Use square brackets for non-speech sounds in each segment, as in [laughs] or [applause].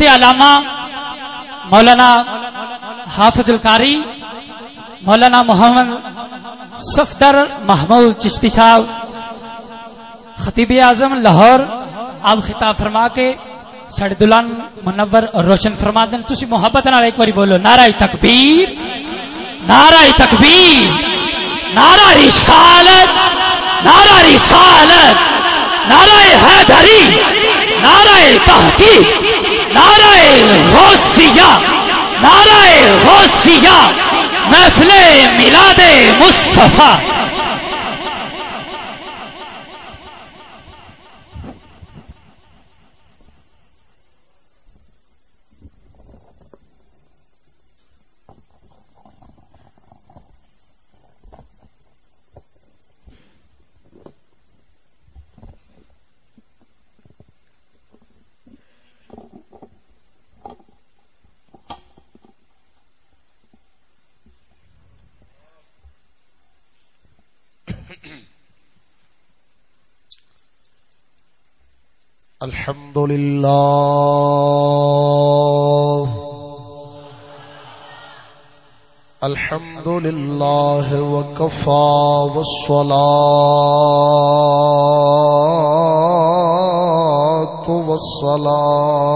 حضرت علامہ مولانا حافظ القاری، مولانا محمد صفدر محمود چشتی صاحب، خطیب اعظم لاہور، آپ خطاب فرما کے سڑ دلان منور اور روشن فرما دن تسی محبت نال ایک باری بولو، نعرہ تکبیر نعرہ تکبیر، نعرہ رسالت نعرہ رسالت، نعرہ حیدری، نعرہ تحقیق۔ نعرہ غوثیہ نعرہ غوثیہ محفل میلاد مصطفیٰ۔ الحمد لله الحمد لله وكفى والصلاة والسلام.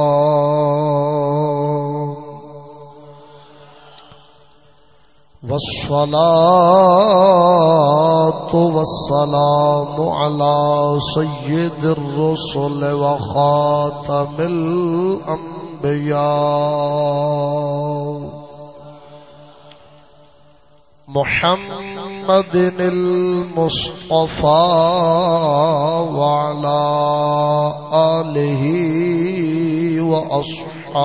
والصلاة والسلام على سيد الرسل وخاتم الأنبياء. محمد المصطفى وعلى آله وأصحابه.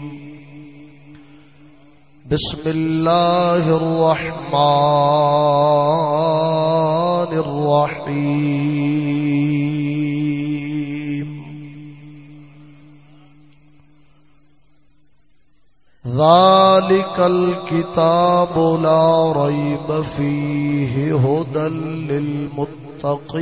بسم الله الرحمن الرحيم ذلك الكتاب لا ريب فيه هدى للمتقين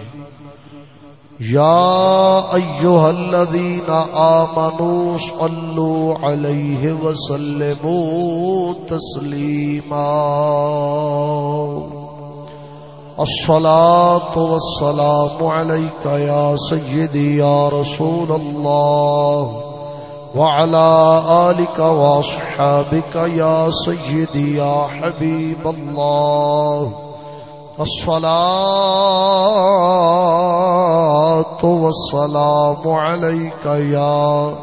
يا أيها الذين آمنوا صلوا عليه وسلموا تسليما الصلاة والسلام عليك يا سيدي يا رسول الله وعلى آلك وأصحابك يا سيدي يا حبيب الله الصلاة والسلام عليك يا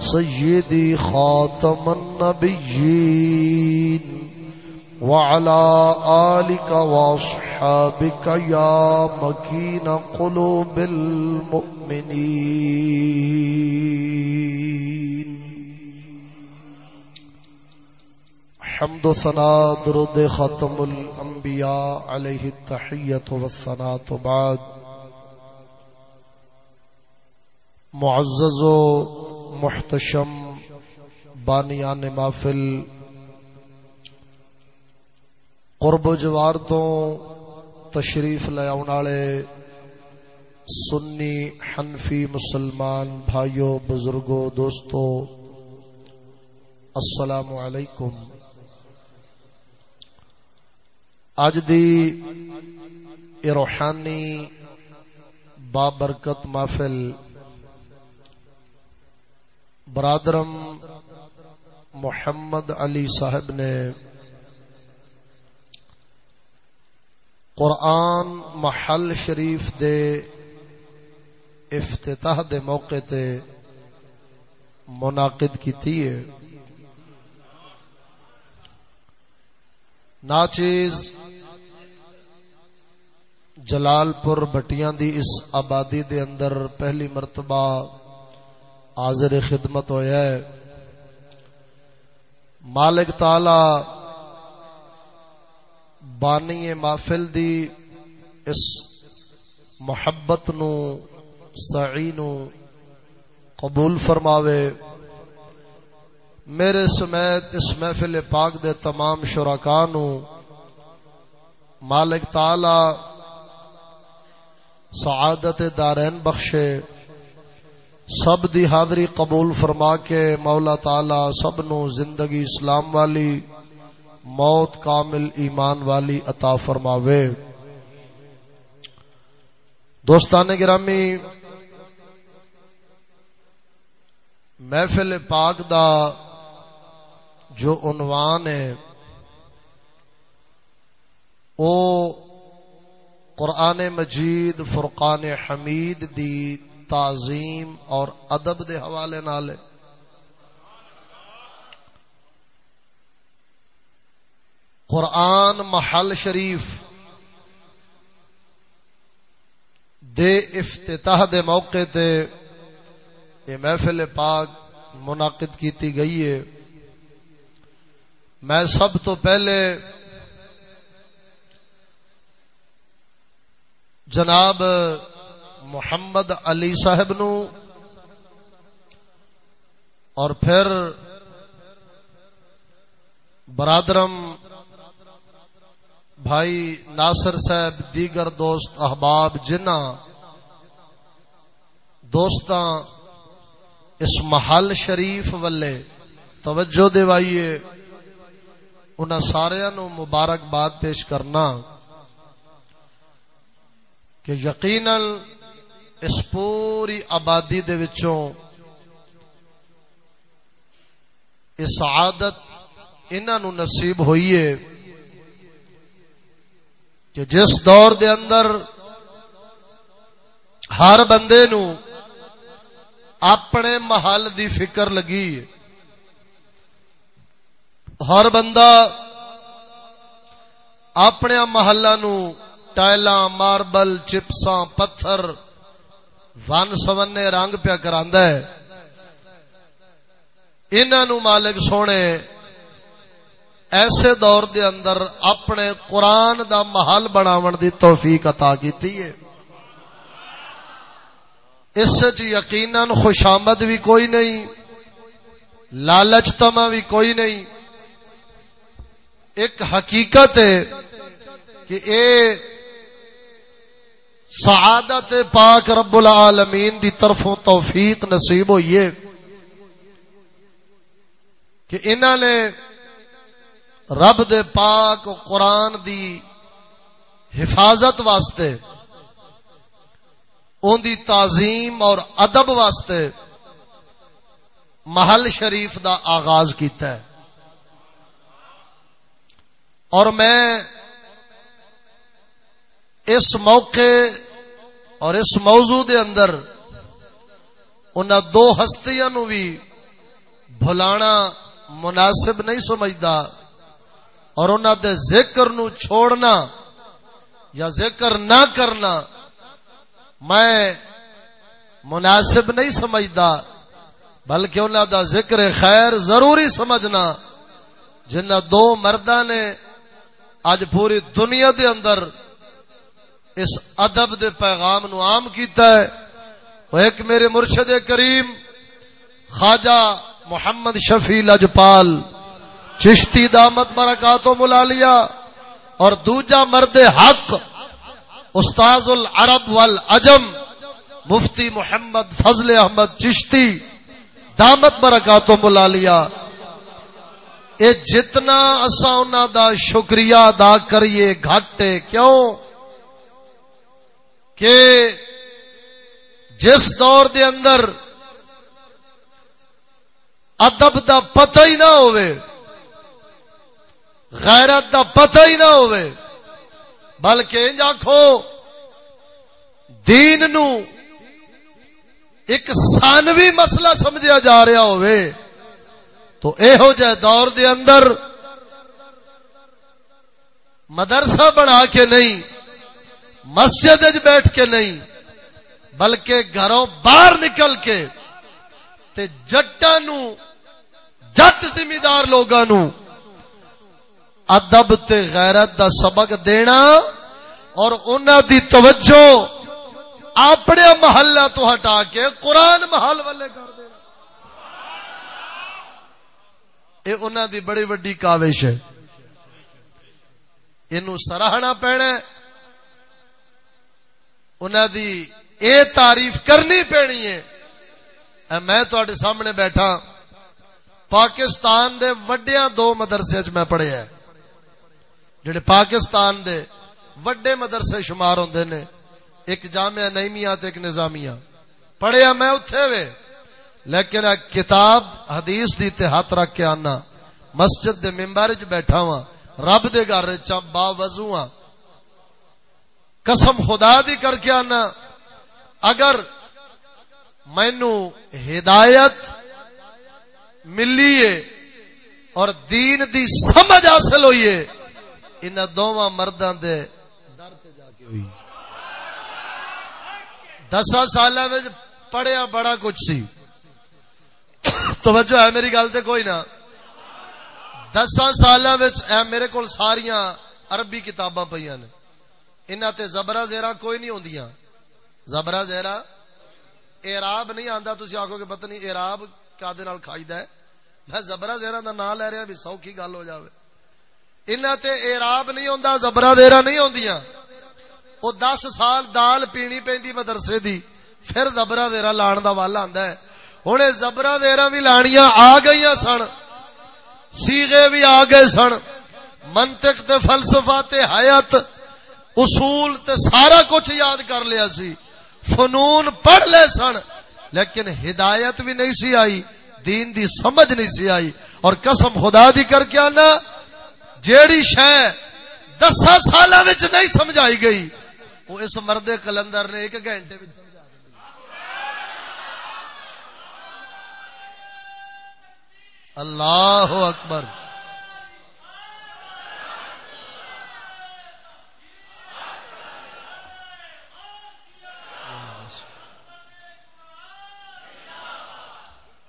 سيدي خاتم النبيين وعلى آلك وأصحابك يا مكين قلوب المؤمنين حمد و ثنا درود ختم الانبیاء علیہ التحیت و ثنا تو بعد معزز و محتشم بانیان محفل قرب و جوار تو تشریف لے آنے والے سنی حنفی مسلمان بھائیو، بزرگو، دوستو، السلام علیکم۔ اج دی اے روحانی بابرکت محفل برادرم محمد علی صاحب نے قرآن محل شریف دے افتتاح دے موقع تے منعقد کی ہے۔ ناچیز جلال پور بٹیاں دی اس آبادی دے اندر پہلی مرتبہ حاضر خدمت ہویا ہے۔ مالک تعالی بانی محفل دی اس محبت نو، سعی نو قبول فرماوے۔ میرے سمیت اس محفل پاک دے تمام شرکاء نو مالک تعالی سعادت دارین بخشے۔ سب دی حاضری قبول فرما کے مولا تعالی سب نو زندگی اسلام والی، موت کامل ایمان والی عطا فرماوے۔ دوستان گرامی، محفل پاک دا جو عنوان ہے، او قرآن مجید، فرقان حمید دی تعظیم اور ادب دے حوالے نال قرآن محل شریف دے افتتاح دے موقع تے یہ محفل پاک منعقد کیتی گئی ہے۔ میں سب تو پہلے جناب محمد علی صاحب نو اور پھر برادرم بھائی ناصر صاحب، دیگر دوست، احباب، جنہ دوست اس محل شریف والے توجہ دیوائیے انہاں سارے نو مبارکباد پیش کرنا۔ کہ یقیناً اس پوری آبادی دے وچوں اس عادت انہاں نو نصیب ہوئی ہے کہ جس دور دے اندر ہر بندے نو اپنے محل دی فکر لگی ہے۔ ہر بندہ اپنے محلہ نو ٹائل ماربل چپساں پتھر ون سونے رنگ پیا ہے مالک سونے ایسے دور دے اندر اپنے قرآن دا محل بناون دی توفیق عطا کیتی ہے اس یقیناً خوشامد بھی کوئی نہیں لالچ تما بھی کوئی نہیں ایک حقیقت ہے کہ اے سعادت پاک رب العالمین دی طرفوں توفیق نصیب ہوئی ہے کہ انہوں نے رب دے پاک قرآن دی حفاظت واسطے ان دی تعظیم اور ادب واسطے محل شریف دا آغاز کیتا ہے۔ اور میں اس موقع اور اس موضوع دے اندر ان دو ہستیاں نو بھی بھلانا مناسب نہیں سمجھتا اور انہوں دے ذکر نو چھوڑنا یا ذکر نہ کرنا میں مناسب نہیں سمجھتا بلکہ انہوں دا ذکر خیر ضروری سمجھنا جنہ دو مردہ نے اج پوری دنیا دے اندر اس ادب دے پیغام نو عام کیتا ہے۔ وہ ایک میرے مرشد کریم، خواجہ محمد شفیع لجپال، چشتی دامت برکاتو ملا لیا اور دوجا مرد حق، استاذ العرب والعجم، مفتی محمد فضل احمد چشتی، دامت برکاتو ملا لیا اے جتنا اسا دا شکریہ ادا کریے، گھاٹے کیوں؟ کہ جس دور دے اندر ادب دا پتہ ہی نہ ہوئے، غیرت دا پتہ ہی نہ ہوئے، بلکہ انج آخو دین نو ایک سانوی مسئلہ سمجھا جا رہا ہوئے۔ تو اے ہو جائے دور دے اندر مدرسہ بنا کے نہیں مسجد بیٹھ کے نہیں، بلکہ گھروں باہر نکل کے تے جٹا نو جٹ زمیندار لوگاں نو ادب تے غیرت دا سبق دینا اور انہاں دی توجہ اپنے محلہ تو ہٹا کے قرآن محل والے کر دینا۔ اے انہاں دی بڑی وڈی کاوش ہے۔ اینو سراہنا پینا انہاں دی اے تعریف کرنی پینی ہے۔ اے میں تواڈے سامنے بیٹھا۔ پاکستان دے وڈیاں دو مدرسے چ میں پڑھیا ہے۔ جڑے پاکستان دے وڈے مدرسے شمار ہوندے نے، ایک جامعہ نئیمیہ تے ایک نظامیہ۔ پڑھیا میں اتھے وے، لیکن کتاب، حدیث دی تے ہاتھ رکھ کے آنا۔ مسجد دے ممبر چ بیٹھا ہوا رب دے گھر چ با وضو ہاں۔ قسم خدا دی کر کے آنا۔ اگر مینو ہدایت ملی ہے اور دین دی سمجھ حاصل ہوئی ہے ان دونوں مردوں دے در تے جا کے ہوئی۔ دسا سال پڑھیا بڑا کچھ سی۔ توجہ ہے میری گل تے کوئی نہ۔ دسا سال میرے کو ساریا عربی کتاباں پہ نے۔ انہوں تے زبرا زیرا کوئی نہیں ہوندیاں۔ زبرا زیرا اعراب نہیں آندا، تسی آکھو کہ پتہ نہیں اعراب کا دے نال کھائیدا ہے۔ میں زبرا زیرا دا نام لے رہا بھی سوکھی گل ہو جاوے۔ انہاں تے اعراب نہیں ہوندا زبرا زیرا نہیں ہوندیاں۔ او 10 سال دال پینی پیندی مدرسے دی، پھر زبرا زیرا لان دا والا آندا ہے۔ ہن زبرا زیرا بھی لانیاں آ گئیاں سن۔ سیغے بھی آ گئے سن۔ منطق تے فلسفہ تے حیات اصول تے سارا کچھ یاد کر لیا سی۔ فنون پڑھ لے سن، لیکن ہدایت بھی نہیں سی آئی، دین دی سمجھ نہیں سی آئی۔ اور قسم خدا دی کر کے آنا، جیڑی شہ دسا سال نہیں سمجھائی گئی، وہ اس مرد کلندر نے ایک گھنٹے میں اللہ اکبر۔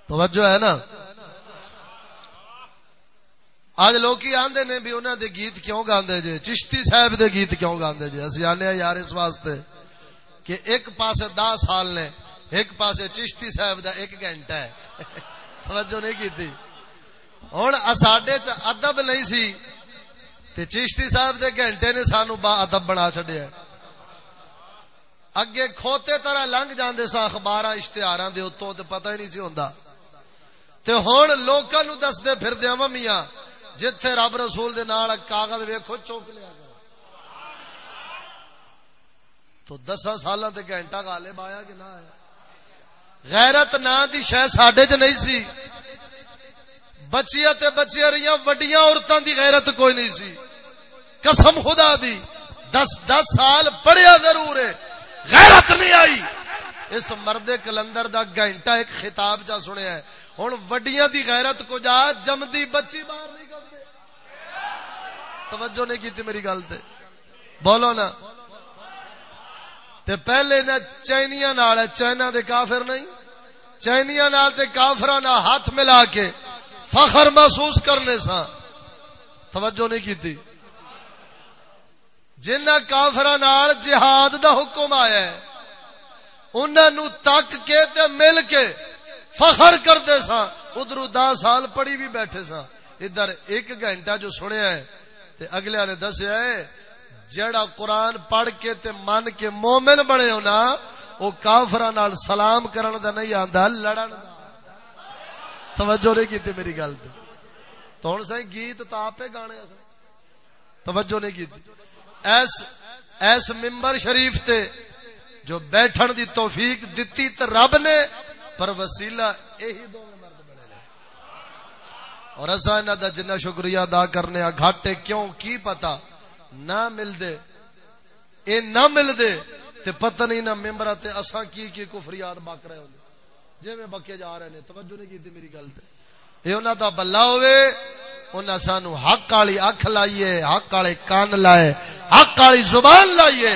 توجہ ہے نا؟ آج لوگ آندے نے بھی انہوں دے گیت کیوں گاندے جے؟ چشتی صاحب دے گیت کیوں گاندے جے؟ اسی آنے یار اس واسطے کہ ایک پاسے دا سال نے، ایک پاسے چشتی صاحب دا ایک گھنٹہ ہے۔ [laughs] توجہ نہیں کی ہوں ساڈے چ ادب نہیں سی تے چشتی صاحب دے گھنٹے نے سانو با ادب بنا چڈیا اگے کھوتے طرح لنگ جاندے سا اخبار اشتہار دے اتوں تے پتہ ہی نہیں سی ہوندا۔ تے ہن لوکاں نو دسدے پھردے ا میاں، جتھے رب رسول دے نال کاغذ ویکھو چوک لیا تو دسا سالاں تے گھنٹہ غالب آیا کہ نہ آیا؟ غیرت نا دی شے ساڈے چ نہیں سی۔ بچیاں تے بچیاں رہیاں، وڈیاں عورتاں دی غیرت کوئی نہیں سی۔ قسم خدا دی، دس دس سال پڑھیا ضرور ہے۔ غیرت نہیں آئی۔ اس مرد کلندر دا گھنٹہ ایک خطاب جا سنیا ہے۔ ہن وڈیاں دی غیرت کو جا جمدی بچی باہر نہیں کر توجہ نہیں کیتی میری گل تے۔ بولو نا۔ تے پہلے نہ چائنیاں نال چائنا دے کافر نہیں۔ چائنیاں نال تے کافراں نال ہاتھ ملا کے فخر محسوس کرنے سا توجہ نہیں کی تھی جنہ کافر جہاد دا حکم آیا ہے انہوں تک کے تے مل کے فخر کرتے سا ادھر دس سال پڑھی بھی بیٹھے سا ادھر ایک گھنٹہ جو سنیا ہے تے اگلے نے دسیا ہے جڑا قرآن پڑھ کے تے من کے مومن بنے ہونا وہ کافر سلام کرن دا نہیں آندا، لڑن دا۔ توجہ نہیں کی میری گل تو۔ ہوں سی گیت تو آپ گانے توجہ نہیں کی ایس ایس ممبر شریف تے جو بیٹھن دی توفیق دتی تو رب نے پر وسیلہ یہی دو مرد بنے اور اصا انہوں دا جنہ شکریہ ادا کرنے گھاٹے کیوں؟ کی پتا نہ مل دے اے نہ مل دے تے پتہ نہیں نہ ممبر تے اساں کی کی کفریات بک رہے ہوں ہوندے۔ جویں بکے جا رہے نے، توجہ نہیں کیتی میری گل تے۔ اے انہاں دا بلا ہوے انہاں سانو حق والی اکھ لائیے، حق والے کان لائے، حق والی زبان لائیے۔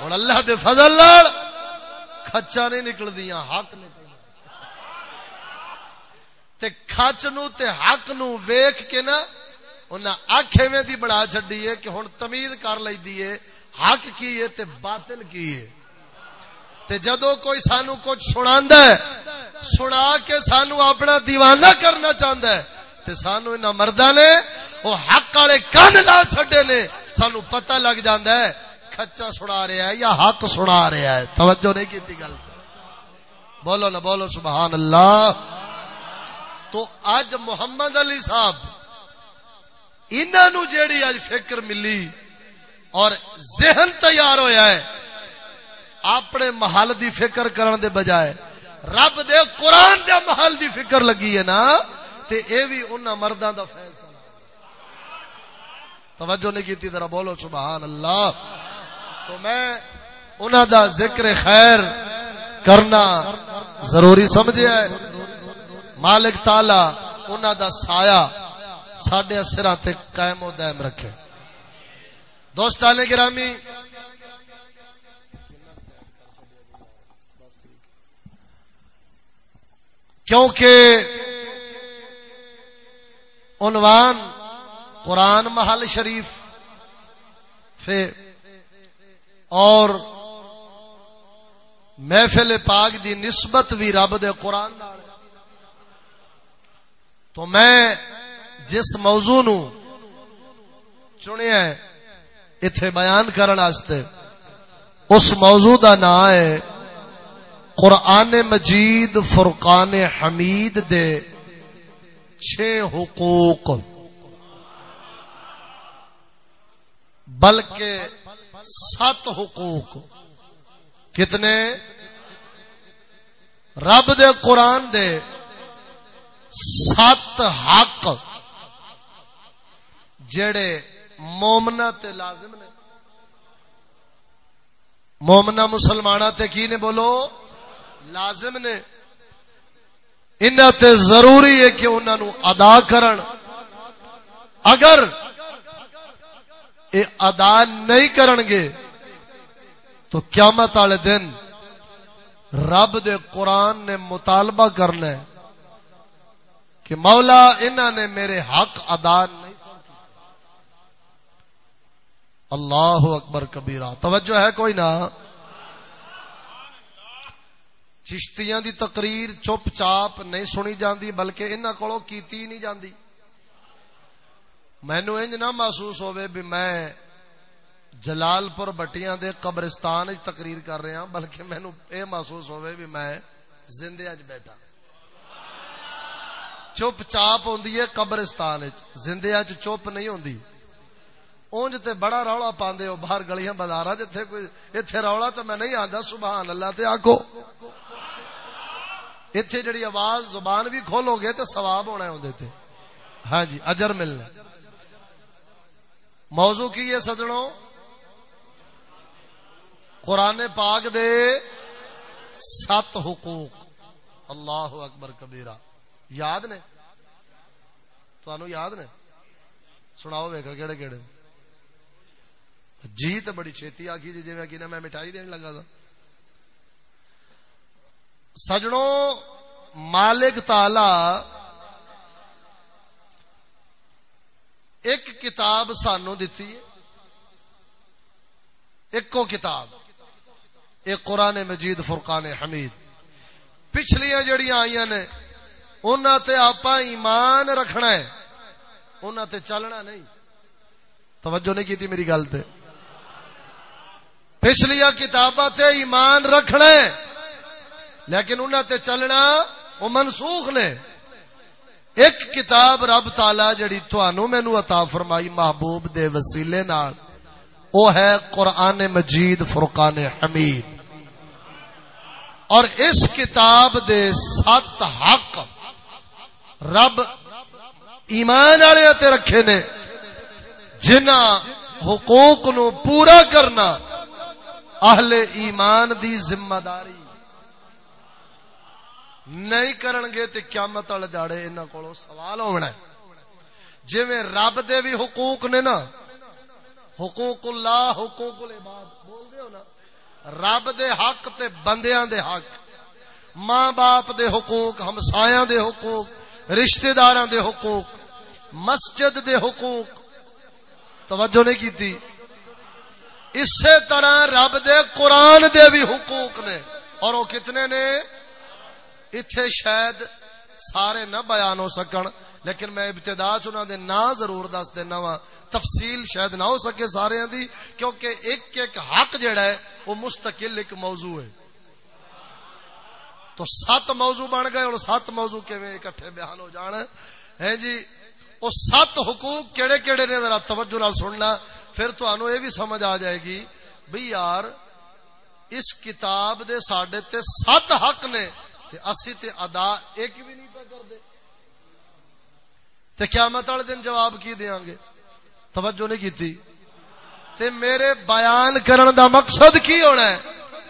ہن اللہ دے فضل نال کھچا نہیں نکلدیاں، حق نکل تے کھچ نو تے حق نو ویکھ کے نا انہاں اکھ ایویں دی بڑا چھڈی ہے کہ ہن تمیز کر لئی ہے، حق کی ہے تے باطل کی ہے۔ تے جدو کوئی سانو کچھ سناندا ہے، سنا کے سانو اپنا دیوانہ کرنا چاہندا ہے، تے سانو انہاں مرداں نے او حق والے کان لا چھڈے نے، سانو پتہ لگ جاندا ہے کھچا سنا رہا ہے یا حق سنا رہا ہے۔ توجہ نہیں کیتی گل۔ بولو نا، بولو سبحان اللہ۔ تو اج محمد علی صاحب انہوں جیڑی اج فکر ملی اور ذہن تیار ہویا ہے، اپنے محل دی فکر کرن دے بجائے رب دے قرآن دے محل دی فکر لگی ہے نا، تے اے بھی انہاں مرداں دا فیصلہ توجہ نہیں کیتی، ذرا بولو سبحان اللہ۔ تو میں انہاں دا ذکر خیر کرنا ضروری سمجھیا ہے۔ مالک تالا انہاں دا سایہ ساڈے سراں تے قائم و دائم رکھے۔ دوستان گرامی، کیونکہ عنوان قرآن محل شریف فے اور محفل پاک دی نسبت بھی رب دے قرآن تو میں جس موضوع نو چنیا اتے بیان کرنے اس موضوع کا نام ہے قرآن مجید فرقان حمید دے چھ حقوق۔ بلکہ سات حقوق۔ کتنے؟ رب دے قرآن دے سات حق جڑے مومنا تے لازم نے۔ مومنا مسلمانہ تے کی نے بولو؟ لازم نے۔ انہاں تے ضروری ہے کہ انہاں نو ادا کرن۔ اگر اے ادا نہیں کرن گے تو قیامت والے دن رب دے قرآن نے مطالبہ کرنا ہے۔ کہ مولا انہاں نے میرے حق ادا نہیں اللہ اکبر کبیرہ، توجہ ہے کوئی نہ؟ چشتیاں دی تقریر چپ چاپ نہیں سنی جاندی، بلکہ انہاں کولوں کیتی نہیں جاندی۔ مینو انج نہ محسوس ہوئے بھی میں جلال پور بٹیاں دے قبرستان وچ تقریر کر رہا ہوں بلکہ مینو اے محسوس ہوئے بھی میں زندے اج بیٹھا۔ چپ چاپ ہوندی ہے قبرستان وچ۔ چپ نہیں ہوندی۔ اونج تے بڑا رولا پاندے ہو، باہر گلیاں بازار جتھے کوئی ایتھے رولا تو میں نہیں آندا، سبحان اللہ تے آکو ایتھے جڑی آواز زبان بھی کھولو گے تے ثواب ہونا ہے تے۔ ہاں جی اجر ملنا۔ موضوع کی ہے سجنوں؟ قرآن پاک دے سات حقوق۔ اللہ اکبر کبیرہ۔ یاد نے؟ تو یاد نے؟ سناؤ ویکھا کہڑے کہڑے جی تو بڑی چھتی آخی جی جی میں میں مٹھائی دین لگا تھا سجڑوں مالک تالا ایک کتاب سانو دیتی ہے۔ ایک کتاب۔ ایک قرآن مجید فرقان حمید۔ پچھلیاں جڑیاں آئی نے انہوں تے آپ ایمان رکھنا ہے۔ انہوں تے چلنا نہیں۔ توجہ نہیں کی تھی میری گل تے۔ پچھلیا کتاباں تے ایمان رکھنا لیکن انہوں تے چلنا وہ منسوخ نے۔ ایک کتاب رب تالا جڑی تھانو مینو عطا فرمائی محبوب دے وسیلے نال او ہے قرآن مجید فرقان حمید۔ اور اس کتاب دے سات حق۔ رب ایمان والے تے رکھے نے، جنہ حقوق نو پورا کرنا اہل ایمان دی ذمہ داری۔ نہیں کرن گے تے قیامت والے داڑے انہاں کولوں سوال ہونا ہے۔ جویں رب دے بھی حقوق نے نا، حقوق اللہ، حقوق العباد، بول دے ہو نا۔ رب دے حق تے بندیاں دے حق، ماں باپ دے حقوق، ہمسایاں دے حقوق رشتہ داراں دے حقوق، مسجد دے حقوق، توجہ نہیں کیتی۔ اسی طرح رب دے قرآن دے بھی حقوق نے۔ اور وہ کتنے نے؟ اتے شاید سارے نہ بیان ہو سکن، لیکن میں ابتدا چنا دے نا ضرور دس دینا وا تفصیل شاید نہ ہو سکے سارے دی، کیونکہ ایک ایک حق جڑا ہے، وہ مستقل ایک موضوع ہے۔ تو سات موضوع بن گئے اور سات موضوع کے اکٹھے بیان ہو جان۔ ہے جی وہ سات حقوق کیڑے کیڑے نے ذرا توجہ نال سننا، پھر تو انو یہ بھی سمجھ آ جائے گی۔ بھئی یار، اس کتاب دے ساڈے تے سات حق نے، تے اسی تے ادا ایک بھی نہیں پہ کر دے تے قیامت والے دن جواب کی دیاں گے؟ توجہ نہیں کیتی۔ تے میرے بیان کرن دا مقصد کی ہونا ہے؟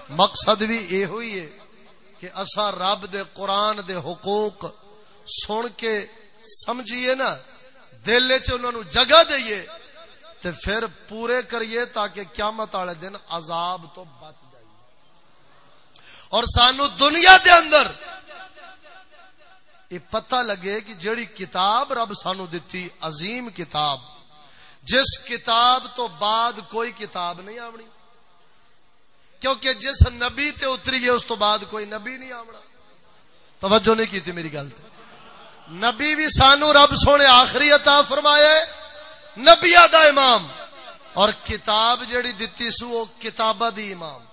مقصد بھی اے ہوئی ہے۔ کہ اسا رب دے قرآن دے حقوق سن کے سمجھیے نا، دل چ نو جگہ دئیے تے پھر پورے کریے تاکہ قیامت والے دن عذاب تو بچ جائیے اور سانو دنیا دے اندر یہ پتہ لگے کہ جڑی کتاب رب سانو دتی، عظیم کتاب، جس کتاب تو بعد کوئی کتاب نہیں آونی۔ کیونکہ جس نبی تے اتری ہے، اس تو بعد کوئی نبی نہیں آونا توجہ نہیں کی تھی میری گل نبی بھی سانو رب سونے آخری عطا فرمائے نبیا دا امام۔ اور کتاب جڑی دتی سو، وہ کتابہ دی امام۔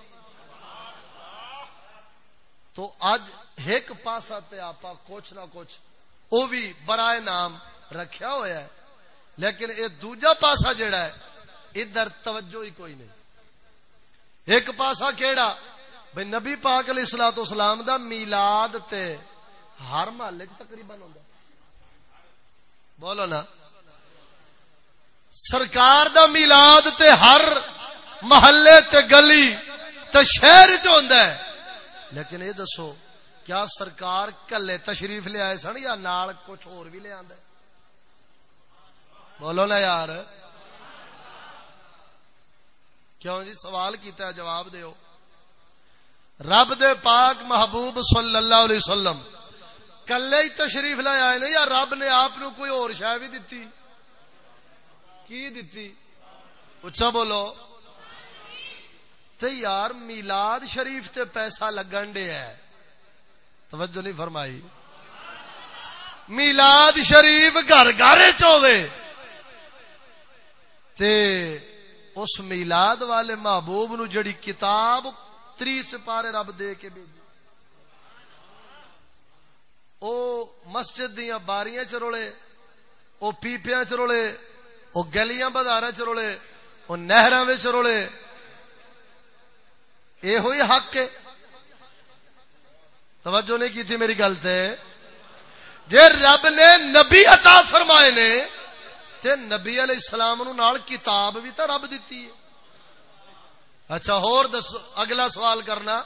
تو اج ایک پاسا تے آپا کچھ نہ کچھ، او بھی برائے نام رکھیا ہوا ہے۔ لیکن اے دوجا پاسا جڑا ہے، ادھر توجہ ہی کوئی نہیں۔ ایک پاسا کیڑا؟ بھئی نبی پاک علیہ الصلوۃ والسلام دا میلاد تے ہر محلے چ تقریباً ہوندا بولو نا۔ سرکار دا میلاد تے ہر محلے تے گلی تے شہر چ ہوندا ہے۔ لیکن یہ دسو، کیا سرکار کلے تشریف لے آئے سن یا نال کچھ اور بھی لے آندا ہے؟ بولو نا یار۔ کیوں جی؟ سوال کیتا ہے، جواب دیو۔ رب دے پاک محبوب صلی اللہ علیہ وسلم کلے ہی تشریف لے آئے نہیں یا رب نے آپ نو کوئی اور شہ بھی دتی؟ کی دتی؟ اچھا بولو۔ تے یار، میلاد شریف تے پیسہ لگن دے ہے۔ توجہ نہیں فرمائی۔ میلاد شریف گھر گھر چوے تے اس میلاد والے محبوب نو جڑی کتاب تری سپارے رب دے کے بھیجی۔ او مسجد دیاں باریاں چرولے او پیپیاں چرولے او گلیاں بازار چرولے او نہراں وچ چرولے اے ہوئی حق ہے۔ توجہ نہیں کی تھی میری گل تے؟ جے رب نے نبی عطا فرمائے نے تے نبی علیہ السلام نو نال کتاب بھی تو رب دیتی ہے۔ اچھا ہور دس اگلا سوال کرنا،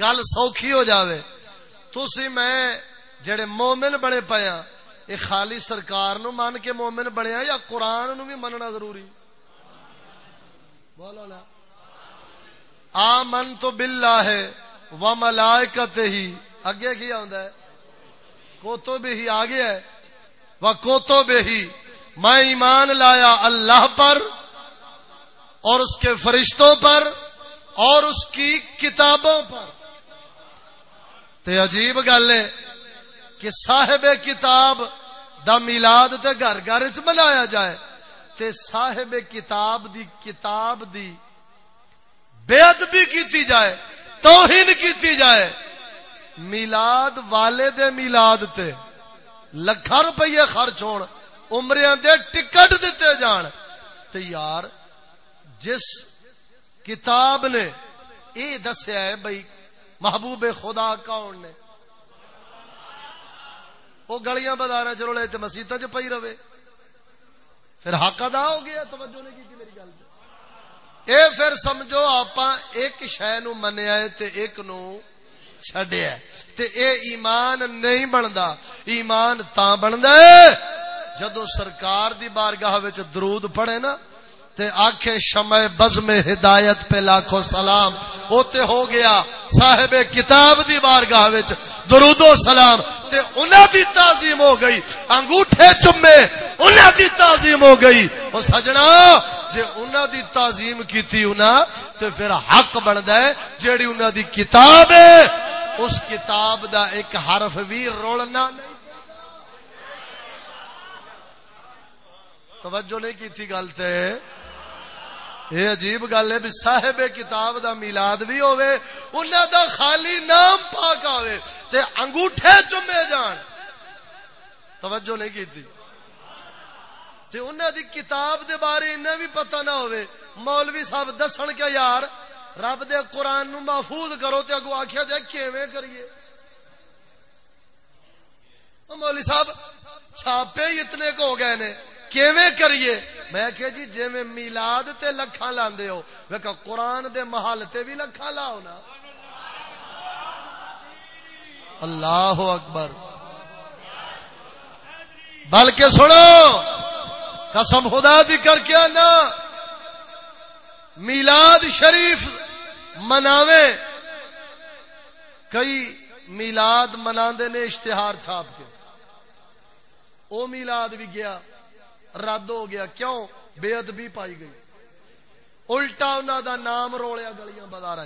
گل سوکھی ہو جاوے۔ تسی میں جڑے مومن بڑے پیا یہ خالی سرکار نو مان کے مومن بنیا ہاں یا قرآن نو بھی مننا ضروری؟ بولو نا۔ آ من تو بلا ہے و ملائکت ہی اگے کی آندا ہے؟ کوتو بھی ہی، آگے ہے۔ و کوتو بھی ہی۔ میں ایمان لایا اللہ پر اور اس کے فرشتوں پر اور اس کی کتابوں پر۔ تے عجیب گل ہے کہ صاحب کتاب دا میلاد تے گھر گھر چ منایا جائے۔ تے صاحب کتاب دی کتاب دی بے ادبی کیتی جائے، توہین کیتی جائے۔ میلاد والے دے میلاد تے لکھا روپیے خرچ ہون۔ عمریاں دے ٹکٹ دیتے جان۔ تے یار، جس کتاب نے اے دسیا ہے بھائی، محبوب خدا کون نے؟ وہ گلیاں بازار چلو تو مسیحت چ پی رہے۔ پھر حق ادا ہو گیا، توجہ نہیں کی میری گل اے پھر سمجھو آپ ایک شہ نو منیا تے ایک نو چڈیا تے اے ایمان نہیں بنتا ایمان تا بنتا ہے۔ جدو سرکار دی بارگاہ وچ درود پڑے نا، تے آنکھیں شمع بز میں ہدایت پہ لاکھوں سلام ہوتے ہو گیا صاحب کتاب دی بارگاہ وچ درود و سلام، تے انہاں دی تعظیم ہو گئی، انگوٹھے چمے انہاں دی تعظیم ہو گئی۔ او سجنا، جے انہاں دی تعظیم کیتی انہاں تے پھر حق بندا ہے، جیڑی انہاں دی کتاب ہے، اس کتاب دا ایک حرف بھی رولنا نہیں۔ توجہ نہیں کی تھی گل تے۔ یہ عجیب گل ہے بھی صاحب کتاب دا میلاد بھی ہوئے انہاں دا خالی نام پاک ہوئے تے انگوٹھے چمے جان۔ توجہ نہیں کی تھی۔ تے انہاں دی کتاب دے بارے انہیں بھی پتہ نہ ہوئے مولوی صاحب دسن کیا، یار، رب دے قرآن نو محفوظ کرو تے اگو آخیا جائے کیویں کریے۔ مولوی صاحب، چھاپے ہی اتنے کو ہو گئے نے۔ کیویں کریے؟ میں کہ جی جی میں میلاد تے لکھاں لاندے ہو۔ میں کہ قرآن دے محل تے بھی لکھاں لاؤ نا۔ اللہ اکبر۔ بلکہ سنو، قسم خدا دی کر کے نا میلاد شریف مناوے۔ کئی میلاد منا نے اشتہار چھاپ کے۔ او میلاد بھی گیا۔ رد ہو گیا۔ کیوں؟ بے ادبی پائی گئی۔ الٹا انہوں دا نام رولیا گلیاں بازار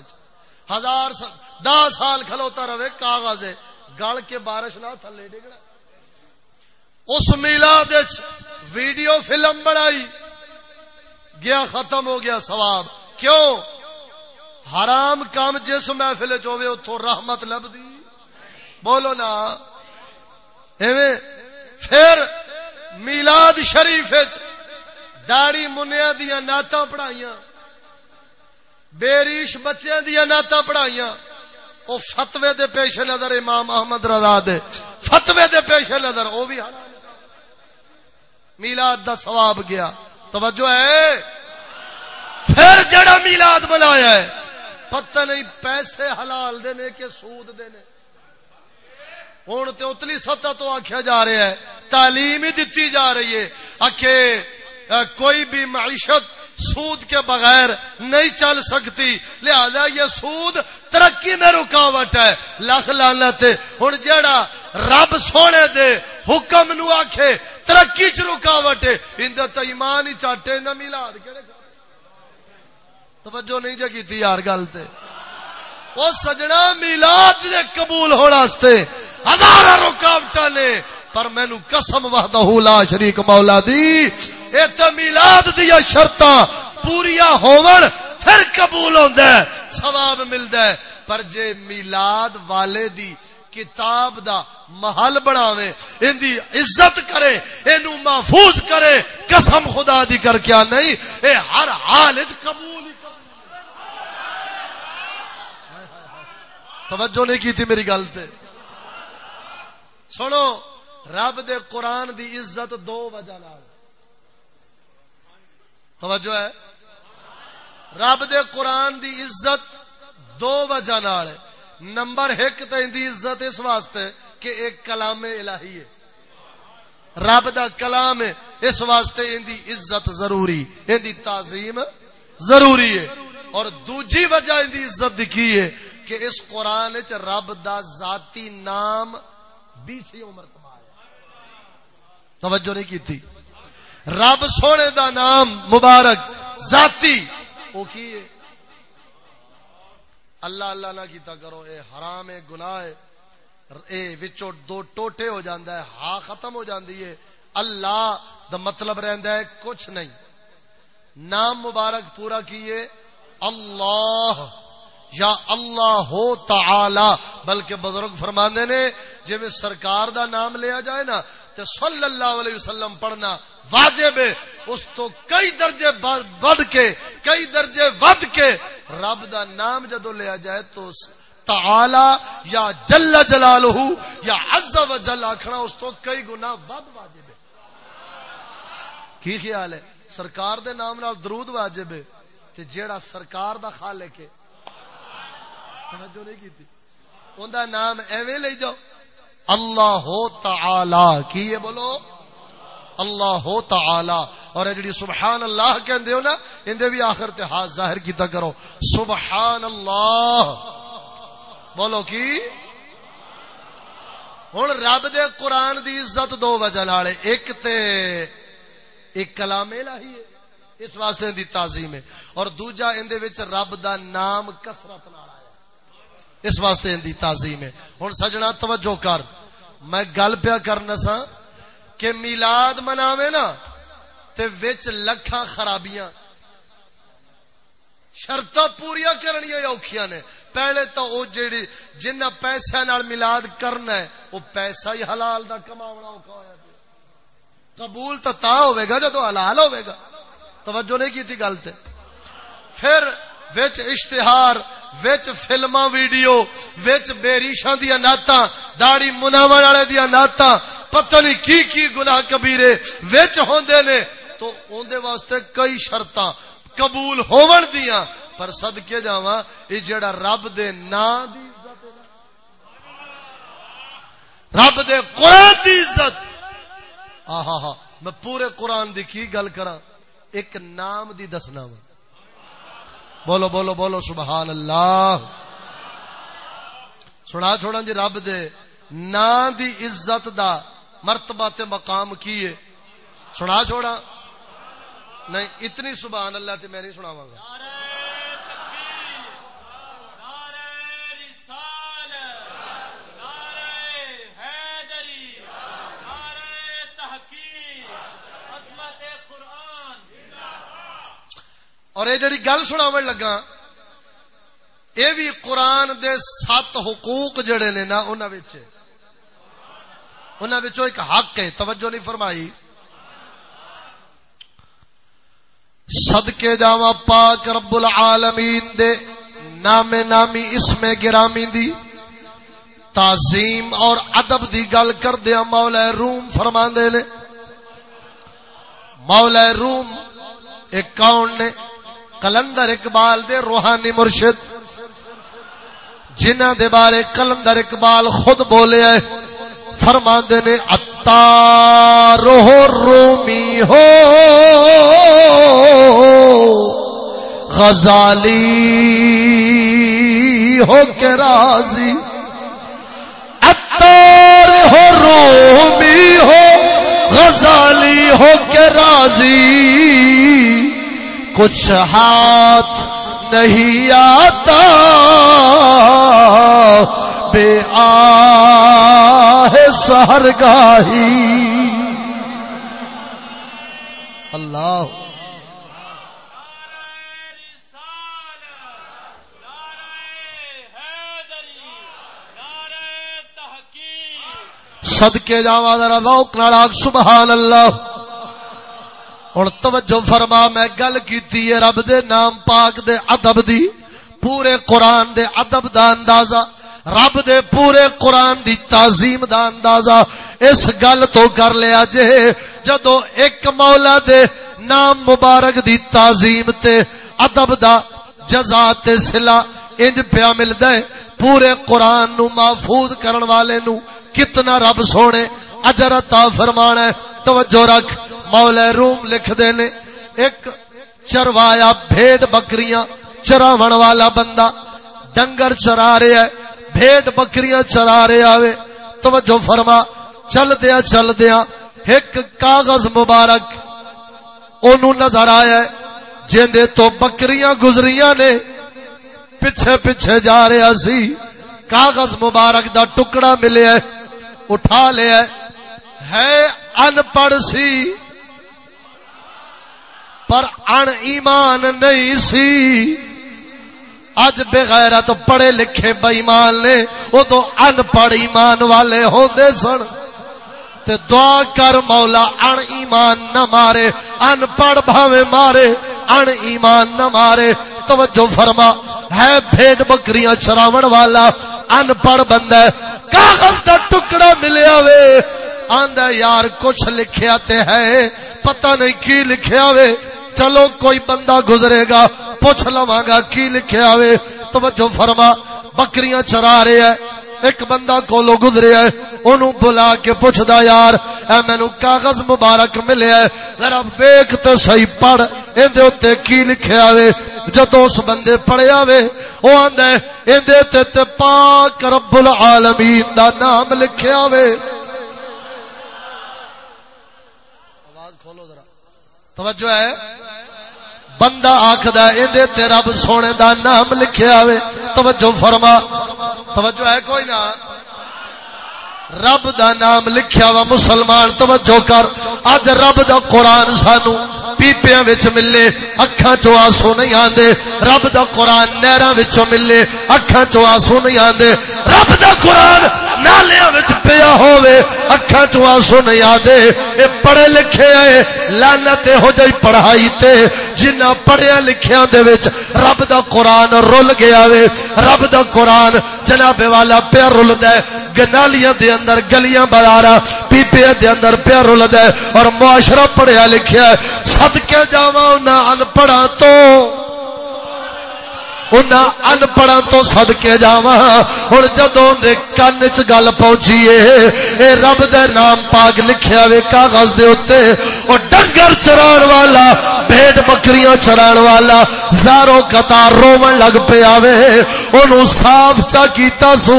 ہزار دس سال کھلوتا رہے کاغذ گل کے بارش نہ تھلے ڈگنا۔ اس میلاد ویڈیو فلم بنائی۔ گیا ختم ہو گیا سواب کیوں؟ حرام کام جس محفل چوے اتو رحمت لب دی بولو نا۔ ایویں پھر میلاد شریف داڑی منیا دیا نعت پڑھائیاں بیریش بچے دیا نعت پڑھائیاں۔ او فتوے دے پیش نظر امام احمد رضا دے۔ فتوے دے پیش نظر، او بھی میلاد دا ثواب گیا۔ توجہ ہے؟ پھر جڑا میلاد بنایا ہے، پتہ نہیں پیسے حلال دینے کے سود دینے۔ ہوں تو اتلی سطح تو آخیا جا رہا ہے، تعلیم ہی دیتی جا رہی ہے۔ آخے کوئی بھی معیشت سود کے بغیر نہیں چل سکتی۔ لہذا یہ سود ترقی میں رکاوٹ ہے۔ لکھ لانت ہوں جیڑا رب سونے دے حکم نو آخے ترقی چ رکاوٹ ہے۔ اندر تو ایمان ہی چاٹے نہ میلاد۔ توجہ نہیں جی کی یار گل تے۔ وہ سجنا میلاد دے قبول ہونے ہزار رکاوٹ نے، پر مینو قسم وحدہ لا شریک مولا دی۔ اے تے میلاد دیا شرطاں پوریا ہون پھر قبول ہوندا ہے، ثواب ملدا ہے۔ پر جے میلاد والے دی کتاب دا محل بناوے، ان دی عزت کرے، اینو محفوظ کرے، قسم خدا دی کر کیا نہیں، اے ہر حال وچ قبول ہی توجہ نہیں کی تھی میری گل تے؟ سنو، رب دے قرآن دی عزت دو وجہ نال۔ توجہ ہے۔ رب دے قرآن دی عزت دو وجہ نال۔ نمبر ایک تو ان دی عزت اس واسطے کہ ایک کلام الہی ہے۔ رب دا کلام ہے اس واسطے ان دی عزت ضروری، ان دی تعظیم ضروری ہے۔ اور دوجی وجہ ان دی عزت دکھی ہے کہ اس قرآن چ رب دا ذاتی نام بیسی عمر توجہ نہیں کی تھی رب سونے دا نام مبارک، ذاتی۔ وہ کی اللہ اللہ نہ کیتا کرو، اے حرام ہے گناہ ہے اے وچو دو ٹوٹے ہو جاندا ہے، ہا ختم ہو جاندی ہے۔ اللہ دا مطلب رہندا ہے کچھ نہیں۔ نام مبارک پورا کیے، اللہ۔ یا اللہ ہو تعالی، بلکہ بزرگ فرماندے نے جی میں سرکار دا نام لیا جائے نا تو صلی اللہ علیہ وسلم پڑھنا واجب ہے۔ اس تو کئی درجے بڑھ کے، کئی درجے ود کے رب دا نام جدو لیا جائے تو تعالی یا جل جلالہ یا عز و جل آکھنا اس تو کئی گنا ود واجب ہے۔ کی خیال ہے؟ سرکار دے نام نال درود واجب ہے۔ تے جیڑا سرکار دا خالق ہے توجہ نہیں کیتی۔ اوندا نام ایویں لے جاؤ۔ اللہ تعالی، کی یہ بولو؟ اللہ تعالی۔ اور اے جڑی سبحان اللہ کہندے ہو نا اندے بھی آخر تے ہاتھ ظاہر کیتا کرو۔ سبحان اللہ۔ بولو کی؟ ہوں رب دے قرآن دی عزت دو وجہ نال، ایک تے ایک کلام الہی ہے، اس واسطے دی تعظیم ہے۔ اور دوجا اندے وچ رب دا نام کثرت نال۔ اس واسطے دی تعظیم ہے۔ ہن سجنا توجہ کر۔ میں گل پیا کرنا سا کہ میلاد مناوے نا، تے وچ لکھاں خرابیاں۔ شرطاں پوریا کرنیاں اوکھیاں نے۔ پہلے تو او جیڑی جنہ پیسے نال میلاد کرنا ہے وہ پیسہ ہی حلال دا کماونا اوکھا ہویا قبول تو تا ہوے گا جدو حلال ہوے گا۔ توجہ نہیں کی تھی گل تے۔ پھر وچ اشتہار وچ فلما ویڈیو، وچ بیریشاں دیا ناتاں داڑی مناون والے دیا ناتاں پتہ نہیں کی کی گناہ کبیرے وچ ہوندے نے۔ تو اوندے واسطے کئی شرطاں قبول ہون دیاں، پر صدقے جاواں، اے جڑا رب دے نام دی رب دے قرآن دی عزت۔ آہا ہا، میں پورے قرآن دی کی گل کراں؟ ایک نام دی دسنا وا۔ بولو بولو بولو، سبحان اللہ۔ سنا چھوڑا جی رب دے نا دی عزت دا مرتبہ تے مقام کیے سنا چھوڑا نہیں، اتنی سبحان اللہ تے میں نہیں سناواں گا۔ اور یہ جڑی گل سناو لگا یہ بھی قرآن دے سات حقوق جڑے نے نا انہوں ایک حق ہے، توجہ نہیں فرمائی۔ صدقے جاوا پاک رب العالمین دے نام نامی اسم گرامی دی تعظیم اور ادب دی گل کر دیا مولا روم فرما دے لے مولا روم ایک کون نے کلندر اقبال دے روحانی مرشد، جنہ دے بارے کلندر اقبال خود بولے ہے فرما دے نے رومی ہو، غزالی ہو کے راضی اتار ہو رومی ہو، غزالی ہو کے راضی کچھ ہاتھ نہیں آتا۔ بے آہ سہر گاہی اللہ۔ صدقے جاوا ذرا ذوق نال سبحان اللہ۔ ہوں توجہ فرما، میں گل کی رب دے نام پاک دے ادب دی، پورے قرآن دے ادب دا اندازہ، رب دے پورے قرآن دی تعظیم دا اندازہ۔ اس گل تو کر لیا جے، جدو ایک مولا دے نام مبارک دی تعظیم تے ادب دا جزا تے سلا انج پیا ملدا ہے، پورے قرآن نو محفوظ کرن والے نو کتنا رب سونے اجر عطا فرمانا ہے۔ توجہ رکھ۔ مولا روم لکھ دے نے، ایک چروایا بھیڑ بکریاں چراون والا بندہ ڈنگر چرا رہا ہے بھیڑ بکریاں چرا رہا ہے۔ توجہ فرما چل دیا چل دیا ایک کاغذ مبارک اونوں نظر آیا ہے جندے تو بکریاں گزریاں نے، پیچھے پیچھے جا رہا سی۔ کاغذ مبارک دا ٹکڑا ملیا ہے، اٹھا لیا ہے۔ ان پڑھ سی۔ پر ان ایمان نہیں سی۔ اج بغیر پڑھے لکھے بےمان نے وہ تو ان پڑھ ایمان والے ہوندے سن۔ تے دعا کر مولا، ان ایمان نہ مارے، ان پڑھ بھاوے مارے، ان ایمان نہ مارے۔ توجہ فرما، ہے بھیڑ بکریاں چراون والا، ان پڑھ بندہ کاغذ دا ٹکڑا ملیا وے۔ آندا یار کچھ لکھیا تے ہے، پتہ نہیں کی لکھیا وے۔ چلو کوئی بندہ گزرے گا، پوچھ لواں گا کی لکھیا وے؟ توجہ فرما، بکریاں چرا رہے ہے ایک بندہ کولو گزریا ہے اونوں بلا کے پوچھدا، یار، اے مینوں کاغذ مبارک ملیا ہے ذرا ویکھ تے صحیح پڑھ، ایندے اوتے کی لکھیا وے؟ جدوں اس بندے پڑھیا وے، او آندا ہے، ایندے تے تے پاک رب العالمین دا نام لکھیا وے۔ آواز کھولو ذرا۔ توجہ ہے؟ بندہ آخدا اندے تے رب سونے دا نام لکھیا ہوئے۔ توجہ فرما۔ توجہ ہے کوئی نہ رب دا نام لکھیا وا مسلمان، توجہ کر۔ اج رب دا قرآن سانو پیپیاں وچ ملے، اکھاں چوں آنسو نہیں آندے۔ رب دا قرآن نہراں وچوں ملے، اکھاں چوں آنسو نہیں آندے۔ رب دا قرآن نالیاں وچ پیا ہووے، اکھاں چوں آنسو نہیں آندے اے پڑھے لکھے اے لعنت ہو جائی پڑھائی تے۔ جنہ پڑھیا لکھیاں دے وچ رب دا قرآن رول گیا وے۔ رب دا قرآن جناب والا پیا رلدا ہے۔ گنالیاں دے اندر گلیاں بازار پیپے دے اندر پیا رلدا ہے۔ اور معاشرہ پڑھیا لکھیا ہے۔ صدکے جاواں انہاں ان پڑھا تو ان پڑھا تو سد کے جا ہوں جدو کن چ گل پہنچیے اے رب دے نام پاک لکھیا وے کاغذ دے اوتے۔ او ڈنگر چران والا، بھیڑ بکریاں چران والا زارو قطار روون لگ پیا وے۔ اونوں صاف چا کیتا سو،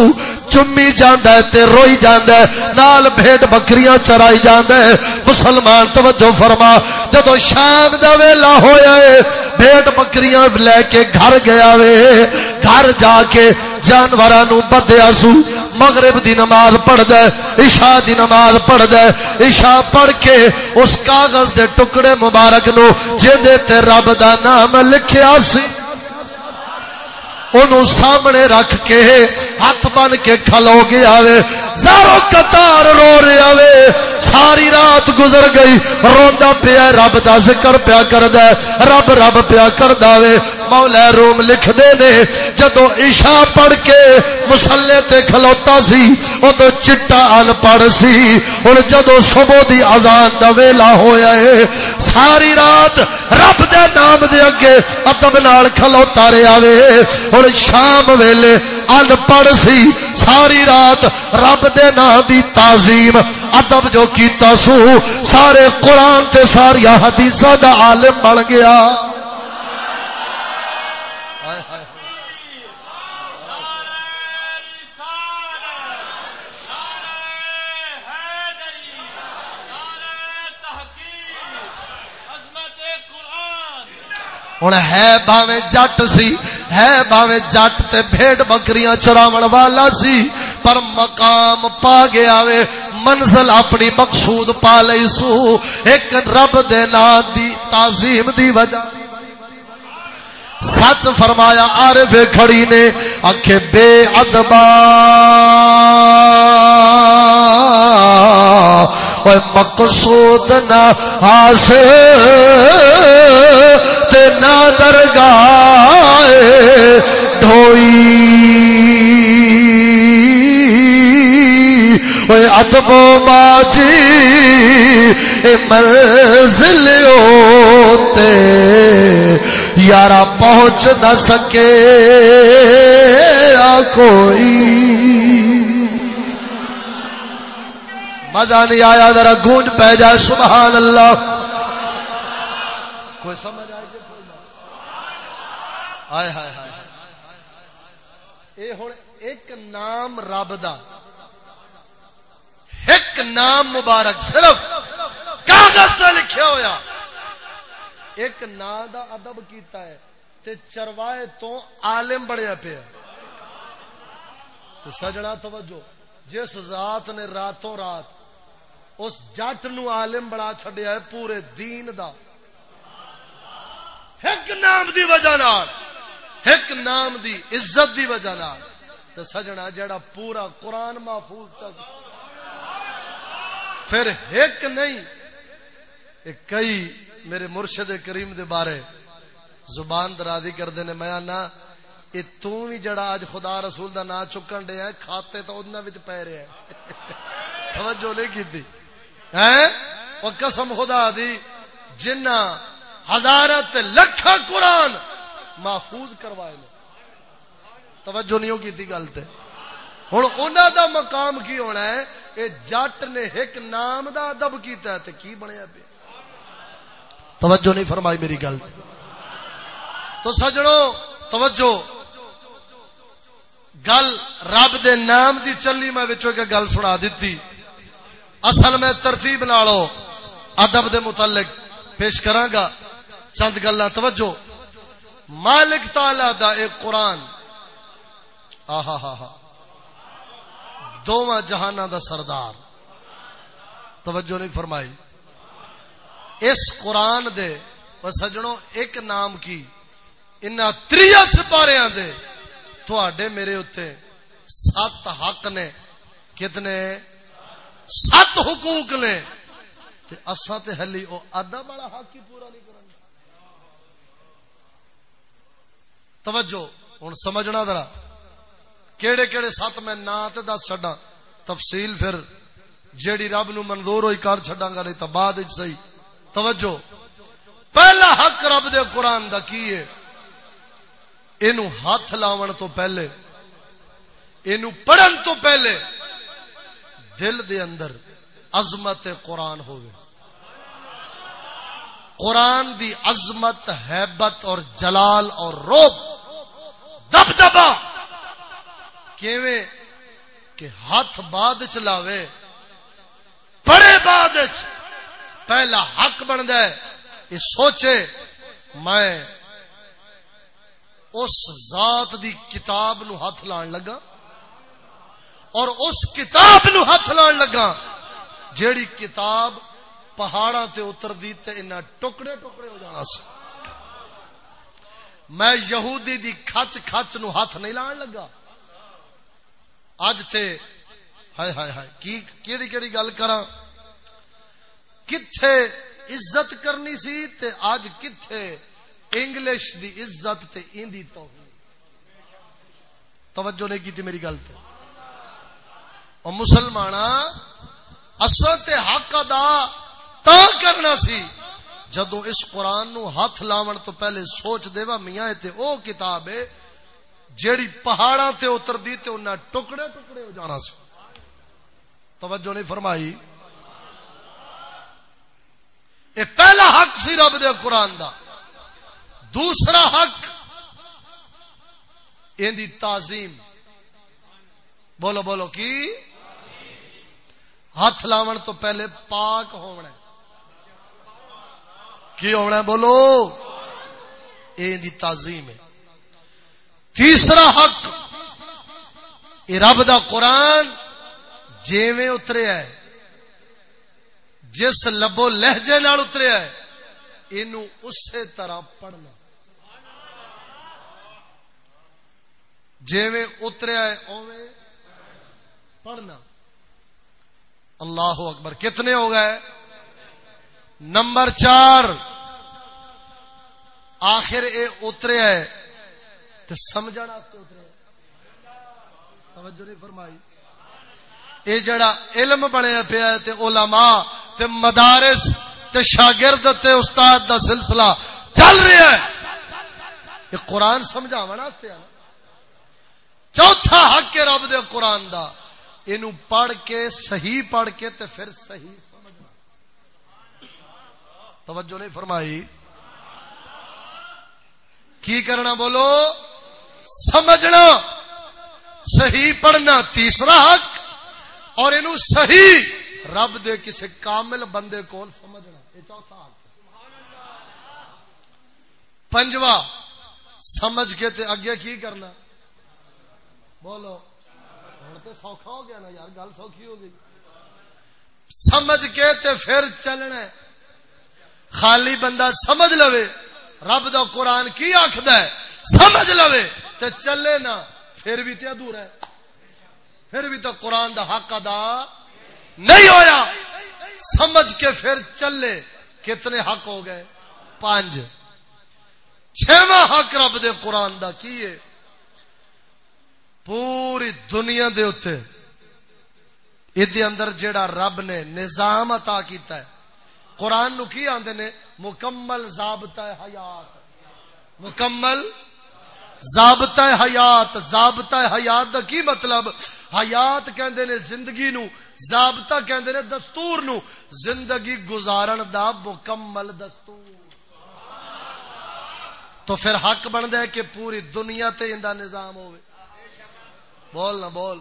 چمی جاندا ہے تے روئی جاندا ہے نال بھیڑ بکریاں چرائی جاندا ہے مسلمان توجہ فرما جدو شام دا ویلا ہویا ہے بھیڑ بکریاں لے کے گھر گیا وے گھر جا کے جانوراں نو بدیا سو مغرب دی نماز پڑھ دے عشاء دی نماز پڑھ دے عشاء پڑھ کے اس کاغذ دے ٹکڑے مبارک نو جے تے رب دا نام لکھیا سی انہوں سامنے رکھ کے ہاتھ بن کے کھلو گیا وے زارو قطار رو رہا وے ساری رات گزر گئی روندا پیا رب دا ذکر پیا کردا رب رب پیا کردا وے مولا روم لکھ دے نے، جدو عشاء پڑھ کے مسلے تے کھلوتا سی، اودو چٹا ان پڑھ سی۔ ہن جدو صبح دی اذان دا ویلا ہویا ہے، ساری رات رب دے نام دے اگے ادب نال کھلوتا رہیا وے۔ ہن شام ویلے ان پڑھ سی، ساری رات رب دے نام دی تعظیم ادب جو کیتا سو، سارے قرآن تے ساری حدیثاں دا عالم بن گیا۔ ہوں ہے باوے جٹ سی ہے باوے جٹ تے بھیڑ بکریاں چراون والا سی پر مقام پا گیا وے منزل اپنی مقصود پا لئی سو ایک رب دے نا دی تعظیم دی وجہ سچ فرمایا عارف کھڑی نے اکھے بے ادبا مقصود نہ حاصل، تے نہ درگاہ ڈھوئی۔ ادب باجی منزل ہوتے، یارا پہنچ نہ سکے کوئی۔ مزہ نہیں آیا، ذرا گونج پہ جائے، سبحان اللہ۔ کوئی سمجھ آئے جی؟ ہائے ہائے ہائے۔ اے ہوں ایک نام رب دا، ایک نام مبارک صرف کاغذ سے لکھیا ہویا۔ ایک نا دا ادب کیتا ہے، تے چروائے تو عالم بڑھیا پیا۔ تو سجنا توجہ، جس ذات نے راتوں رات اس جٹ نو عالم بڑا چھڈیا ہے پورے دین دا۔ ایک نام دی وجہ نال، ایک نام دی عزت دی وجہ نال۔ تے سجنا جڑا پورا قرآن محفوظ چل۔ پھر ایک نہیں، ایک کئی میرے مرشد کریم دے بارے زبان درازی کردے نے، میں نا یہ تو بھی جڑا اج خدا رسول دا نا چکن ڈے ہے، کھاتے تو انہاں وچ پے رہے ہیں۔ [laughs] توجہ نہیں کیتی۔ ہیں او قسم خدا دی، جنہ ہزارت لکھا قرآن محفوظ کروائے نے۔ توجہ نہیں ہوگی تھی گل تے۔ ہوں انہوں دا مقام کی ہونا ہے؟ اے جٹ نے ایک نام دا ادب کیتا ہے تے کی بنیا پیا؟ توجہ نہیں فرمائی میری گل۔ تو سجڑوں توجہ۔ گل رب دے نام دی چلی میں وچوں کے گل سنا دیتی۔ اصل میں ترتیب نالو ادب دے متعلق پیش کراں گا چند گلاں توجہ۔ مالک تعالی دا ایک قرآن۔ آہا ہا ہا۔ دوواں جہاناں دا سردار۔ توجہ نہیں فرمائی۔ اس قرآن دے سجنوں ایک نام کی۔ انہاں تریا سپاریاں دے۔ تھوڑے میرے اتنے سات حق نے۔ کتنے؟ سات حقوق نے۔ تے اساں تے ہلی او ادب والا حق ہی پورا نہیں کرنا توجہ، ہن سمجھنا ذرا۔ کیڑے کیڑے سات میں نا تے دس چھڈاں۔ تفصیل پھر جیڑی رب نو منظور ہوئی کر چھڈاں گا، نہیں تے بعد وچ صحیح۔ توجہ۔ پہلا حق رب دے قرآن دا کی ہے؟ اینو ہاتھ لاون تو پہلے، اینو پڑھن تو پہلے۔ دل دے اندر عظمت قرآن ہوئے قرآن دی عظمت، حیبت اور جلال اور روب۔ دب دبا کیویں؟ کہ ہاتھ بعد چلاوے پڑے بعد پہلا حق بن ہے یہ سوچے، میں اس ذات دی کتاب نو ہاتھ لان لگا۔ اور اس کتاب نو ہاتھ لان لگا۔ جیڑی کتاب پہاڑا تے اتر دی تے انہا ٹکڑے ٹکڑے ہو جانا سی میں یہودی دی کھچ کھچ نو ہاتھ نہیں لان لگا۔ آج تے ہائے ہائے ہائے، کی کیڑی کیڑی گل کراں؟ کتھے عزت کرنی سی تے آج کتھے انگلش دی عزت تے ایندی توہین۔ توجہ نہیں کی تھی میری گل تے۔ اور مسلمانا اصل تے حق ادا تا کرنا سی۔ جدو اس قرآن نو ہاتھ لاون تو پہلے سوچ دے وا میاں تے او کتاب ہے، جیڑی پہاڑاں تے اتر دی تے انہاں ٹکڑے ٹکڑے ہو جانا سی۔ توجہ نہیں فرمائی؟ اے پہلا حق سی رب دے قرآن دا۔ دوسرا حق ان دی تعظیم۔ بولو بولو، کی؟ ہاتھ لاون تو پہلے پاک ہونا کی ہونا بولو۔ یہ تعظیم ہے۔ تیسرا حق۔ یہ رب دا قرآن جیویں اترے ہے۔ جس لبو لہجے نال اترے ہے۔ اینو اسی طرح پڑھنا۔ جیویں اتریا ہے اویں پڑھنا۔ اللہ اکبر، کتنے ہو گئے؟ نمبر چار، آخر اے اترے ہے۔ تو سمجھنا اترے۔ توجہ نہیں فرمائی۔ اے جڑا علم بنیا پیا تے علماء تے مدارس تے شاگرد تے استاد دا سلسلہ چل رہا ہے۔ یہ قرآن سمجھاوا چوتھا حق کے رب دے قرآن دا۔ اینو پڑھ کے صحیح پڑھ کے تے پھر صحیح سمجھنا۔ توجہ نہیں فرمائی۔ کی کرنا بولو؟ سمجھنا۔ صحیح پڑھنا تیسرا حق اور اینو صحیح رب دے کسی کامل بندے کو سمجھنا۔ یہ چوتھا حق۔ پنجواں، سمجھ کے تے اگے کی کرنا؟ بولو۔ ہوں تو سوکھا ہو گیا نا یار، گل سوکھی ہو گئی۔ سمجھ کے تے پھر چلنا خالی بندہ سمجھ لو رب دا قرآن کی آخد سمجھ لو تے چلے نا، پھر بھی تے ادھورا ہے۔ پھر بھی تو قرآن دا حق ادا نہیں ہویا۔ سمجھ کے پھر چلے، کتنے حق ہو گئے؟ پانچ۔ چھواں حق رب دے قرآن دا کی پوری دنیا دے اتے ادھے اندر جیڑا رب نے نظام عطا کیتا ہے۔ قرآن نو کی آندے نے؟ مکمل ضابطہ حیات۔ مکمل ضابطہ حیات۔ ضابطہ حیات دا کی مطلب؟ حیات کہندے نے زندگی نو، ضابطہ کہندے نے دستور نو۔ زندگی گزارن دا مکمل دستور۔ تو پھر حق بنتا ہے کہ پوری دنیا تے اندا نظام ہوئے بول نہ بول۔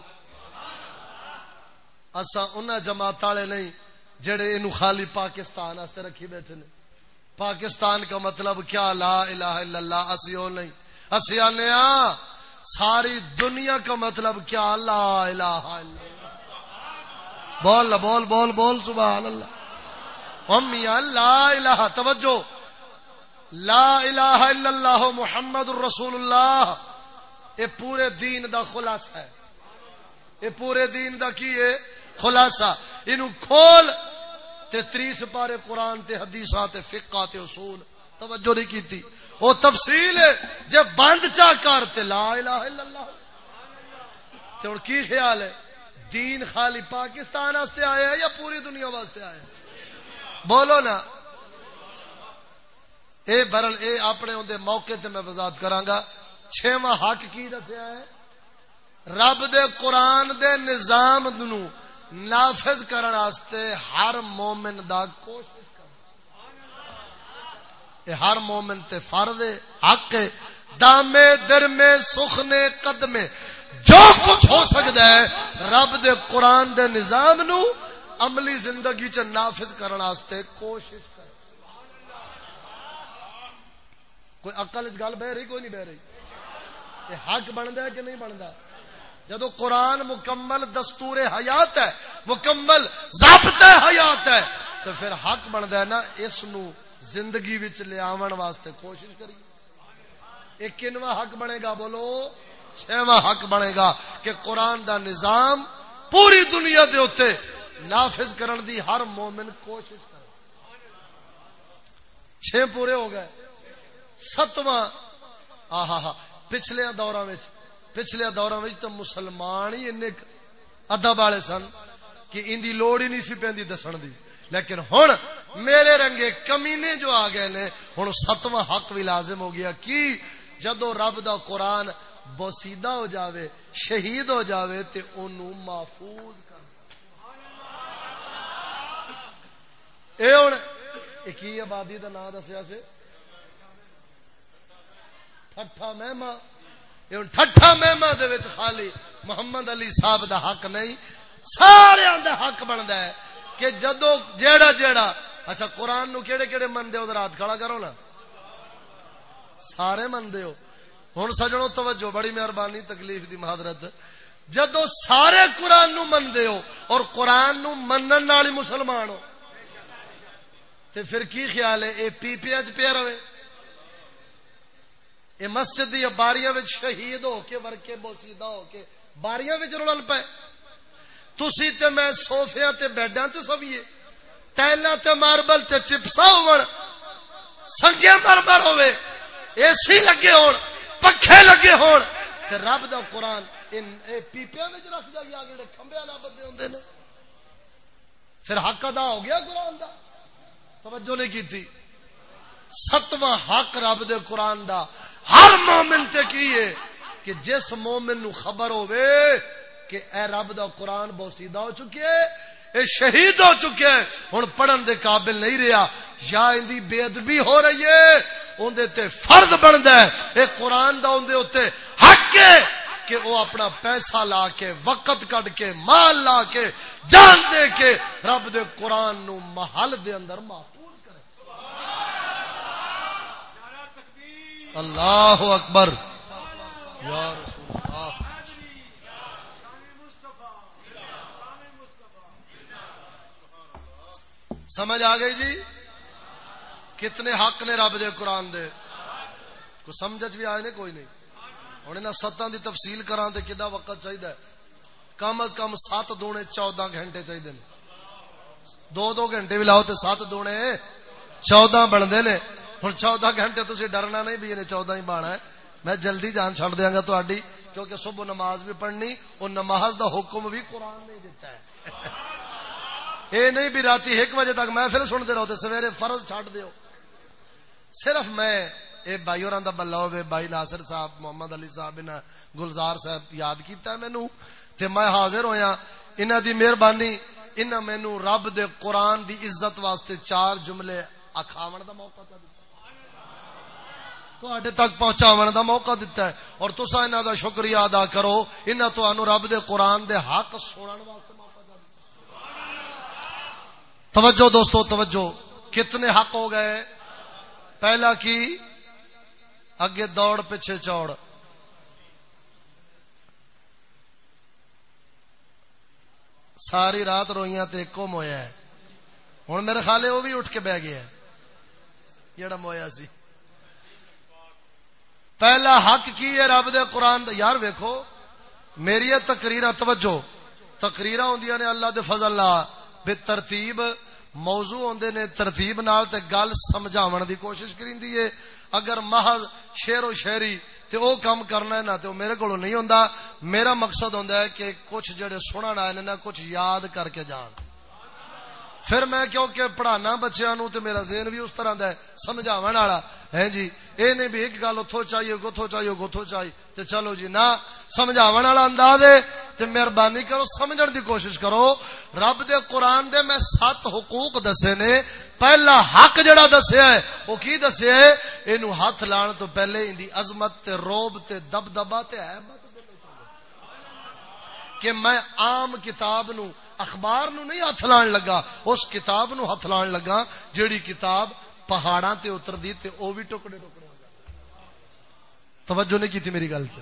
اسا انہاں جماعت والے نہیں، جڑے اینو خالی پاکستان واسطے رکھی بیٹھے نے۔ پاکستان کا مطلب کیا؟ لا الہ الا اللہ، اسی او نہیں۔ اسی آنے ساری دنیا کا مطلب کیا؟ لا الہ الا اللہ۔ بول بول بول بول، سبحان اللہ۔ امیاں لا الہ، توجہ۔ لا الہ الا اللہ محمد الرسول اللہ۔ اے پورے دین دا خلاصہ ہے۔ اے پورے دین دا کی ہے؟ خلاصہ۔ انہوں کھول تے تری سپارے قرآن تے حدیثہ تے فقہ تے اصول۔ توجہ نہیں کیتی۔ وہ تفصیل ہے۔ جب بند چا کر تے لا الہ الا اللہ۔ تے اور کی خیال ہے؟ دین خالی پاکستان واسطے آیا ہے یا پوری دنیا واسطے آیا ہے؟ بولو نا۔ اے برل، اے اپنے اندے موقع تے میں وضاحت کراں گا۔ چھواں حق کی دسیا ہے؟ رب دے قرآن دے نظام نو نافذ کرن واسطے ہر مومن دا کوشش اے ہر مومن تے فرض حق دامے، درمے، سخنے، قدمے، جو کچھ ہو سکتا ہے، رب دے قرآن دے نظام نو عملی زندگی چ نافذ کرن واسطے کوشش کر کوئی عقل گل بہ رہی، کوئی نہیں بہ رہی۔ یہ حق بنتا ہے کہ نہیں بنتا جدو قرآن مکمل دستور حیات ہے، مکمل ضابطہ حیات ہے، تو پھر حق بنتا ہے نا اس نو زندگی لیا واسطے کوشش کریے۔ ایک کنواں حق بنے گا، بولو۔ چھواں حق بنے گا کہ قرآن دا نظام پوری دنیا دے اتنے نافذ کرن دی ہر مومن کوشش کر چھ پورے ہو گئے۔ ستواں، آہا ہا۔ پچھلے دورہ میں پچھلے دور میں تو مسلمان ہی ان ادب والے سن کہ ان دی لوڑ ہی نہیں سی پی دسن دی۔ لیکن ہن میرے رنگے کمینے جو آ گئے نے، ہن ستواں حق بھی لازم ہو گیا کی جدو رب دا قرآن بوسیدہ ہو جاوے، شہید ہو جاوے تے اونوں محفوظ کر۔ اے ہن ایک آبادی دا نام دسیا سے؟ ٹھٹھا مہما ٹھٹھا مہما خالی محمد علی صاحب دا حق نہیں، سارے دا حق بنتا ہے کہ جدو جیڑا جیڑا اچھا قرآن نو کیڑے کیڑے من دے رات کھڑا کرو نا۔ سارے من ہو۔ ہوں سجنوں توجہ، بڑی مہربانی، تکلیف دی محاضرت۔ جدو سارے قرآن نو من ہو اور قرآن نو منن والی مسلمان ہو، تے پھر کی خیال ہے؟ اے پی پی اچ پیا رہے۔ یہ مسجد دیا باریاں شہید ہو کے ورکے بوسیدہ ہو کے باریاں وچ رولن پے۔ تسی تے میں سوفیاں تے بیڈاں تے سویے ٹائلاں تے ماربل تے چپسا ہون۔ سنگے مرمر ہوے اے سی لگے ہون۔ پکھے لگے ہون۔ تے رب دا قرآن ان اے پیپیاں وچ رکھ جائے اگے کھمبے والا بندے ہوندے نے۔ پھر حق ادا ہو گیا قرآن دا۔ توجہ نہیں کی ستواں حق رب دے قرآن دا۔ ہر مومن تے کی ہے کہ جس مومن نو خبر ہوئے کہ اے رب دا قرآن بوسیدہ ہو چکے اے شہید ہو چکے ہن پڑھن دے قابل نہیں رہا یا اندی بے ادبی ہو رہی ہے اندے تے فرض بندا ہے۔ اے قرآن دا اندے اوتے حق ہے کہ وہ اپنا پیسہ لا کے، وقت کٹ کے، مال لا کے، جان دے کے رب دے قرآن نو محل دے اندر محفوظ اللہ اکبر یا رسول اللہ۔ سمجھ آ گئی جی؟ کتنے حق نے رب دے قرآن دے۔ کو سمجھ بھی آئے نے کوئی نہیں۔ ہوں انہیں ستان دی تفصیل کرا تو کڈا وقت چاہیے کم از کم سات دونے چودہ گھنٹے چاہیے دو دو گھنٹے بھی لاؤ تو سات دونے چودہ بنتے نے۔ ہوں چودہ گھنٹے تھی ڈرنا نہیں بھی انہیں چودہ ہی بانا ہے میں جلدی جان چڑ دیا گا تھی کیونکہ صبح نماز بھی پڑھنی اور نماز دا حکم بھی قرآن نہیں دیتا ہے اے نہیں بھی رات ایک بجے تک میں پھر سنتے رہو سویرے فرض چھٹ دیو صرف میں اے بھائی اور دا بلا ہوئے بھائی ناصر صاحب محمد علی صاحب انہاں گلزار صاحب یاد کیتا ہے مینوں تے میں حاضر ہویا انہاں دی مہربانی انہاں مینوں رب دے قرآن دی عزت واسطے چار جملے اکھاون دا موقع تا تواڈے تک پہنچاون دا موقع دیتا ہے۔ اور تساں انہاں دا شکریہ ادا کرو۔ انہاں تانوں رب دے قرآن دے حق سنن واسطے موقع دتا توجہ دوستو، توجہ۔ کتنے حق ہو گئے؟ پہلا کی؟ اگے دوڑ پیچھے چوڑ۔ ساری رات روئیاں تے ایک مویا ہے۔ ہوں میرے خالے وہ بھی اٹھ کے بہ گیا جڑا مویا سی۔ پہلا حق کی ہے رب دے قرآن دا یار ویکھو، میری تقریر توجہ تقریر ہوں نے اللہ دے فضل اللہ بے ترتیب، موضوع ہوندے نے ترتیب نال تے گل سمجھاون دی کوشش کریندی ہے۔ اگر محض شعر و شاعری تے او کام کرنا ہے نا تے او میرے کولوں نہیں ہوندا، میرا مقصد ہوندا ہے کہ کچھ جڑے سنن آئے نے نا، کچھ یاد کر کے جان۔ پھر میں کیونکہ پڑھانا بچیاں نو تے میرا ذہن بھی اس طرح دا ہے، سمجھاون والا۔ ہے جی؟ اے نے بھی ایک گل اتھوں چاہیے گتھوں چاہیے گتھوں چاہیے۔ تے چلو جی نہ سمجھاون والا انداز ہے۔ تے مہربانی کرو، سمجھن دی کوشش کرو۔ رب دے قرآن دے میں سات حقوق دسے نے۔ پہلا حق جڑا دسیا ہے، وہ کی دسیا ہے؟ اینو ہاتھ لان تو پہلے ان دی عظمت تے روب تے دبدبا تے عیبت کہ میں عام کتاب نو اخبار نو نہیں ہاتھ لان لگا، اس کتاب نو ہاتھ لان لگا، جیڑی کتاب پہاڑاں تے اتر دی تے او بھی ٹکڑے ٹکڑے ہو جائے توجہ نہیں کی تھی میری گل تے۔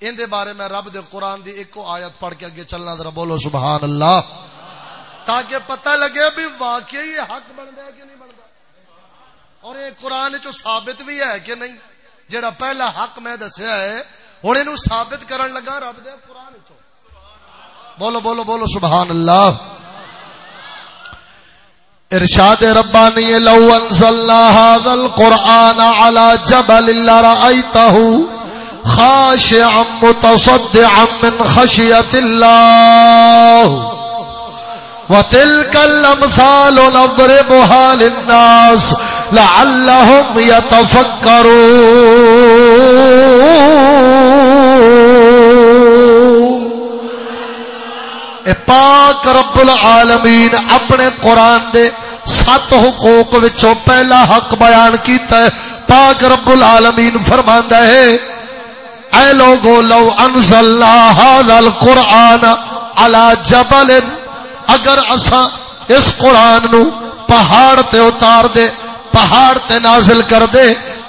ان دے بارے میں رب دے قرآن دی ایک آیت پڑھ کے اگے چلنا ذرا بولو سبحان اللہ۔ تاکہ پتہ لگے بھی واقعی یہ حق بنتا ہے کہ نہیں بنتا اور یہ قرآن چو ثابت بھی ہے کہ نہیں۔ جڑا پہلا حق میں دسیا ہے ہوں یہ ثابت کرن لگا رب دے قرآن بولو بولو بولو، سبحان اللہ۔ ارشاد ربانی لو انزلنا هذا القرآن على جبل لرأيته خاشعا متصدعا من خشية الله وتلك الأمثال نضربها للناس لعلهم يتفكرون اے پاک رب العالمین اپنے قرآن دے سات حقوق وچوں پہلا حق بیان کیتا ہے۔ پاک رب العالمین فرماندا ہے، اے لوگو، لو انزلنا هذا القرآن على جبل۔ اگر اساں اس قرآن نو پہاڑ تے اتار دے، پہاڑ تے نازل کر دے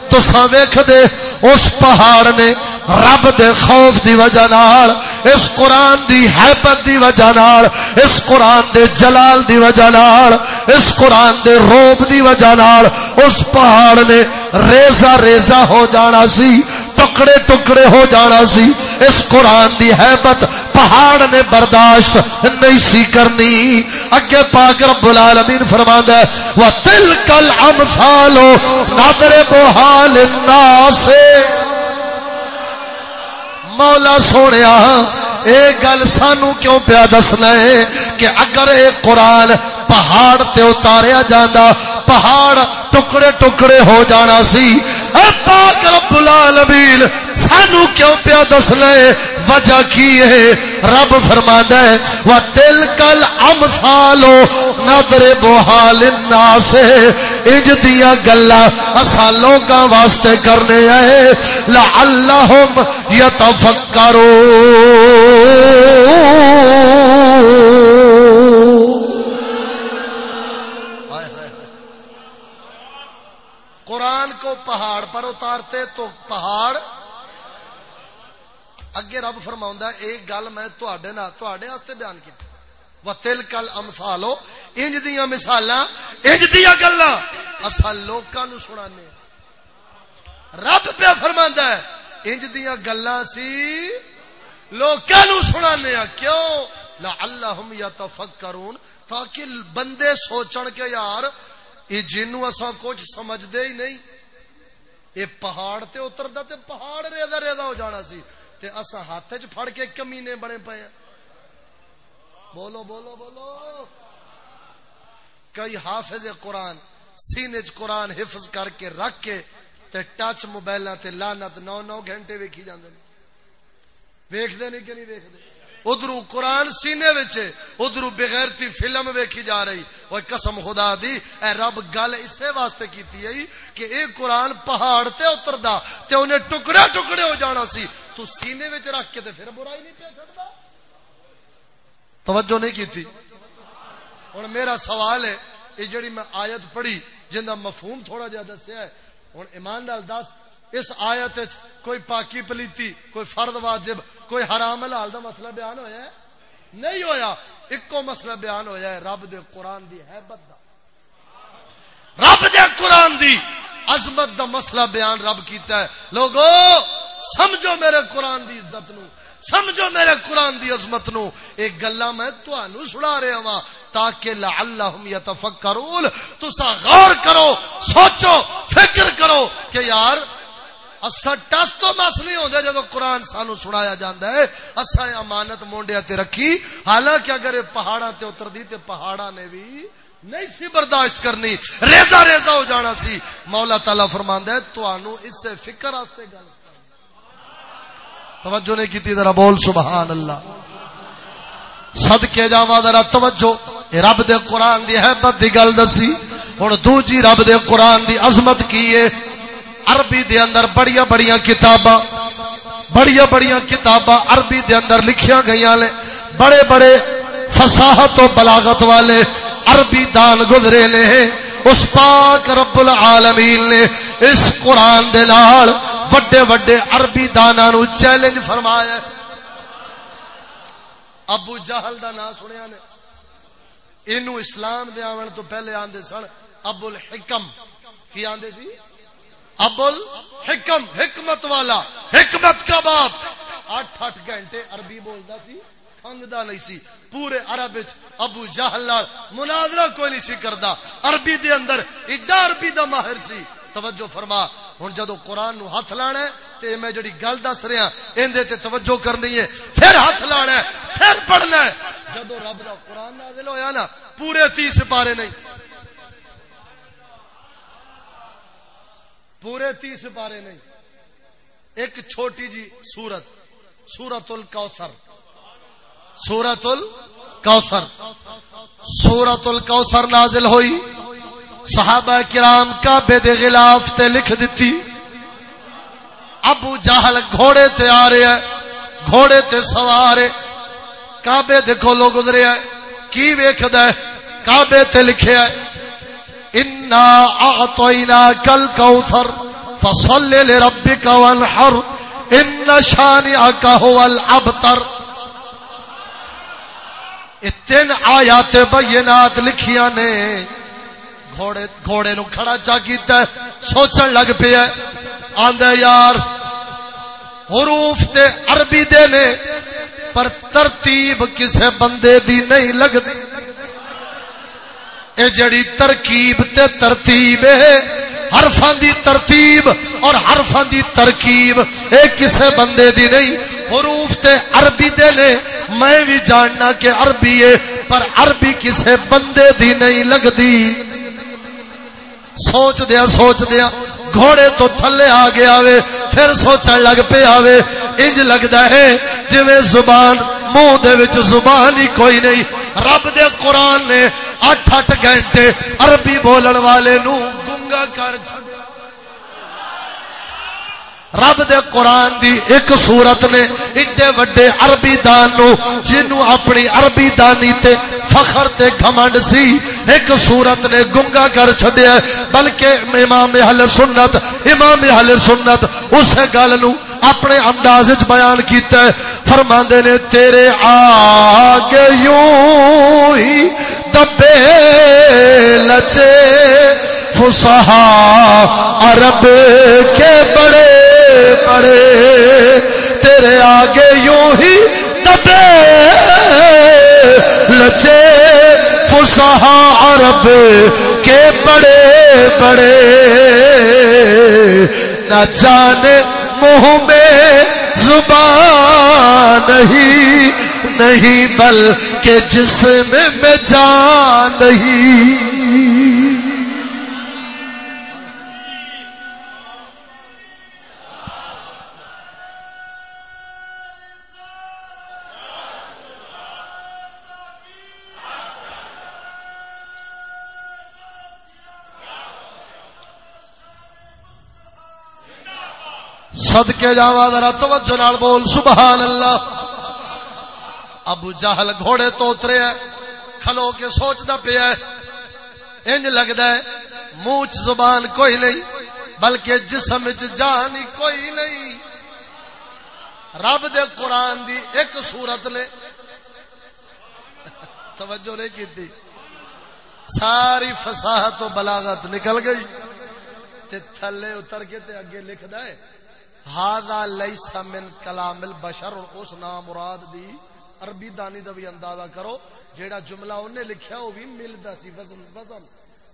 تو سا ویکھ دے، اس پہاڑ نے رب دے خوف دی وجہ نال، اس قرآن دی حیبت دی وجہ نال، اس قرآن دے جلال دی وجہ نال، اس قرآن دے روب دی وجہ نال، اس پہاڑ نے ریزہ ریزہ ہو جانا سی، ٹکڑے ٹکڑے ہو جانا سی، اس قرآن دی حیبت پہاڑ نے برداشت نہیں سی کرنی۔ اگے پاک رب العالمین فرماندا ہے وَتِلْكَ الْأَمْثَالُ نَضْرِبُهَا لِلنَّاسِ۔ مولا سونے اے گل سانو کیوں پیا دسنا ہے کہ اگر اے قرآن پہاڑ تے اتاریا جاندہ پہاڑ ٹکڑے ٹکڑے ہو جانا سی اے پاک رب العالمین، سانو کیوں پیا دسنا ہے؟ وجہ کی ہے؟ رب فرماندا ہے، وا تلکل امثالو نظر بوحال الناس اج دیا گلا اسا لوکاں واسطے کرنے آئے۔ لعلہم یتفکرون۔ قرآن کو پہاڑ پر اتارتے تو پہاڑ اگے رب فرما ایک گل میں بیان کی وہ تل کل امسالو انج دیا مثال انج دیا گلا اصا لوکاں سنا ہاں۔ رب پہ فرما ہے، انج دیا گلا سی لوکاں سنا ہاں۔ کیوں لا اللہ یا تفکرون تاکہ بندے سوچن کے یار یہ جنو اصا کچھ سمجھتے ہی نہیں۔ یہ پہاڑ تے اترتا تے پہاڑ ریدا ریدا ہو جانا سی۔ تے اسا ہاتھ چ پھڑ کے کمینے بنے پے بولو بولو بولو۔ کئی حافظ قرآن سینے چ قرآن حفظ کر کے رکھ کے تے ٹچ موبائل تے لانت نو نو گھنٹے ویکھی جاندے نے۔ ویکھدے نہیں کہ نہیں ویکھدے؟ ادھر قرآن سینے ادھر بغیرتی فلم ویکھی جا رہی۔ وہ قسم خدا دی، اے رب گل اسے واسطے کیتی ہے کہ اے قرآن پہاڑ تے اتردا تے انہیں ٹکڑے ٹکڑے ہو جانا سی۔ تو سینے وچ رکھ کے تے پھر برائی نہیں پیا چھڑدا توجہ نہیں کیتی۔ ہن میرا سوال ہے یہ جڑی میں آیت پڑھی، جن دا مفہوم تھوڑا جہا دسیا ہے، ہن ایمان نال دس اس آیت کوئی پاکی پلیتی، کوئی فرد واجب، کوئی حرام حلال دا مسئلہ بیان ہویا ہے؟ نہیں ہویا۔ ایکو مسئلہ بیان ہویا ہے، رب دے قرآن دی حیبت دا۔ رب دے قرآن دی عظمت دا مسئلہ بیان رب کیتا ہے۔ لوگو، سمجھو میرے قرآن دی عزت نو۔ سمجھو میرے قرآن دی عظمت نو۔ ایک گلا میں تانوں سنا رہا ہاں تاکہ لعلہم یتفکرون۔ تسا غور کرو، سوچو، فکر کرو کہ یار اصا ٹس تو مس نہیں ہوتے جب قرآن سانو سنایا جاتا ہے۔ اصا امانت مونڈیا تے رکھی۔ حالانکہ اگر یہ پہاڑا تے اتر دی تے پہاڑا نے بھی نہیں سی برداشت کرنی۔ ریزا ریزا ہو جانا سی۔ مولا تعالی فرماندا ہے، تانوں اس سے فکر واسطے گل توجہ نہیں کیتی، ذرا بول۔ سبحان اللہ صدقے جاواں ذرا توجہ۔ اے رب دے قرآن دی حیبت دی گل دسی۔ ہن دوجی رب دے قرآن دی عظمت کی ہے؟ عربی دے اندر بڑیا بڑیا کتاباں بڑیا بڑیا کتاباں عربی دے اندر لکھیا گئی نے۔ بڑے بڑے فصاحت و بلاغت والے عربی دان گزرے نے۔ اس پاک رب العالمین نے اس قرآن دے نال وڈے وڈے عربی دانا نو چیلنج فرمایا۔ ابو جہل دا نام سنیا نے۔ اینو اسلام دے آون تو پہلے آندے سن ابو الحکم۔ کی آندے سی؟ ابل حکم، حکمت والا، حکمت کا باپ۔ اٹھ اٹھ گھنٹے عربی بولتا سی، کھنگدا نہیں سی۔ پورے عرب ابو جہل مناظرہ کوئی نہیں سی کردا۔ عربی دے اندر ایڈا عربی دا ماہر سی۔ توجہ فرما، ہن جدو قرآن نو ہاتھ لانا ہے، تے میں جڑی گل دس رہا ہاں، ایندے تے توجہ کرنی ہے۔ پھر ہاتھ لانا ہے، پھر پڑھنا ہے۔ جدو رب دا قرآن نازل ہویا نا، پورے تیس پارے نہیں۔ پورے تیس پارے نہیں۔ ایک چھوٹی جی سورت سورت الکوثر سورت الکوثر سورت الکوثر نازل ہوئی۔ صحابہ کرام کا بے غلاف تے لکھ دیتی ابو جہل گھوڑے تے آ رہے ہیں گھوڑے تے سوارے کعبے دیکھو لوگ گزرے ہیں کی ویکھد ہے؟ کعبے تے لکھے ہے۔ انا اعطینا کل کوثر فصل لربک وانحر ان شانئک هو الابتر تین آیات بینات لکھیاں نے گھوڑے گھوڑے نو کھڑا چا کیتا ہے، سوچن لگ پیا آندا یار، حروف تے عربی دے نے، پر ترتیب کسے بندے دی نہیں لگدی اے جڑی ترکیب تے ترتیب ہے، حرفاں دی ترتیب اور حرفاں دی ترکیب، اے کسے بندے دی نہیں، حروف تے عربی دے نے۔ میں بھی جاننا کہ عربی ہے، پر عربی کسے بندے دی نہیں لگدی سوچ دیا سوچ دیا، گھوڑے تو تھلے آ گیا وے پھر سوچن لگ پہ آوے۔ انج لگدا ہے، جویں زبان منہ دے وچ زبان ہی کوئی نہیں رب دے قرآن نے اٹھ اٹھ گھنٹے عربی بولن والے نو گنگا کر چھڑ رب دے قرآن دی ایک صورت نے ایڈے وڈے عربی دان نو جنو اپنی عربی دانی تے فخر تے گھمنڈ سی، ایک صورت نے گنگا کر چھڈیا۔ بلکہ امام اہل سنت، امام اہل سنت اس گل نو اپنے انداز بیان کیتا ہے۔ فرماندے نے، تیرے آگے یوں ہی دبے لچے فصحا عرب کے بڑے بڑے۔ تیرے آگے یوں ہی دبے لچے فصحا عرب کے بڑے بڑے۔ نہ جانے منہ میں زبان نہیں نہیں بلکہ جسم میں جان نہیں صدقے جاوا ذرا توجہ نال بول سبحان اللہ ابو جہل گھوڑے تو اترے ہے، کھلو کے سوچدا پیا ہے۔ انج لگدا ہے منہ زبان کوئی نہیں، بلکہ جسم جان ہی کوئی نہیں۔ رب دے قرآن دی ایک صورت نے [laughs] توجہ نہیں کی ساری فساحت و بلاغت نکل گئی۔ تے تھلے اتر کے تے اگے لکھ ہے ہاضا لیسا من کلام البشر اس نام مراد دی عربی دانی دا بھی اندازہ کرو، جیڑا جملہ انہیں لکھیا وہ بھی ملدا سی، وزن وزن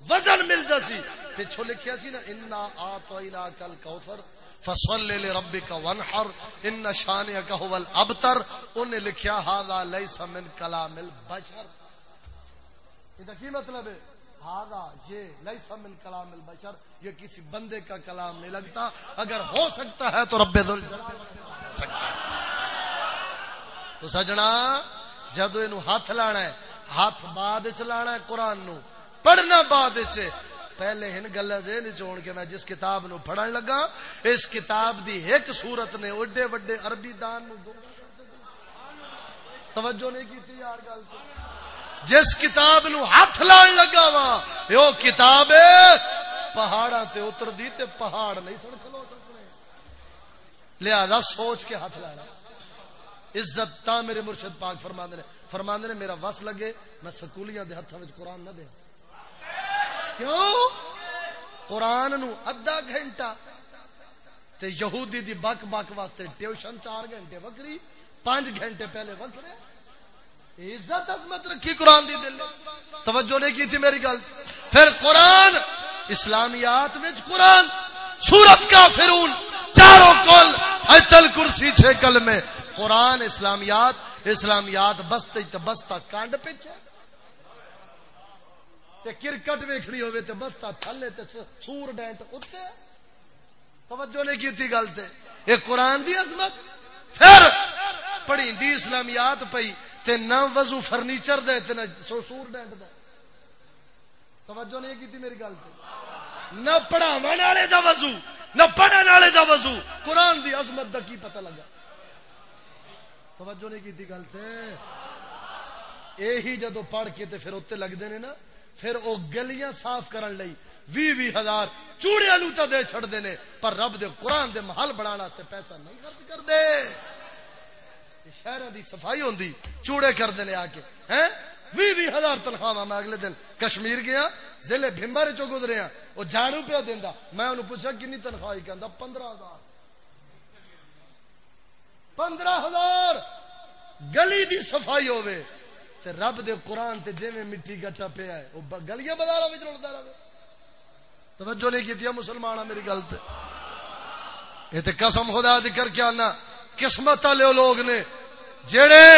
وزن ملدا سی۔ پچھو لکھیا سی نا، انا اعطینا کل کوثر فصل لربک وانحر، ان شانئک هو الابتر انہیں لکھیا ہاضا لیسا من کلام البشر یہ کی مطلب ہے؟ ہاضا یہ لیسا من کلام البشر، یہ کسی بندے کا کلام نہیں لگتا۔ اگر ہو سکتا ہے تو رب دل تو سجنا جدو یہ ہاتھ لانا ہے، ہاتھ بعد چلانا ہے قرآن نو، پڑھنا بعد چ پہلے ان گلا سے نچوڑ کے میں جس کتاب نو پڑھن لگا، اس کتاب دی ایک صورت نے اڈے وڈے عربی دان نو توجہ نہیں کی یار گل جس کتاب نو ہاتھ لان لگا وا یہ کتاب پہاڑا تے اتر دی تے پہاڑ نہیں سن کھلو سکنے۔ لہذا سوچ کے ہاتھ لانا عزت تا میرے مرشد پاک فرماندے نے فرماندے نے میرا وس لگے، میں سکولیاں دے ہتھاں وچ قرآن نہ دیں کیوں؟ قرآن نو ادھا گھنٹہ تے یہودی دی بک بک واسطے ٹیوشن چار گھنٹے وکری، پانچ گھنٹے پہلے وکرے۔ عزت عظمت رکھی قرآن دی دل توجہ نہیں کی تھی میری گل۔ پھر قرآن، اسلامیات وچ قرآن، سورت کا فرون چاروں کل ایتل کرسی چھ کل میں۔ قرآن، اسلامیات اسلامیات بستے تے بستا کانڈ پیچھے۔ تے کرکٹ ویکھنی ہوئے تے بستا تھلے تے سور ڈینٹ اتے۔ توجہ نہیں کی تھی گل تے۔ اے قرآن دی عظمت۔ پھر پڑھی دی اسلامیات پئی۔ تے نہ وضو فرنیچر دے تے نہ سور ڈینٹ دے۔ توجہ نہیں کی میری گل تے۔ نہ پڑھاو والے دا وضو، نہ پڑھنے والے دا وضو۔ قرآن دی عظمت دا کی پتہ لگا؟ توجہ نہیں کی گل تے۔ یہی جدو پڑھ کے تے پھر اتنے لگتے ہیں نا، پھر وہ گلیاں صاف کرن لئی وی وی ہزار چوڑیا نو تو دے چڑھتے ہیں پر رب دے قرآن دے محل بنا پیسہ نہیں خرچ کرتے شہر دی صفائی ہوندی، چوڑے کرتے ہیں آ کے ہیں؟ بھی بھی ہزار تنخواہ میں اگلے دن کشمیر گیا ضلع بھمبر چو گزرے ہاں؟ وہ جانو پیا دینا میں انہوں پوچھا کنی تنخواہ کہ پندرہ ہزار۔ پندرہ ہزار! گلی دی صفائی ہوے تے رب دے قرآن تے جی مٹی گٹا پیا ہے، وہ گلیاں بازار میں لڑتا رہے۔ توجہ نہیں کی مسلمان میری گل تے۔ یہ تے قسم خدا دی کر کے آنا، قسمت والے لوگ نے جڑے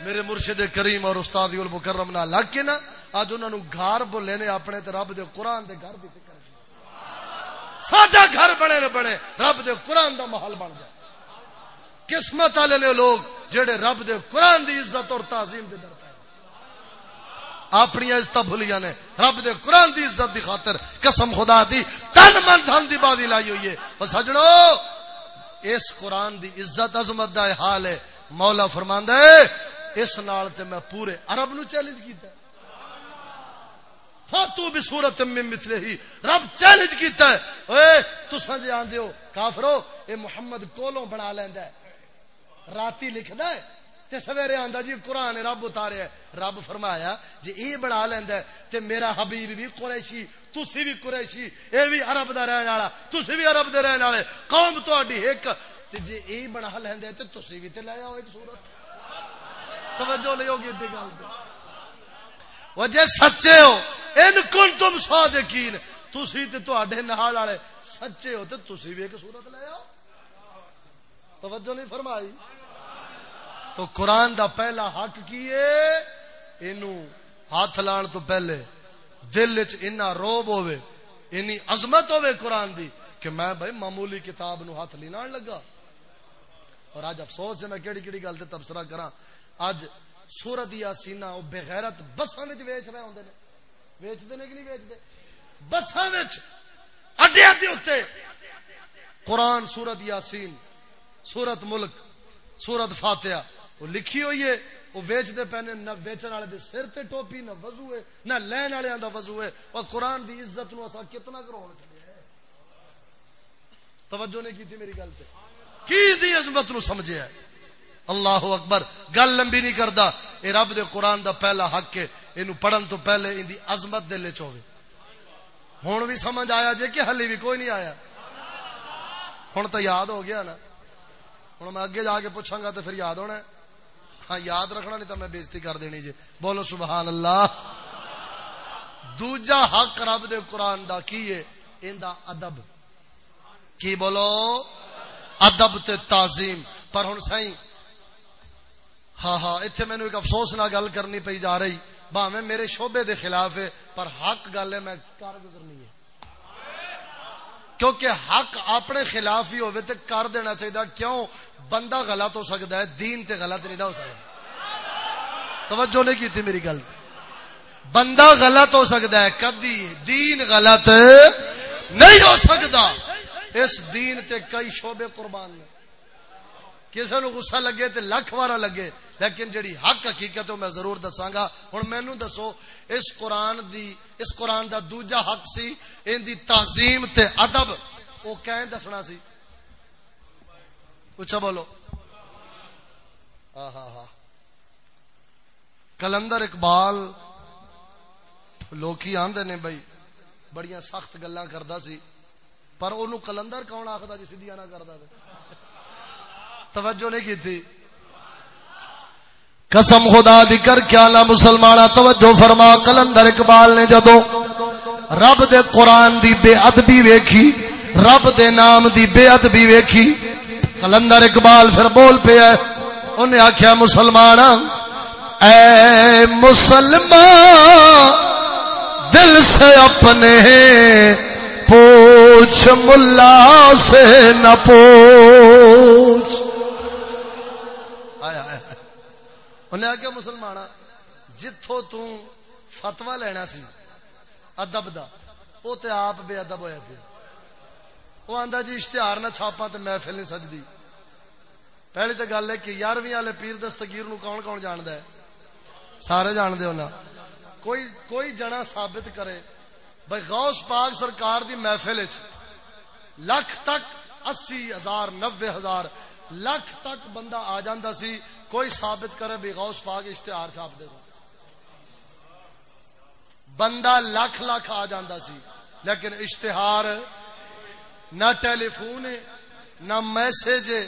میرے مرشد کریم اور استاد المکرم نہ لگ کے نا اج انہوں گھر بولے نے اپنے تے رب دے قرآن دے گھر دی فکر ساڈا گھر بنے نہ بنے، رب دے قرآن دا محل بن جائے۔ قسمت والے نے لوگ جڑے رب دے قرآن دی عزت اور تعظیم دے در اپنی عزت بھولیا نے رب دے قرآن دی عزت دی خاطر قسم خدا دی تن من دھن دی بادی لائی ہوئی ہے۔ سجڑو، اس قرآن دی عزت عظمت دا حال ہے۔ مولا فرماندا ہے، اس نال تے میں پورے عرب نو چیلنج کیتا فاتو بھی صورت میں مثلے ہی رب چیلنج کیتا ہے۔ اے، تساں جے آندے ہو، کافرو، اے محمد کولوں بنا لیندا ہے۔ راتی لکھدا ہے، تے سویرے آندا جی قرآن رب اتارے ہے۔ رب فرمایا جی اے بنا لیندا ہے، تے میرا حبیب بھی قریشی، تسی بھی قریشی، اے بھی عرب دا رہن والا، تسی بھی عرب دے رہن والے۔ قوم تہاڈی ایک تے جے اے بنا لیندا ہے تے تسی بھی تے لے آؤ ایک صورت توجہ نہیں ہوگی ادی گل وہ جے سچے ہو۔ ان کن تم صادقین۔ تسی تے تواڈے نال والے سچے ہو تے تسی بھی ایک صورت لے آؤ۔ توجہ نہیں فرمائی؟ تو قرآن دا پہلا حق کی ہے؟ اینو ہاتھ لان تو پہلے دل چ اینا روب ہوے اینی عظمت ہوے قرآن دی کہ میں بھائی معمولی کتاب نو ہاتھ لینا لگا۔ اور آج افسوس ہے میں کیڑی کیڑی گل تے تبصرہ کراں۔ اج سورت یا سینا وہ بغیرت بساں وچ ویچ رہے ہوندے نے۔ ویچدے نے کہ نہیں ویچدے؟ بساں وچ، اڈے اڈے اوتے قرآن، سورت یاسین، سورت ملک، سورت فاتحہ وہ لکھی ہوئی ہے۔ وہ ویچتے پے نہ ویچن والے دے سر تے ٹوپی، نہ وضو ہے، نہ لین والے دا وضو ہے۔ اور قرآن دی عزت نو اسا کتنا کرو توجہ نہیں کی تھی میری گل پہ کی دی عظمت نو سمجھے ہے؟ اللہ اکبر، گل لمبی نہیں کردا، اے رب دے قرآن دا پہلا حق ہے، اینو پڑھن تو پہلے ان دی عظمت دل وچ ہوے ہن بھی سمجھ آیا جے کہ ہلی بھی کوئی نہیں آیا۔ ہن تو یاد ہو گیا نا۔ ہن میں اگے جا کے پوچھاں گا تو پھر یاد ہونا ہے۔ ہاں یاد رکھنا نہیں تو میں بےزتی کر دینی جی۔ بولو سبحان اللہ۔ دوجا حق رب دے قرآن دا کی ہے؟ ان دا ادب۔ کی بولو؟ ادب تے تعظیم۔ پر ہن سائیں ہاں ہاں اتنے مینو ایک افسوس نہ گل کرنی پی جا رہی۔ باہیں میرے شعبے دے خلاف ہے، پر حق گل ہے، میں کر گزرنی ہے۔ کیونکہ حق اپنے خلاف ہی ہوئے تے کر دینا چاہیے کیوں؟ بندہ غلط ہو سکتا ہے، دین تے غلط نہیں نہ ہو سکتا توجہ نہیں کی تھی میری گل۔ بندہ غلط ہو سکتا ہے، کدی دین غلط نہیں ہو سکتا اس دین تے کئی شعبے قربان نے۔ کسی نو غصہ لگے تے لکھ وارا لگے، لیکن جڑی حق حقیقت میں ضرور دساں گا۔ ہن مینوں دسو، اس قرآن دی، اس قرآن دا دوجا حق سی، ان دی تعظیم تے ادب۔ او کہیں دسنا سی؟ اچھا بولو۔ کلندر اقبال لوکی آندے نے بھائی بڑیاں سخت گلاں کردا سی۔ پر اونوں کلندر کون آکھدا جی سیدھیاں نہ کردا توجہ نہیں کی تھی قسم خدا دی کر کیا نہ مسلمان توجہ فرما، کلندر اقبال نے جدو رب دے قرآن دی بے ادبی ویکھی، رب دے نام دی بے ادبی ویکھی، کلندر اقبال پھر بول پہ ہے انہیں آخیا مسلمان اے مسلمان دل سے اپنے پوچھ ملا سے نہ پوچھ۔ انہیں آخیا مسلمان جتوں فتوا لینا سی، ادب دا وہ تے آپ بے ادب ہوا پیا۔ وہ آندا جی اشتہار نہ چھاپا تو محفل نہیں سجدی۔ پہلی تو گل ہے کہ یارویں والے پیر دستگیر نو کون کون جاند ہے؟ سارے جانتے ہونا۔ کوئی کوئی جنا ثابت کرے۔ بھائی غوث پاک سرکار دی محفل لکھ تک اسی ہزار نبے ہزار، لکھ تک بندہ آ جاندہ سی، کوئی ثابت کرے بھی غوث پاک اشتہار چھاپ دے بندہ لکھ لکھ آ جاندہ سی، لیکن اشتہار نہ ٹیلی فون ہے نہ میسج ہے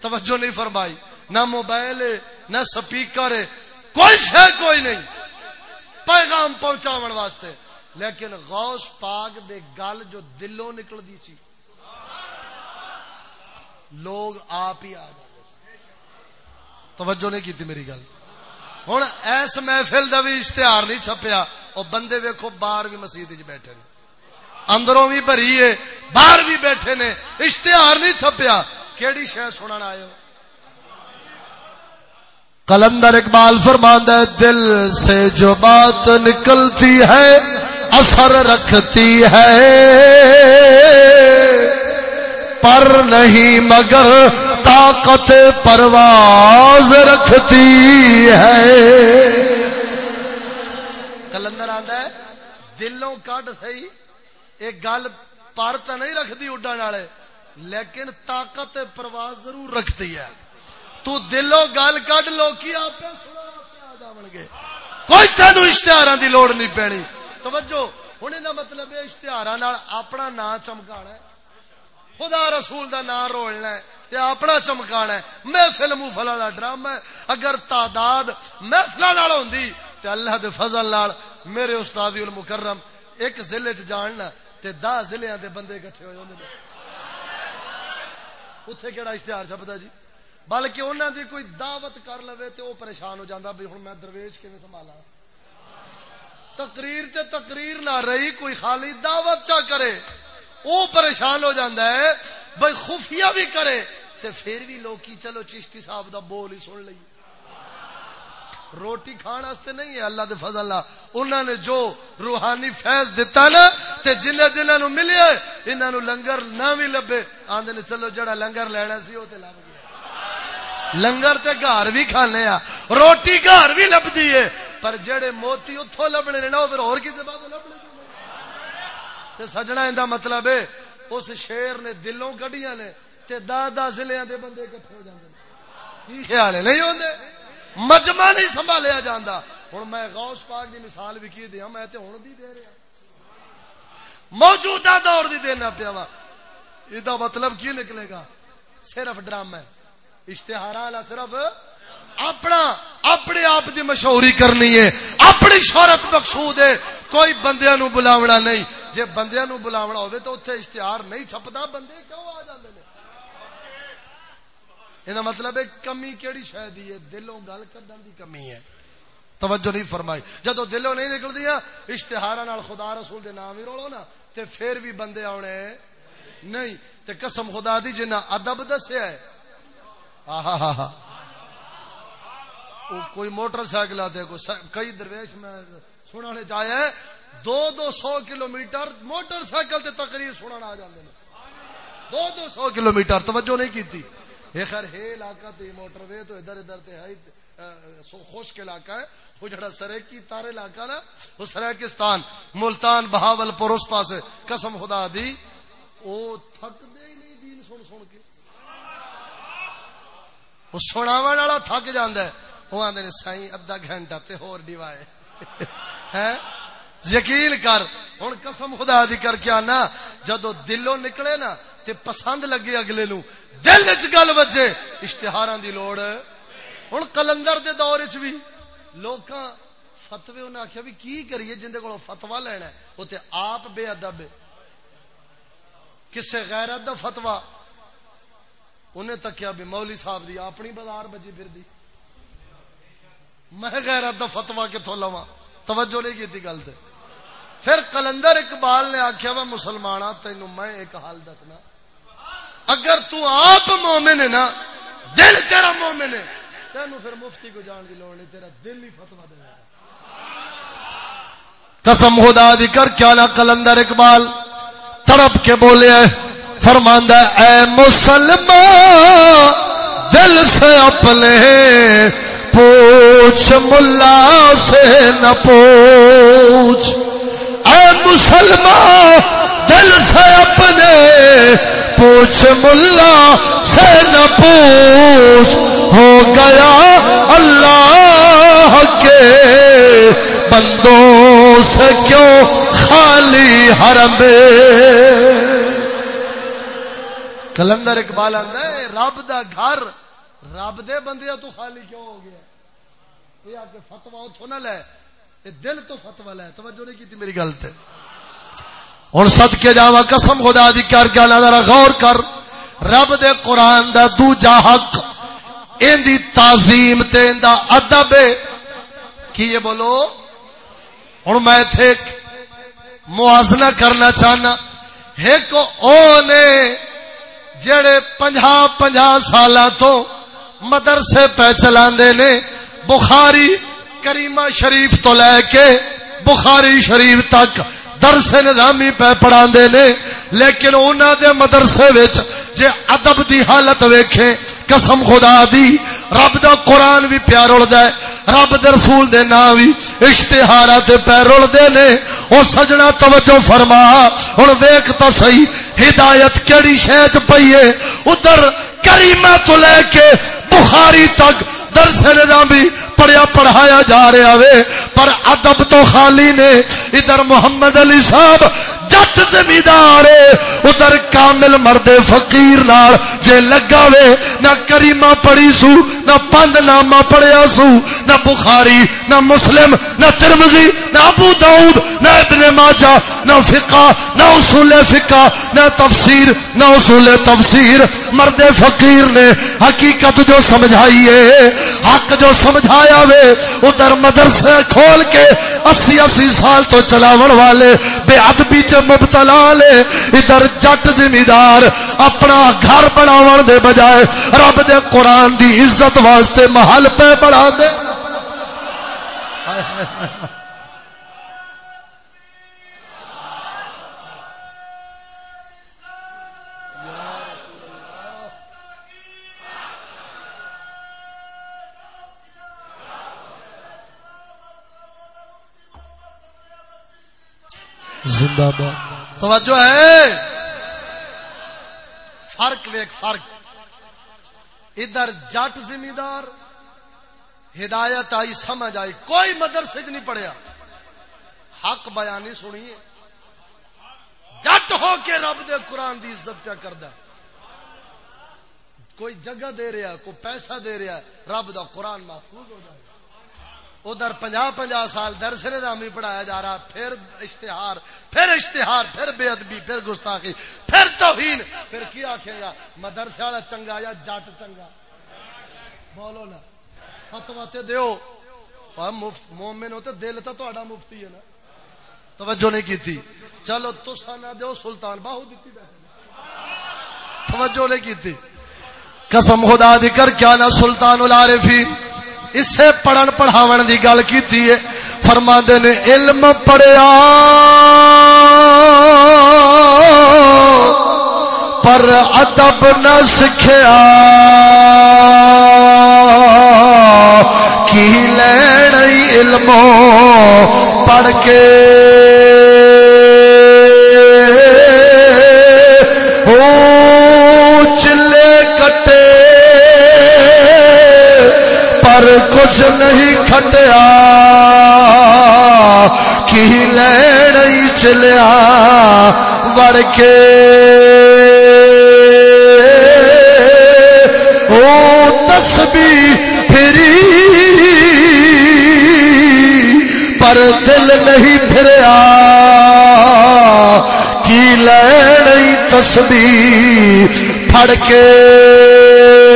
توجہ نہیں فرمائی، نہ موبائل ہے نہ سپیکر ہے کوئی شے، کوئی نہیں۔ پیغام پہنچاون واسطے۔ لیکن غوث پاک دے گل جو دلوں نکل دی سی، لوگ آپ ہی آ جاتے توجہ نہیں کی میری گل۔ ہوں ایس محفل کا بھی اشتہار نہیں چھپیا اور بندے ویکو باہر بھی مسیح بیٹھے اندروں بھی بھری ہے، باہر بھی بیٹھے نے۔ اشتہار نہیں چھپیا۔ کیڑی شہ سننا آئے کلندر اقبال فرماند دل سے جو بات نکلتی ہے اثر رکھتی ہے۔ پر نہیں مگر طاقت پرواز رکھتی ہے۔ کلندر آتا ہے، دلوں کٹ سی ایک گل پر تو نہیں رکھتی اڈن والے، لیکن طاقت پرواز ضرور رکھتی ہے۔ تو دلوں گل کڈ لوکی آپ گے۔ کوئی تینو اشتہار دی لوڑ نہیں پینی۔ توجہ ہوں یہ مطلب ہے اشتہار اپنا نام چمکا ہے۔ خدا رسول دا نام رولنا ہے تے اپنا چمکانا ہے۔ محفل محفل والا ڈرامہ ہے۔ اگر تعداد محفل نال ہوندی تے اللہ دے فضل نال میرے استاد المکرم ایک ضلع چ جاننا تے دہ ضلع دے بندے کٹھے ہوئے ہوندے اتنے کہڑا اشتہار چھپتا جی؟ بلکہ انہوں دی کوئی دعوت کر لو تو وہ پریشان ہو جاتا بھی ہوں میں درویش کیون سنبھالا تقریر تے تقریر نہ رہی، کوئی خالی دعوت چا کرے وہ پریشان ہو جاتا ہے بھائی خفیہ بھی کرے، تے پھر بھی لوکی چلو چشتی صاحب دا بول ہی سن لئی۔ روٹی کھان واسطے نہیں ہے، اللہ دے فضل اللہ انہوں نے جو روحانی فیض دیتا نا، تے جنہ جنہ نو ملیا انہاں نو لنگر نہ بھی لبے۔ آندے نے چلو جڑا لنگر لینا سی، او تے لب گیا۔ لنگر تے گھر بھی کھانے آ۔ روٹی گھر بھی لبدی ہے۔ پر جڑے موتی اتھوں لبنے نے نا پھر اور کسے بات لبنے سجنا ایندا مطلب ہے اس شیر نے دلوں کڈیاں نے تے دادا ضلع دے بندے اکٹھے ہو جاندے کی خیال ہے؟ نہیں ہوندے؟ مجمع نہیں سنبھالیا جاندا۔ ہن میں غوث پاک دی مثال بھی کی دیاں میں تے ہن دی دے رہا۔ موجودہ دور دی دینا پیا وا۔ یہ مطلب کی نکلے گا؟ صرف ڈرامہ۔ اشتہار والا صرف اپنا، اپنے آپ دی مشہوری کرنی ہے۔ اپنی شہرت مقصود ہے۔ کوئی بندیاں نو بلاونا نہیں۔ جے بندیاں نو بلاونا ہوئے تو اتھے اشتہار نہیں چھپتا بندے کیوں آ جاندے نے؟ یہ مطلب ہے کمی کیڑی شاید ہے؟ دلوں گل کڈن دی کمی ہے۔ توجہ نہیں فرمائی۔ جدو دلوں نہیں نکل دیا ہاں، اشتہار خدا رسول دے نام ہی رولو نا، تے پھر بھی بندے آنے نہیں۔ تے قسم خدا دی جنہ ادب دسیا ہے۔ آہا ہا ہا۔ کوئی موٹر سائیکل آتے کوئی کئی درویش میں سنانے چاہے دو دو سو کلو میٹر موٹر سائیکل تے تقریر سنانا آ جاندے نے۔ دو دو سو کلو میٹر توجہ نہیں کی تھی۔ یہ خیر، ہے علاقہ تے موٹر وے تو ادھر ادھر تے ہے خشک علاقہ ہے۔ وہ جڑا سریکی تارے علاقہ نا، وہ سریکستان، ملتان، بہاول پور اس پاس قسم خدا دی، او تھک دے ہی نہیں دین سن سن کے۔ وہ سناون والا تھک جاندا ہے۔ وہ آندے نے سائیں ادھا گھنٹہ تے ہور ڈیوائے یقین کر۔ ہن قسم خدا دی کر کے آنا۔ جدو دلوں نکلے نا تے پسند لگے اگلے نو، دل وچ گل وجے اشتہاراں دی لوڑ۔ ہن کلندر دے دور وچ بھی لوکاں فتوی انہاں آکھیا بھی کی کریے جن دے کولوں فتوا لینا ہے؟ او تے آپ بے ادب کسے غیرت دا فتوا انہیں تکیا بھی مولوی صاحب دی اپنی بازار بجی پھر دی۔ میں غیرت دا فتوا کتوں لوا توجہ نہیں کی گل تے۔ پھر کلندر اقبال نے آخیا وا مسلمان تین میں ایک حال دسنا۔ اگر تو آپ مومن ہے نا، دل تیرا مومن ہے تین پھر مفتی کو جان کی لوڑ نہیں، تیرا دل ہی فتوا دے قسم خدا دی کر، کیا نا کلندر اقبال تڑپ کے بولے فرماندہ اے مسلمان دل سے اپنے پوچھ، ملا سے نہ پوچھ۔ اے مسلمان، دل سے اپنے پوچھ، ملا سے نہ پوچھ۔ ہو گیا اللہ کے بندوں سے کیوں خالی حرم کلندر اقبال آدھا ہے، رب دا گھر، رب دے بندے تو خالی کیوں ہو گیا یہ آ کے فتوا اتو نہ لے یہ دل تو فتوا لے۔ توجہ نہیں کی میری گل تے۔ ہوں سد کے جا قسم خدا دی کر گل ذرا غور کر۔ رب دے قرآن دا دوجا حق ان دی تعظیم تے ان دا ادب کی یہ بولو؟ ہوں میں تھے موازنہ کرنا چاہنا۔ ایک او نے جڑے پنجا پنجا سال تو مدرسے پہ چلا نے بخاری کریمہ شریف تو لے کے بخاری شریف تک درس نظامی پہ پڑھا نے، لیکن انہوں دے مدرسے وچ جے ادب دی حالت ویکھے، قسم خدا دی، رب دا قرآن بھی پیار اڑتا ہے، رب دے رسول دے نام بھی اشتہارا تے پیر اڑتے نے۔ او سجنا توجہ فرما، ہن ویکھ تا صحیح، ہدایت کیڑی شے چ پئی ہے؟ ادھر کریمہ تو لے کے بخاری تک درس بھی پڑھیا پڑھایا جا رہا وے، پر ادب تو خالی نے۔ ادھر محمد علی صاحب جٹ زمیندار ادھر کامل مرد فقیر نال جے لگا وے، نہ کریمہ پڑھی سو، نہ پند نامہ پڑھیا سو، نہ بخاری، نہ مسلم، نہ ترمزی نہ ابو داؤد نہ ابن ماجہ، نہ فقہ، نہ اصول فقہ، نہ تفسیر، نہ اصول تفسیر۔ مرد فقیر نے حقیقت جو سمجھائی ہے، حق جو سمجھایا وے، ادھر مدرسے کھول کے اسی اسی سال تو چلاون والے بے ادبی چ مبتلا لے، ادھر جٹ زمیندار اپنا گھر بناون دے بجائے رب دے قرآن دی عزت واسطے محل پہ بڑھا دے۔ زندہ باد۔ توجہ ہے۔ فرق ویک فرق۔ ادھر جٹ زمیندار، ہدایت آئی، سمجھ آئی، کوئی مدرسے نہیں پڑھیا۔ حق بیانی سنیے۔ جٹ ہو کے رب دے قرآن دی عزت پیا کردا کوئی جگہ دے رہا، کوئی پیسہ دے رہا، رب دا قرآن محفوظ ہو جائے ادھر پنجا پنجا سال درس نظامی پڑھایا جا رہا، پھر اشتہار پھر اشتہار، پھر بے ادبی پھر گستاخی، پھر توہین، پھر کی آخے گا؟ مدرسے والا چنگا یا جٹ چنگا؟ بولو نا فتوا تے دیو۔ مفت، مومن ہو تو دل تو تا مفتی ہے نا۔ توجہ نہیں کی تھی چلو تسا نہ دیو، سلطان باہو دیتی توجہ نہیں کی تھی قسم خدا دی کر، کیا نہ سلطان العارفین؟ اسے پڑھن پڑھاون دی گل کیتی ہے۔ فرما دے نے، علم پڑھیا۔ پر ادب نہ سکھیا۔ کی لین علم پڑھ کے؟ کچھ نہیں کھٹیا۔ کی لڑ چلیا وڑ کے۔ او تسبی پھری۔ پر دل نہیں پھریا۔ کی لڑ تسبی پھڑ کے۔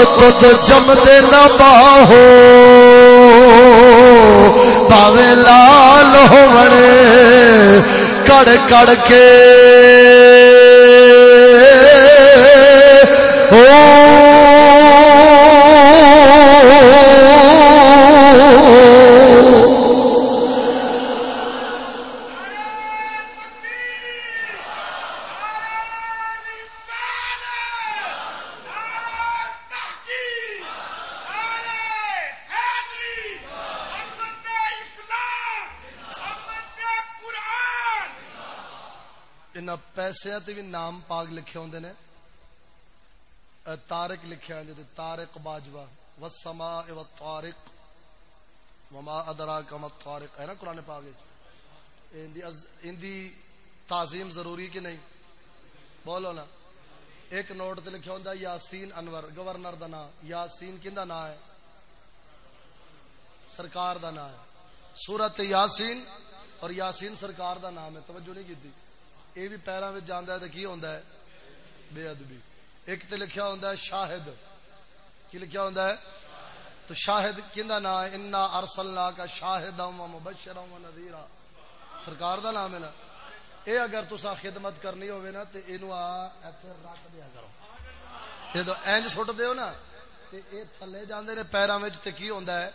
وہ جم جمتے نہ باہو پاوے لال ہو بڑے کڑ کڑ کے تے بھی نام پاک لکھے ہوندے نے تارک لکھے ہوندے تے تارک باجوا والسماء والطارق وما ادراک ما الطارق ہے نا قرآن پاک ان دی تعظیم ضروری کہ نہیں بولو نا ایک نوٹ تے لکھا ہوندا یاسین انور گورنر دا نام یاسین کیندا نام ہے سرکار دا نام ہے سورت یاسین اور یاسین سرکار دا نام ہے توجہ نہیں کیتی یہ بھی پیروں میں جانا ہے تو کی ہوتا ہے؟ بے ادبی ایک تو لکھا ہوتا ہے شاہد۔ کی لکھا ہوتا ہے؟ تو شاہد کہہ نا انا ارسل کا شاہد مبشر نذیرا سرکار دا نام ہے نا۔ اے اگر تسا خدمت کرنی ہوئے نا تو یہ رکھ دیا کرو۔ جدو اینج سٹ دیو نا تے اے تھلے جاندے نے پیراں وچ تے کی ہوندا ہے؟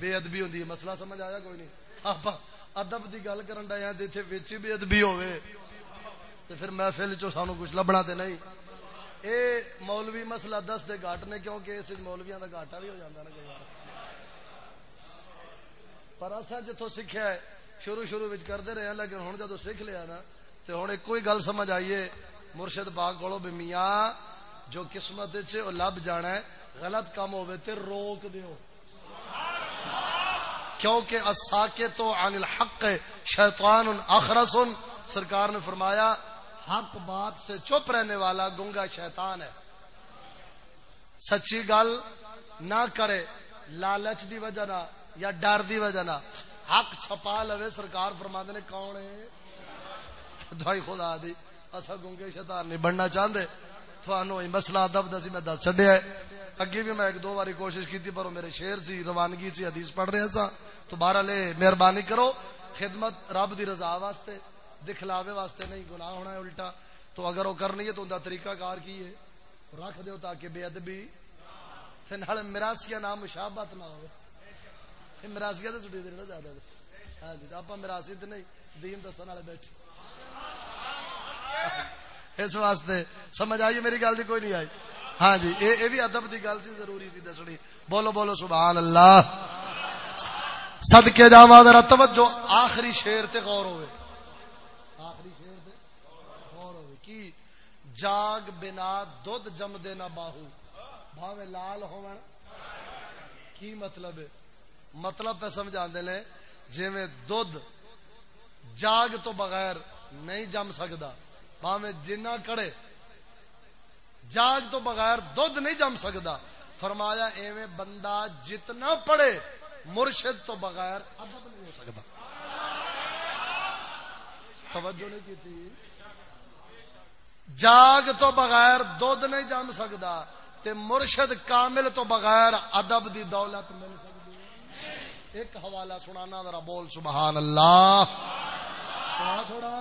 بے ادبی ہوندی ہے۔ مسئلہ سمجھ آیا کوئی نہیں؟ آپ ادب دی گل کرن ڈیا تے ایتھے وچ بے ادبی ہوے تو پھر محفل چو سانو کچھ لبنا تے نہیں۔ اے مولوی مسئلہ دس دے گاٹ نے، کیونکہ اس مولویاں دا گاٹا بھی ہو جاتا نا کئی پر اصا جتوں سیکھا ہے، شروع شروع وچ کرتے رہے ہیں، لیکن ہوں جدو سیکھ لیا نا تو ہوں ایک کوئی گل سمجھ آئیے، مرشد باغ کو بھی میاں، جو قسمت لب جانا ہے، غلط کام ہوئے تے روک دیو۔ کیونکہ اساکے تو عن الحق شیطان اخرسن، سرکار نے فرمایا حق بات سے چپ رہنے والا گنگا شیطان ہے۔ سچی گل نہ کرے، لالچ دی وجہ نہ یا ڈر دی وجہ نہ۔ حق چھپا لوے سرکار فرما نے، کون ہے؟ خدا دی۔ اصا گنگے شیطان نہیں بننا چاہتے تھانو مسئلہ ادب دسی میں دس چڈیا اگے بھی میں ایک دو باری کوشش کی پر میرے شیر سی، روانگی سی، حدیث پڑھ رہے سا تو بارہ لے، مہربانی کرو، خدمت رب دی رضا واسطے۔ دکھلاوے واسطے نہیں، گناہ ہونا ہے، الٹا۔ تو اگر وہ کرنی ہے تو ان طریقہ کار کی ہے؟ رکھ دیو تاکہ بے ادبی پھر مراسیا نام مشابت نہ ہو مراسیا تو چھٹی دینا زیادہ ہے ہاں جی آپ مراسی تو نہیں، دین دسن والے بیٹھے۔ اس واسطے سمجھ آئی میری گل دی کوئی نہیں آئی۔ ہاں جی یہ بھی ادب کی گل سی، ضروری سی دسنی۔ بولو بولو، سبحان اللہ۔ صدقے جاوا ذرا توجہ آخری شیر تے غور ہوئے آخری شیر تے غور ہوئے کی جاگ بنا دودھ جم نہ باہو بھاوے لال ہون کی مطلب ہے مطلب پہ سمجھا دے لے جی میں دودھ جاگ تو بغیر نہیں جم سکتا بھاوے جنہ کڑے جاگ تو بغیر دودھ نہیں جم سکتا فرمایا ایویں بندہ جتنا پڑھے مرشد تو بغیر ادب نہیں ہو سکتا توجہ نہیں کی تھی جاگ تو بغیر دودھ نہیں جم سکتا تے مرشد کامل تو بغیر ادب دی دولت مل سکتی ایک حوالہ سنانا ذرا بول سبحان اللہ۔ سنا چھوڑا۔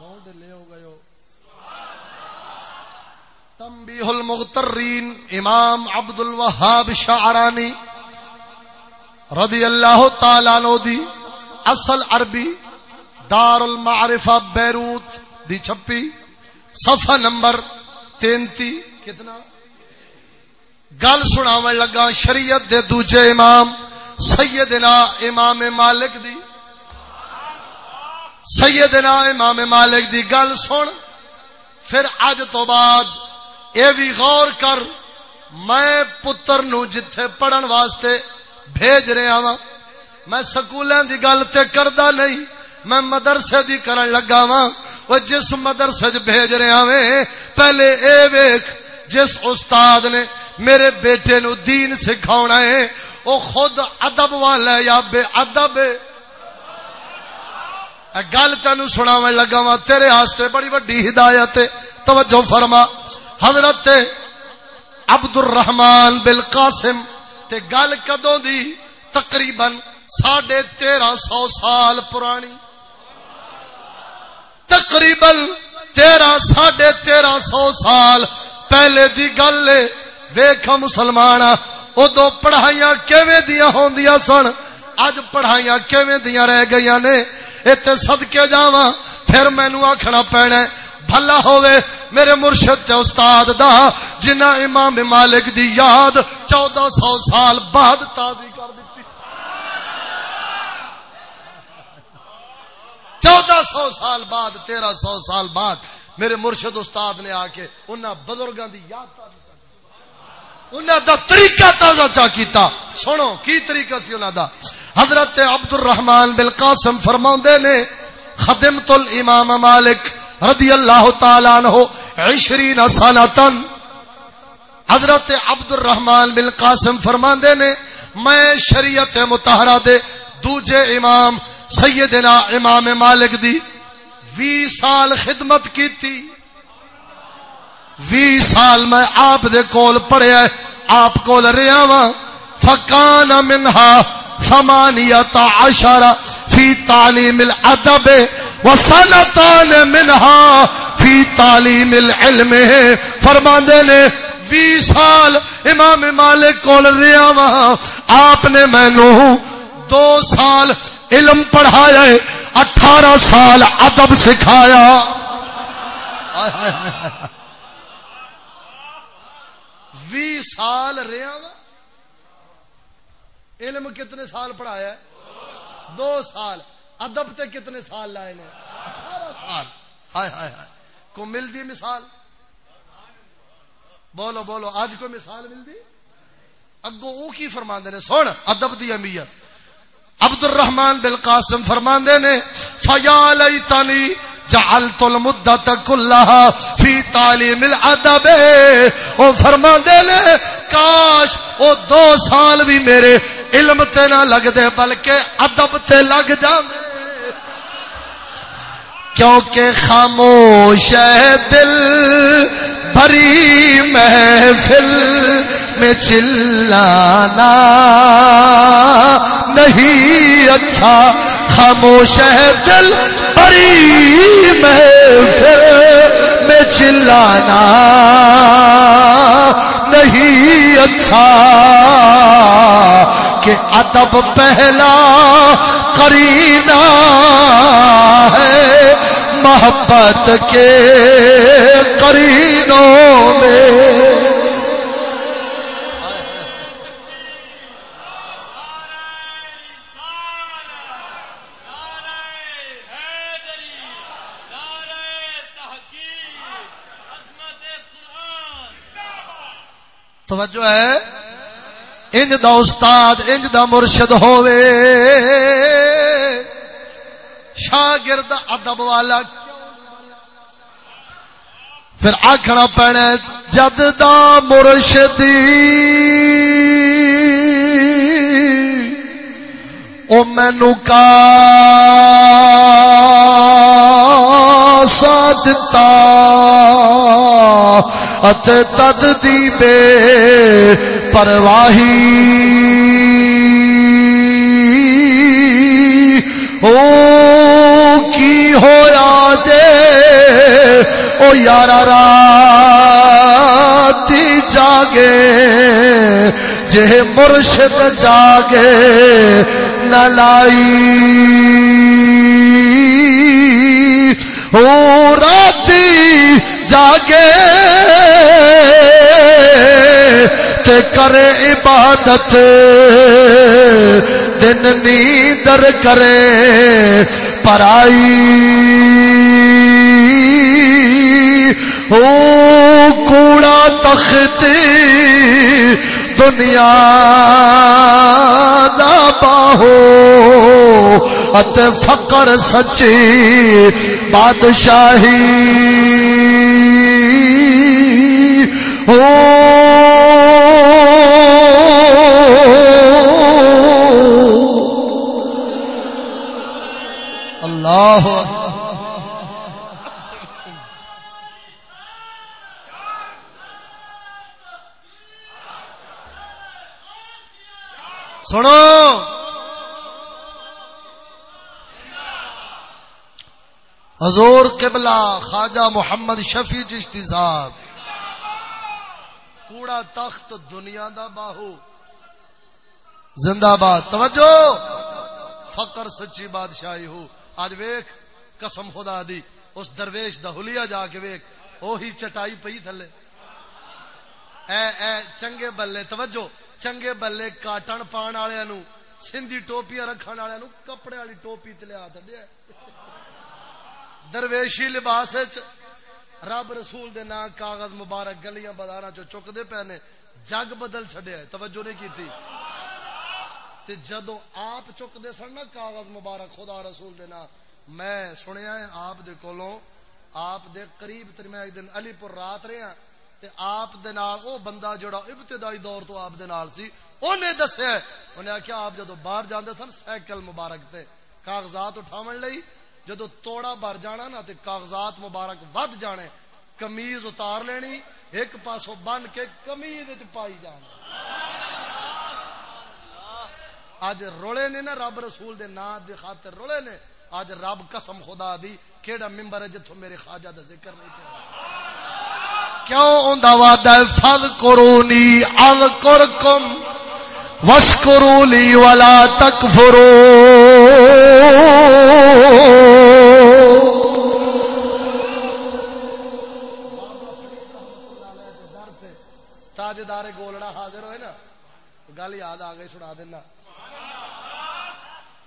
بہت ڈلے ہو گئے ہو۔ تنبیح المغترین امام عبد الوہاب شعرانی رضی اللہ تعالیٰ نو دی اصل عربی دار المعرفہ بیروت دی چھپی صفحہ نمبر تینتی۔ کتنا؟ گل سناون لگا شریعت دے دوجے امام سیدنا امام مالک دی۔ سیدنا امام مالک دی گل سن پھر اج تو بعد اے بھی غور کر میں پتر نو جتھے پڑھن واسطے بھیج رہا وا میں سکولوں دی گل تے کردا نہیں میں مدرسے دی کرن لگا وا وہ جس مدرسے بھیج رہا وے پہلے اے ویکھ، جس استاد نے میرے بیٹے نو دین سکھاونا ہے، او خود ادب والا یا بے ادب؟ گل تینو سناون لگا وا تیرے واسطے بڑی وڈی ہدایت توجہ فرما۔ حضرت عبد الرحمان بل قاسم گل کدو دی؟ تقریباً ساڑھے تیرہ سو سال پرانی۔ تقریباً تیرہ، ساڑھے تیرہ سو سال پہلے دی گل ویخ مسلمان، ادو پڑھائیاں کیویں دیا ہوندیا سن؟ اج پڑھائیاں کیویں دیا رہ گئی نے؟ اتنے سدکے جاواں، پھر مینو آخنا پینا بھلا ہوئے میرے مرشد تے استاد دا جنہ امام مالک دی یاد چودہ سو سال بعد تازی کر دیتی چودہ سو سال بعد، تیرہ سو سال بعد میرے مرشد استاد نے آ کے انہوں بزرگوں دی یاد تازی انہوں دا طریقہ تازہ چا کیتا۔ سنو، کی طریقہ سی انہوں دا؟ حضرت عبد الرحمان بالقاسم فرماؤں نے، خدمت الامام مالک رضی اللہ تعالیٰ عنہ عشرین سالتن حضرت عبد الرحمان بن قاسم فرماندے نے، میں شریعت متحرہ دے دوجے امام سیدنا امام مالک دی وی سال خدمت کی تھی وی سال میں آپ دے کول پڑھے آپ کول رہا وا فکان منہا فمانیت عشر فی تعلیم الادب وسنتان منہا فی تعلیم العلم۔ فرماندے نے، وی سال امام مالک کول ریا وہاں آپ نے مینو دو سال علم پڑھایا اٹھارہ سال ادب سکھایا۔ وی سال ریا علم کتنے سال پڑھایا دو سال۔ ادب تے کتنے سال لائے نے؟ اٹھارہ سال۔ ہائے ہائے ہائے۔ کو ملتی مثال؟ بولو بولو، آج کوئی مثال ملتی اگو او کی فرماندے نے؟ سن، ادب دی امیت عبد الرحمان بالقاسم فرماندے نے فیا لیتنی جعلت المدت کلها فی تعلیم الادب او فرماندے نے، کاش او دو سال بھی میرے علم تے نہ لگ دے، بلکہ ادب تے لگ جاندے۔ کیونکہ خاموش ہے دل بھری محفل میں چلانا نہیں اچھا خاموش ہے دل بھری محفل میں چلانا نہیں اچھا۔ کہ ادب پہلا کرینا محبت کے کرینوں قوم توجہ ہے۔ انج دا استاد انج دا مرشد ہووے۔ شاگرد ادب والا پھر آخنا پینا جد دا مرشدی، او مینو کا ستا ات تد دی بے پرواہی۔ یار راتی جاگے، جے مرشد جاگے، نہ لائی۔ او راتی جاگے، تے کرے عبادت، دن نیدر کرے، پرائی۔ ہو کوڑا تختی دنیا دا باہو ات فقر سچی بادشاہی۔ ہو حضور قبلہ خواجہ محمد شفیع چشتی صاحب۔ کوڑا تخت دنیا دا باہو۔ زندہ باد، توجہ! فقر سچی بادشاہی ہو۔ آج ویک قسم خدا دی، اس درویش دا حلیہ جا کے ویک اوہی چٹائی پئی تھلے۔ اے اے، چنگے بلے، توجہ! چنگے بلے کاٹن پان والے سندھی ٹوپیاں رکھن والے کپڑے والی ٹوپی تلے آ دیا درویشی لباس رب رسول دے نا کاغذ مبارک گلیاں بازار چو چک دے پے نے، جگ بدل چڈیا توجہ نہیں کی تھی تے جدو آپ چک دے سن نا کاغذ مبارک خدا رسول دے نا میں سنیا ہے آپ دے کولوں، آپ دے قریب تر میں ایک دن علی پور رات رہا ہاں، تے آپ دے نال او بندہ جڑا ابتدائی دور تو آپ دے نال سی اونے دسیا انہیں آخیا آپ جدو باہر جاندے سن، سائیکل مبارک تے کاغذات اٹھاون لئی جدو توڑا بھر جانا نا تے کاغذات مبارک ود جانے کمیز اتار لینی، ایک پاسوں بن کے کمیز پائی جانا۔ اج رولے نے نا رب رسول دے نا دے خاطر رولے نے اج رب قسم خدا دی، کیڑا ممبر ہے جتھوں میرے خواجہ دا ذکر نہیں کیا۔ کیوں اوندا وعدہ فض کرونی اذکرکم واشکروا لی ولا تکفروا تاجدار گولڑا حاضر ہوئے نا، گل یاد آ گئی، سنا دینا۔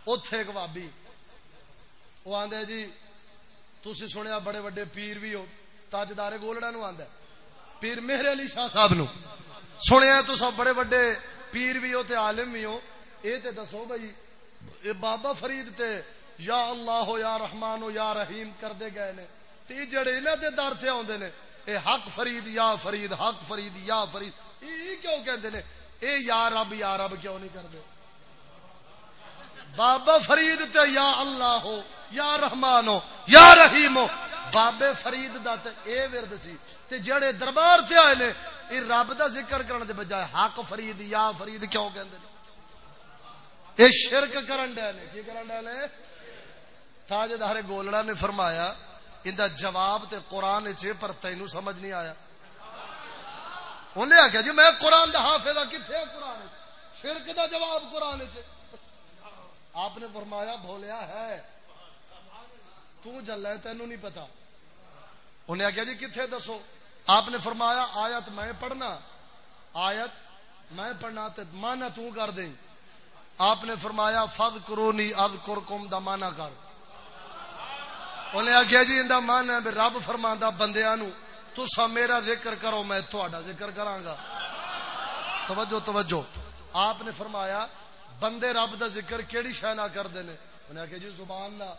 اتے ایک بابی وہ آدھے جی تھی سنیا بڑے وڈے پیر بھی ہو، تاجدار گولڑا نو آدھا پیر میرے علی شاہ صاحب نو۔ سنیا تو سب بڑے وڈے پیر بھی ہو تے عالم بھی ہو۔ اے تے دسو بھائی اے بابا فرید تے، یا اللہ ہو، یا رحمان ہو، یا رحیم کر دے گئے نے۔ تے جڑے انہاں دے در تے اوندے نے، اے حق فرید، یا فرید، حق فرید، یا فرید۔ اے کیوں کہندے نے؟ اے یا رب یا رب کیوں نہیں کردے؟ بابا فرید تے یا اللہ ہو، یا رحمان ہو، یا رحیم ہو۔ بابے فرید دا تے اے ورد سی۔ تے جڑے دربار تے آئے نے، اے رب دا ذکر کرنے دے بجائے حق فرید، یا فرید کیوں کہندے نے؟ اے شرک کرن دے نے، کی کرن دے نے؟ تاجدار گولڑا نے فرمایا، ان دا جواب تے قرآن چ پر تینوں سمجھ نہیں آیا۔ انہیں آخیا جی میں قرآن دا حافظ ہاں کتنے قرآن شرک دا جواب قرآن چ آپ نے فرمایا بولیا ہے۔ تو جلا نہیں پتا۔ انہیں آخیا جی کتنے دسو؟ آپ نے فرمایا، آیت میں پڑھنا۔ آیت میں پڑھنا تے مانا تو کر دیں۔ آپ نے فرمایا فد کرونی اد کر کم جی، دا مانا کر۔ انہیں آخیا جی اندر من ہے رب فرما بندیا نو۔ تسا میرا ذکر کرو، میں تھوڑا ذکر کراں گا توجہ توجہ۔ آپ نے فرمایا، بندے رب دا ذکر کیڑی شہ نہ کرتے ہیں انہیں آخیا جی زبان نہ۔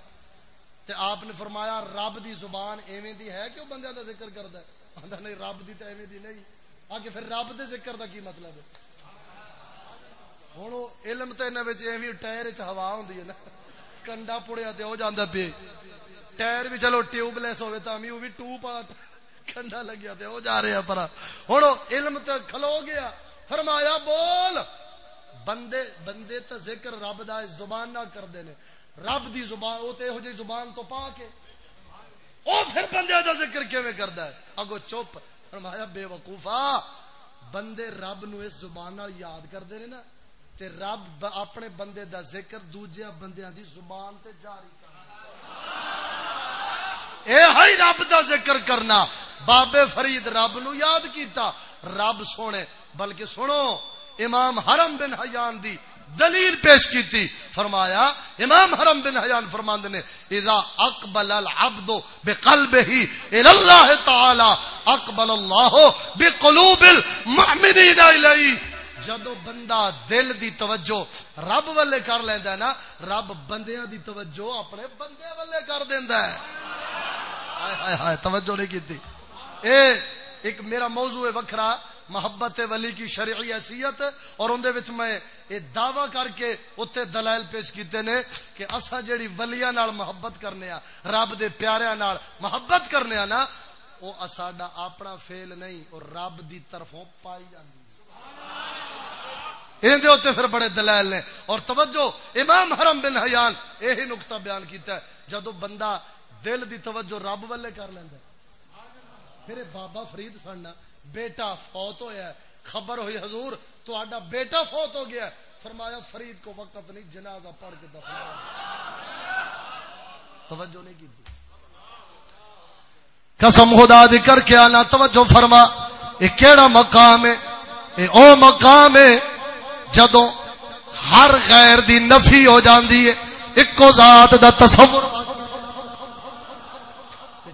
تے آپ نے فرمایا، رب دی زبان ایویں دی ہے کہ وہ بندے دا ذکر کرتا ہے؟ نہیں، رب دی تو ایویں دی نہیں۔ آگے پھر رب دے ذکر دا کی مطلب ہے؟ ہوں علم تو ایویں ٹائر چ ہوا ہوں نا کنڈا پڑیا تو وہ جانا پی ٹائر بھی چلو ٹیوب لیس ہوئے تو وہ بھی ٹو پارٹ کنڈا لگیا تو وہ جا رہے پر ہوں علم تو کھلو گیا فرمایا بول بندے بندے تو ذکر رب دا زبان نہ کرتے ہیں رب دی زبان وہ تو یہ زبان تو پا کے وہ پھر بندے دا ذکر کیویں کرتا ہے اگو چپ فرمایا بے وقوفا بندے رب نو اس زبان نال یاد کرتے ہیں نا تے رب اپنے بندے دا ذکر دوجے بندیاں دی زبان تے جاری اے ہی رب دا ذکر کرنا۔ بابے فرید رب نو یاد کیتا۔ رب سونے، بلکہ سنو، امام حرم بن حیان دی دلیل پیش کی تھی فرمایا، امام حرم بن حیان فرماند نے، اذا اقبل العبد بقلبه الى الله تعالى اقبل الله بقلوب المؤمنين اليه جدو بندہ دل دی توجہ رب والے کر لیندا ہے نا، رب بندیاں دی توجہ اپنے بندے والے کر دیندا ہے۔ ہائے ہائے ہائے، توجہ نہیں کیتی۔ اے، ایک میرا موضوع ہے وکھرا، محبت ولی کی شرعی حیثیت، اور اندے وچ میں یہ دعوی کر کے اتنے دلائل پیش کیتے نے کہ اسا جیڑی ولیاں نال محبت کرنے آ رب دے پیاریاں نال محبت کرنے آ نا وہ اساڈا اپنا فیل نہیں، اور رب دی طرفوں پائی جاندی۔ اندے ہوتے پھر بڑے دلائل نے۔ اور توجہ، امام حرم بن حیان یہی نقطہ بیان کیتا ہے۔ جدو بندہ دل دی توجہ رب والے کر لینا پھر بابا فرید سننا بیٹا فوت ہویا ہے۔ خبر ہوئی حضور تو آڈا بیٹا فوت ہو گیا فرمایا، فرید کو وقت نہیں، جنازہ پڑھ کے دفعہ توجہ نہیں کی۔ قسم خدا دی کر کے آنا، توجہ فرما، یہ کیڑا مقام ہے؟ او مقام ہے جدو ہر غیر دی نفی ہو جاندی ہے، اکو ذات دا تصور۔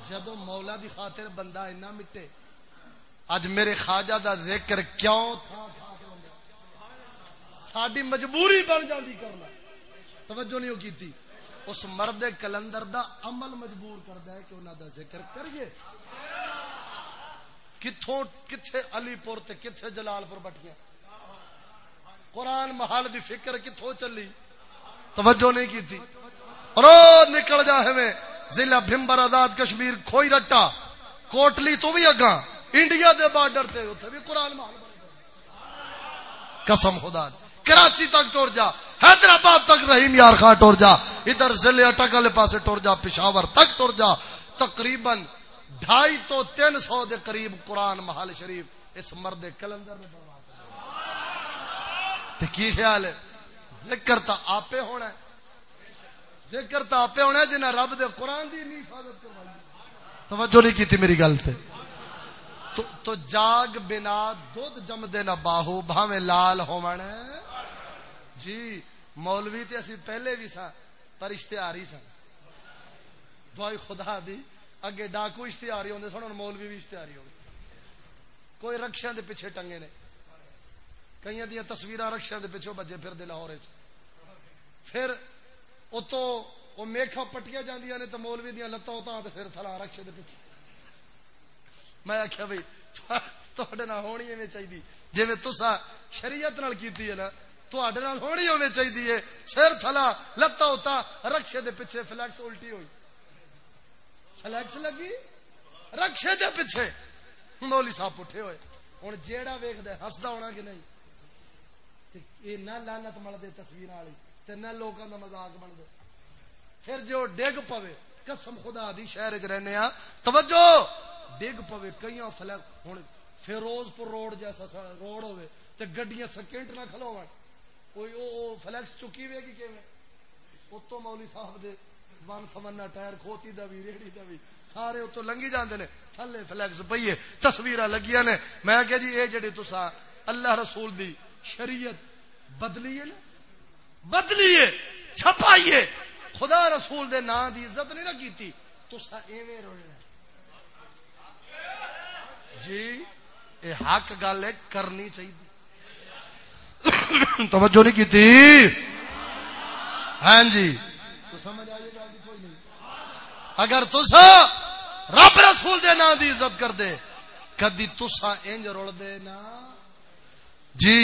جدو مولا دی خاطر بندہ اینا مٹے اج میرے خواجہ دا ذکر کیوں تھا؟ ساری مجبوری بن جاتی کرنا۔ توجہ نہیں کی اس مرد کلندر دا عمل مجبور کرتا ہے کہ انہوں دا ذکر کریے۔ کتوں کتھے علی پور تے کتھے جلال پور بٹیا قرآن محل دی فکر کتوں چلی؟ توجہ نہیں کی تھی اور نکل جا ہمیں ضلع بھمبر آزاد کشمیر کھوئی رٹا کوٹلی تو بھی اگاں، انڈیا دے بارڈر تے اتنے بھی قرآن محل قسم خدا کراچی تک ٹور جا، حیدرآباد تک رحیم یار خان ٹور جا، ادھر ضلع اٹک والے پاسے ٹور جا، پشاور تک ٹور جا، تقریباً ڈھائی تو تین سو دے قریب قرآن محل شریف اس مرد کلندر نے تے کی خیال ہے؟ ذکر تا آپ ہونا ہے۔ ذکر تا آپ ہونا ہے جنہیں رب دے قرآن دی نہیں حفاظت کروائی۔ توجہ نہیں کی تھی میری گل تے۔ تو, تو جاگ بنا دودھ جم دینا باہو بھاوے لال ہو جی مولوی تے اسی پہلے بھی سا پر اشتہاری سن۔ دعائی خدا دی۔ اگے ڈاکو اشتہاری ہوندے سن مولوی بھی اشتہاری ہو کوئی رکشا دے پیچھے ٹنگے نے۔ کئی دیا تصویر رکشا دے پیچھے بجے پھر دے لاہور پھر اتو وہ میکھا پٹیا جاندیاں نے تو مولوی دیا لتاں اتاں تے پھر تھلا رکشے دے پیچھے۔ میں آخیا بھائی تھوڑے ہونی ایویں چاہیے جی تسا شریعت نال کیتی ہے نا تھوڑے ہونی ہونے چاہیے سر تھلا لتا ہوتا رکشے دے پیچھے فلیکس الٹی ہوئی۔ فلیکس لگی رکشے دے پیچھے۔ مولی صاحب اٹھے ہوئے۔ ہوں جیڑا ویخ ہسدا ہونا کہ نہیں؟ نہ لانت مل دے تصویر والی نہ لوگوں کا مزاق بن دے پھر جو ڈگ پوے، قسم خدا دی شہر چ رہنے ہاں توجہ! ڈگ پوے کئی فلیک ہوں فیروز پور روڈ جیسا روڈ ہوئے، تے گڈیاں سیکنڈ نہ کھلو کوئی او فلیکس چکی ہوئے گی کیویں؟ اتو مولی صاحب دے ون سمنا ٹائر کھوتی دا بھی ریڑی دا بھی سارے اتو لنگی جاندے نے۔ تھلے فلیکس پئیے، تصویراں لگیاں نے۔ میں کہ جی اے جڑی تسا اللہ رسول دی شریعت بدلیے نا بدلیے، چھپائیے۔ خدا رسول دے نام دی عزت نہیں نہ کیتی۔ تسا ایویں رونا جی اے حق گل ہے کرنی چاہیے توجہ نہیں کی ہاں جی۔ تو سمجھ آئیے اگر تسا رب رسول دے نام دی عزت کر دے کدی تسا انج رول دے نا جی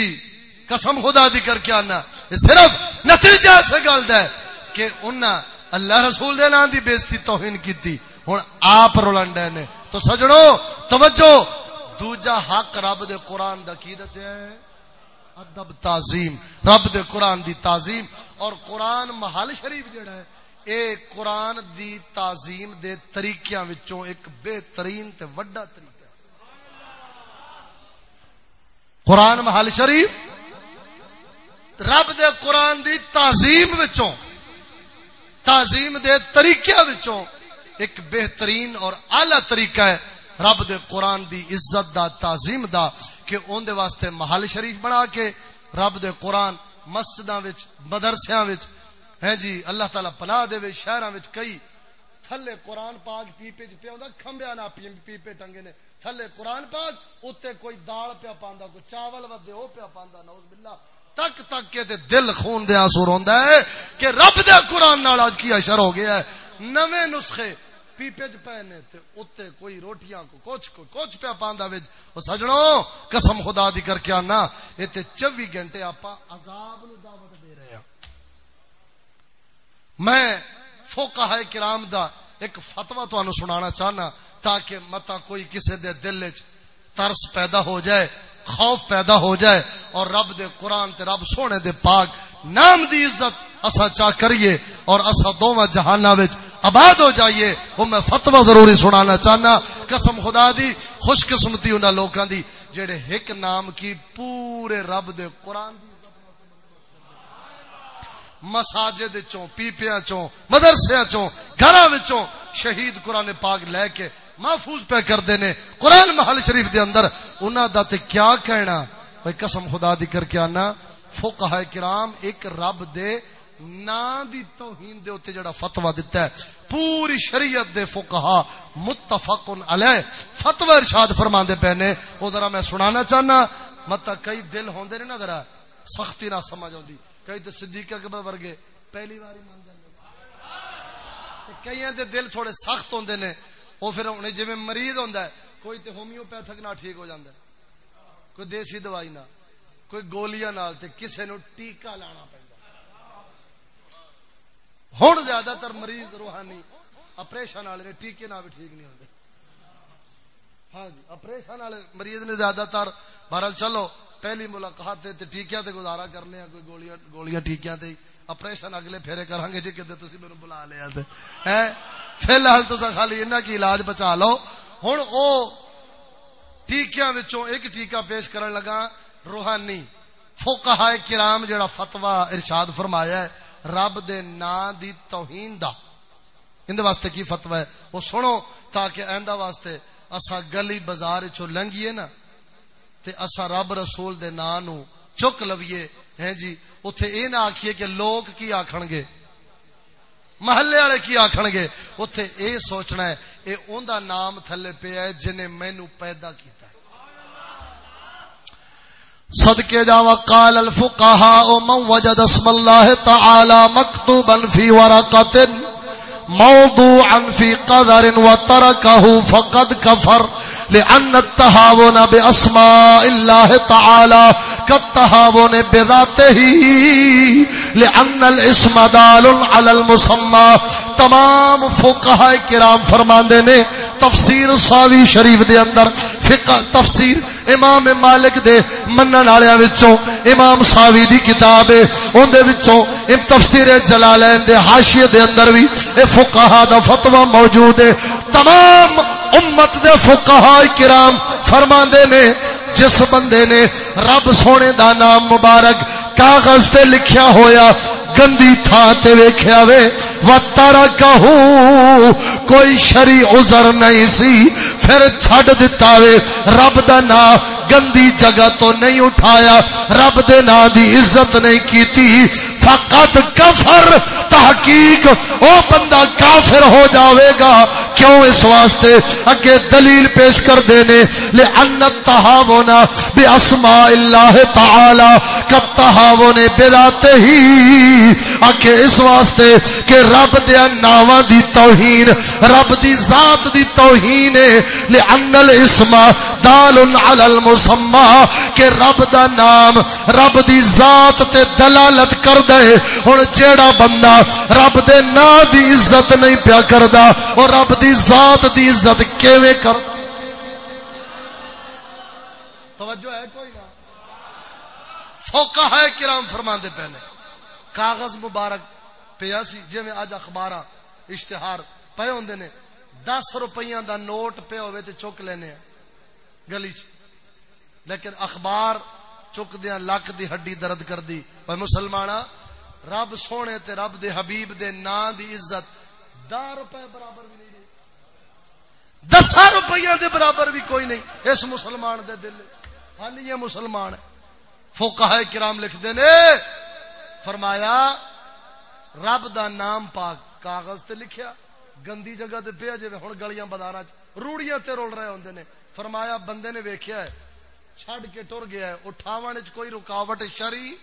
قسم خدا دی کر کے آنا، یہ صرف نتیجہ سے گل ہے کہ انہاں اللہ رسول دے نام دی بےزتی توہین کیتی، ہن آپ رولنڈے نے۔ تو سجڑو توجہ، دوجا حق رب دے قرآن دا کی دسیا ہے؟ ادب تعظیم، رب دے قرآن دی تعظیم، اور قرآن محل شریف جڑا ہے اے قرآن دی تعظیم دے طریقیاں وچوں ایک بہترین تے وڈا طریقہ قرآن محل شریف، رب دے قرآن دی تعظیم وچوں، تعظیم دے طریقے وچوں ایک بہترین اور اعلی طریقہ ہے رب دے قرآن دی عزت دا، تعظیم دا، کہ اون دے واسطے محل شریف بنا کے رب دے قرآن مسجداں وچ، مدرسیاں وچ ہیں جی اللہ تعالی پناہ دے وچ شہراں وچ کئی۔ تھلے قرآن پاک پیپے چ پیا ہوندا، کھمبیا نہ پیپے ٹنگے نے۔ تھلے قرآن پاک اوتے کوئی دال پیا پاندا، کوئی چاول ودے او پیا پاندا، نعوذ باللہ۔ تک تک کے دل خون دے آنسو روندا ہے کہ رب دے قرآن نال اج کی اشر ہو گیا ہے۔ نویں نسخے پیپے چ پے نے تے اوتے کوئی روٹیاں کو کچھ کو کچھ پیا پاندا وچ۔ او سجنوں، قسم خدا دی کر کے آنا اے تے 24 گھنٹے آپا عذاب نو دعوت میں فقہاء کرام دا ایک فتوی تانوں سنانا چاہنا تاکہ متا کوئی کسے دے دل وچ ترس پیدا ہو جائے، خوف پیدا ہو جائے اور رب دے قرآن تے رب سونے دے پاک نام دی عزت اسا چاہ کریے اور اسا دوواں جہاناں وچ آباد ہو جائیے۔ وہ میں فتوا ضروری سنانا چاہنا۔ قسم خدا دی خوش قسمتی انہاں لوکاں دی، جڑے ایک نام کی پورے رب دے قرآن دی مساجد چوں، پیپیاں چوں مدرسے چوں، گھراں وچوں شہید قرآن پاک لے کے محفوظ پہ کر دینے قرآن محل شریف دے اندر انہاں دا تے کیا کہنا؟ بھائی قسم خدا دی کر کے آنا فقہ کرام ایک رب دے نا دی توہین دے اوتے جڑا فتوی دتا ہے، پوری شریعت دے فقہا متفق علیہ فتوی ارشاد فرماندے پے نے۔ او ذرا میں سنانا چاہنا متا کئی دل ہوندے نے نا ذرا، سختی نہ سمجھ اوندی کئی تے صدیق اکبر ورگے پہلی واری مان جاندے کئی دے دل تھوڑے سخت ہوندے نے، او پھر ہن جویں مریض ہوندا ہے، کوئی تے ہومیوپیتھک نہ ٹھیک ہو جاندا ہے۔ کوئی دیسی دوائی نہ کوئی گولیاں نال تے کسے نو ٹیکا لانا پہ ہوں زیادہ تر مریض روحانی اپریشن والے ٹیکے نہ بھی ٹھیک نہیں ہوتے ہاں جی اپریشن والے مریض نے زیادہ تر، بہرحال چلو پہلی ملاقات تے ٹیکیاں تے گزارا کرنے کوئی گولیاں گولیاں ٹیکیاں تے اپریشن اگلے پھیرے کریں گے جی کہ تھی میرے بلا لیا تے۔ ہیں؟ فی الحال تو خالی انہوں کی علاج بچا لو۔ ہوں او ٹیکیاں وچوں ایک ٹیکا پیش کرن لگا، روحانی فوکہ کرام جڑا فتوا ارشاد فرمایا ہے، رب دے نا دی توہین دا۔ اندے واسطے کی فتوی ہے؟ وہ سنو، تاکہ آئندہ واسطے اسا گلی بازار چو لنگیے نا۔ تے اسا رب رسول دے نا نو چک لویے۔ ہیں جی اوتھے اے نہ آکھیے کہ لوگ کی آکھن گے؟ محلے والے کی آکھن گے؟ اوتھے اے سوچنا ہے، اے اوندا نام تھلے پیا ہے جنے مینوں پیدا کیتا صدقے جا وقال الفقهاء من وجد اسم الله تعالى مكتوبا في ورقه موضوعا في قدر وتركه فقد كفر لأن التهاون بأسماء الله تعالى كالتهاون بذاته لأن الاسم دال على المسمى تمام فقہ کرام فرماندے نے تفسیر ساوی شریف دے اندر، فقہ، تفسیر امام مالک دے منن والےاں وچوں، امام ساوی دی کتاب ہے، اون دے وچوں، ام تفسیر جلالین دے حاشیے دے اندر وی اے فقہا دا فتوی موجود ہے، تمام امت دے فقہا کرام فرماندے نے، جس بندے نے رب سونے دا نام مبارک کاغذ تے لکھیا ہویا، گندی تھا تے ویکھیا وے و ترکہو کوئی شری عذر نہیں سی، پھر چھڑ دیتا وے، رب دا نا گندی جگہ تو نہیں اٹھایا، رب دے نا دی عزت نہیں کیتی فقط کفر، تحقیق، او بندہ کافر ہو جاوے گا۔ کیوں اس واسطے؟ اگے دلیل پیش کر دینے۔ لے ان تہاونا اسماء اللہ تعالی کب تہاونے بذات ہی۔ اگے اس واسطے کہ رب دے ناواں دی توہین، رب دی ذات دی توہین لے ان الاسم دال علی المسمى، کہ رب دا نام، رب دی ذات تے دلالت کر دے ہن جیڑا بندہ رب دے نا دی عزت نہیں پیا کردا اور رب دی ذات دی عزت کیویں کر توجہ ہے کوئی نہ؟ فوقہ ہے کرام فرماندے پہنے کاغذ مبارک پیا سی، جویں اج اخباراں اشتہار پے ہوندے نے۔ 10 روپیاں دا نوٹ پہ ہوئے تے چک لینے گلی چ۔ لیکن اخبار چک دیا لک دی ہڈی درد کر دی پر مسلمانہ رب سونے تے رب دے حبیب دے نا دی عزت دا روپے برابر بھی نہیں دس روپیہ دے برابر بھی کوئی نہیں۔ اس مسلمان دے دل۔ حال یہ مسلمان ہے۔ کرام لکھ دینے فرمایا، رب دا نام پاک کاغذ تے لکھیا، گندی جگہ تے پیا جے، ہن گلیاں بازاراں روڑیاں تے رول رہے ہوندے نے۔ فرمایا، بندے نے ویکھیا ہے، چھڈ کے ٹر گیا ہے، اٹھاون وچ کوئی رکاوٹ شرعی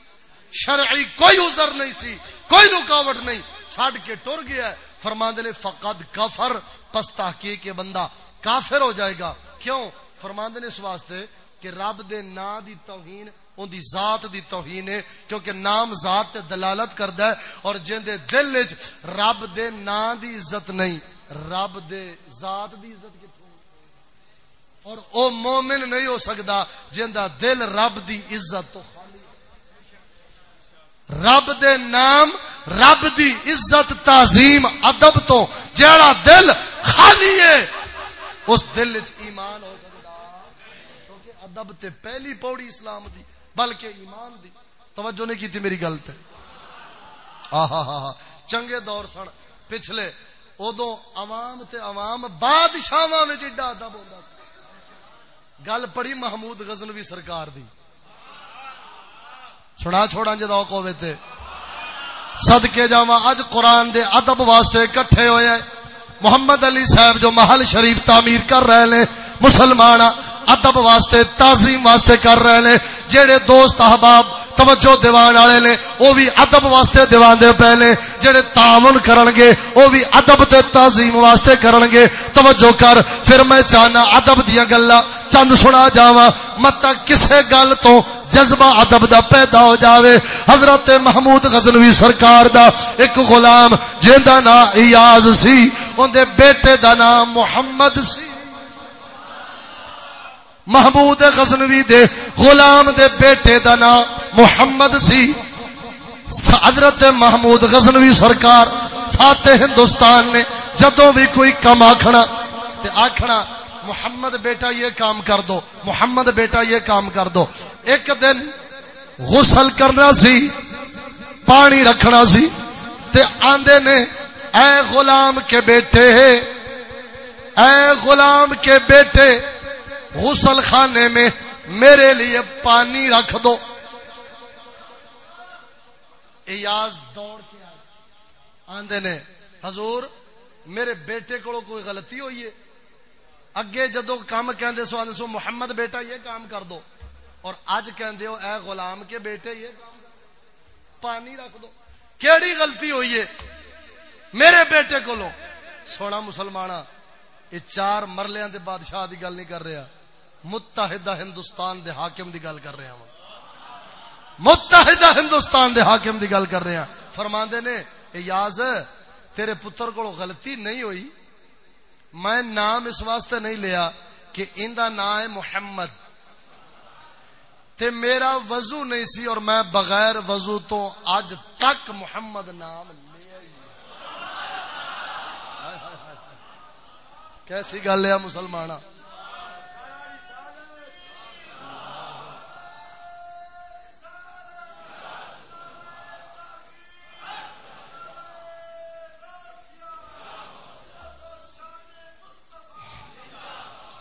شرعی کوئی عذر نہیں سی، کوئی رکاوٹ نہیں۔ چھڈ کے ٹر گیا ہے۔ فرماندے نے فقط کفر، پس تحقیق کے بندہ کافر ہو جائے گا۔ کیوں؟ فرماندے نے اس واسطے کہ رب دے نا دی توہین ان دی ذات دی توہین ہے، کیونکہ نام ذات تے دلالت کردا ہے۔ اور جن دے دل وچ رب دے نا دی عزت نہیں، رب دے ذات دی عزت کتوں اور او مومن نہیں ہو سکتا جن دا دل رب دی عزت تو رب دے نام، رب دی عزت، تعظیم، ادب تو جیڑا دل خالی ہے، اس دل وچ ایمان ہو سکتا کیونکہ ادب تے پہلی پوڑی اسلام دی، بلکہ ایمان دی۔ توجہ نہیں کی میری گل تے۔ آہا ہا چنگے دور سن۔ پچھلے ادو عوام تے عوام بادشاہاں وچ ایڈا ادب ہوندا گل پڑی محمود غزنوی سرکار دی۔ سنا چھوڑا جدا کوے تے۔ صدقے جاواں اج قرآن دے ادب واسطے کٹھے ہوئے ہیں۔ محمد علی صاحب جو محل شریف تعمیر کر رہے نے مسلمان ادب واسطے، تعظیم واسطے کر رہے نے جڑے دوست احباب، توجہ دیوان والے نے، وہ بھی ادب واسطے دیوان دے پے نے۔ جڑے تعاون کرن گے، وہ بھی ادب تے تعظیم واسطے کرن گے۔ توجہ کر، پھر میں چاہنا ادب دیاں گلاں چند سنا جاواں مت کسے گل تو جذبہ ادب دا پیدا ہو جاوے۔ حضرت محمود غزنوی سرکار دا ایک غلام جیندا نام ایاز سی، اون دے بیٹے دا نام محمد سی۔ محمود غزنوی دے غلام دے بیٹے دا نام محمد سی۔ حضرت محمود غزنوی سرکار فاتح ہندوستان نے جدوں بھی کوئی کم آکھنا، تے آکھنا محمد بیٹا یہ کام کر دو، محمد بیٹا یہ کام کر دو۔ ایک دن غسل کرنا سی، پانی رکھنا سی، تے آندے نے، اے غلام کے بیٹے، اے غلام کے بیٹے، غسل خانے میں میرے لیے پانی رکھ دو۔ ایاز دوڑ کے آندے نے، حضور، میرے بیٹے کو کوئی غلطی ہوئی ہے؟ اگے جدو کام کہندے سو سو، محمد بیٹا یہ کام کر دو۔ اور اج کہندے ہو، اے غلام کے بیٹے یہ کام پانی رکھ دو۔ کیڑی غلطی ہوئی ہے؟ میرے بیٹے کو لو سونا مسلمانہ یہ چار مرلیاں دے بادشاہ دی گل نہیں کر رہا۔ متحدہ ہندوستان دے حاکم دی گل کر رہے ہیں متحدہ ہندوستان دے حاکم دی گل کر رہے ہیں فرماندے نے یاز تیرے پتر کو غلطی نہیں ہوئی۔ میں نام اس واسطے نہیں لیا کہ ان کا نام ہے محمد۔ تے میرا وضو نہیں سی اور میں بغیر وضو تو اج تک محمد نام لیا کیسی گل ہے مسلمان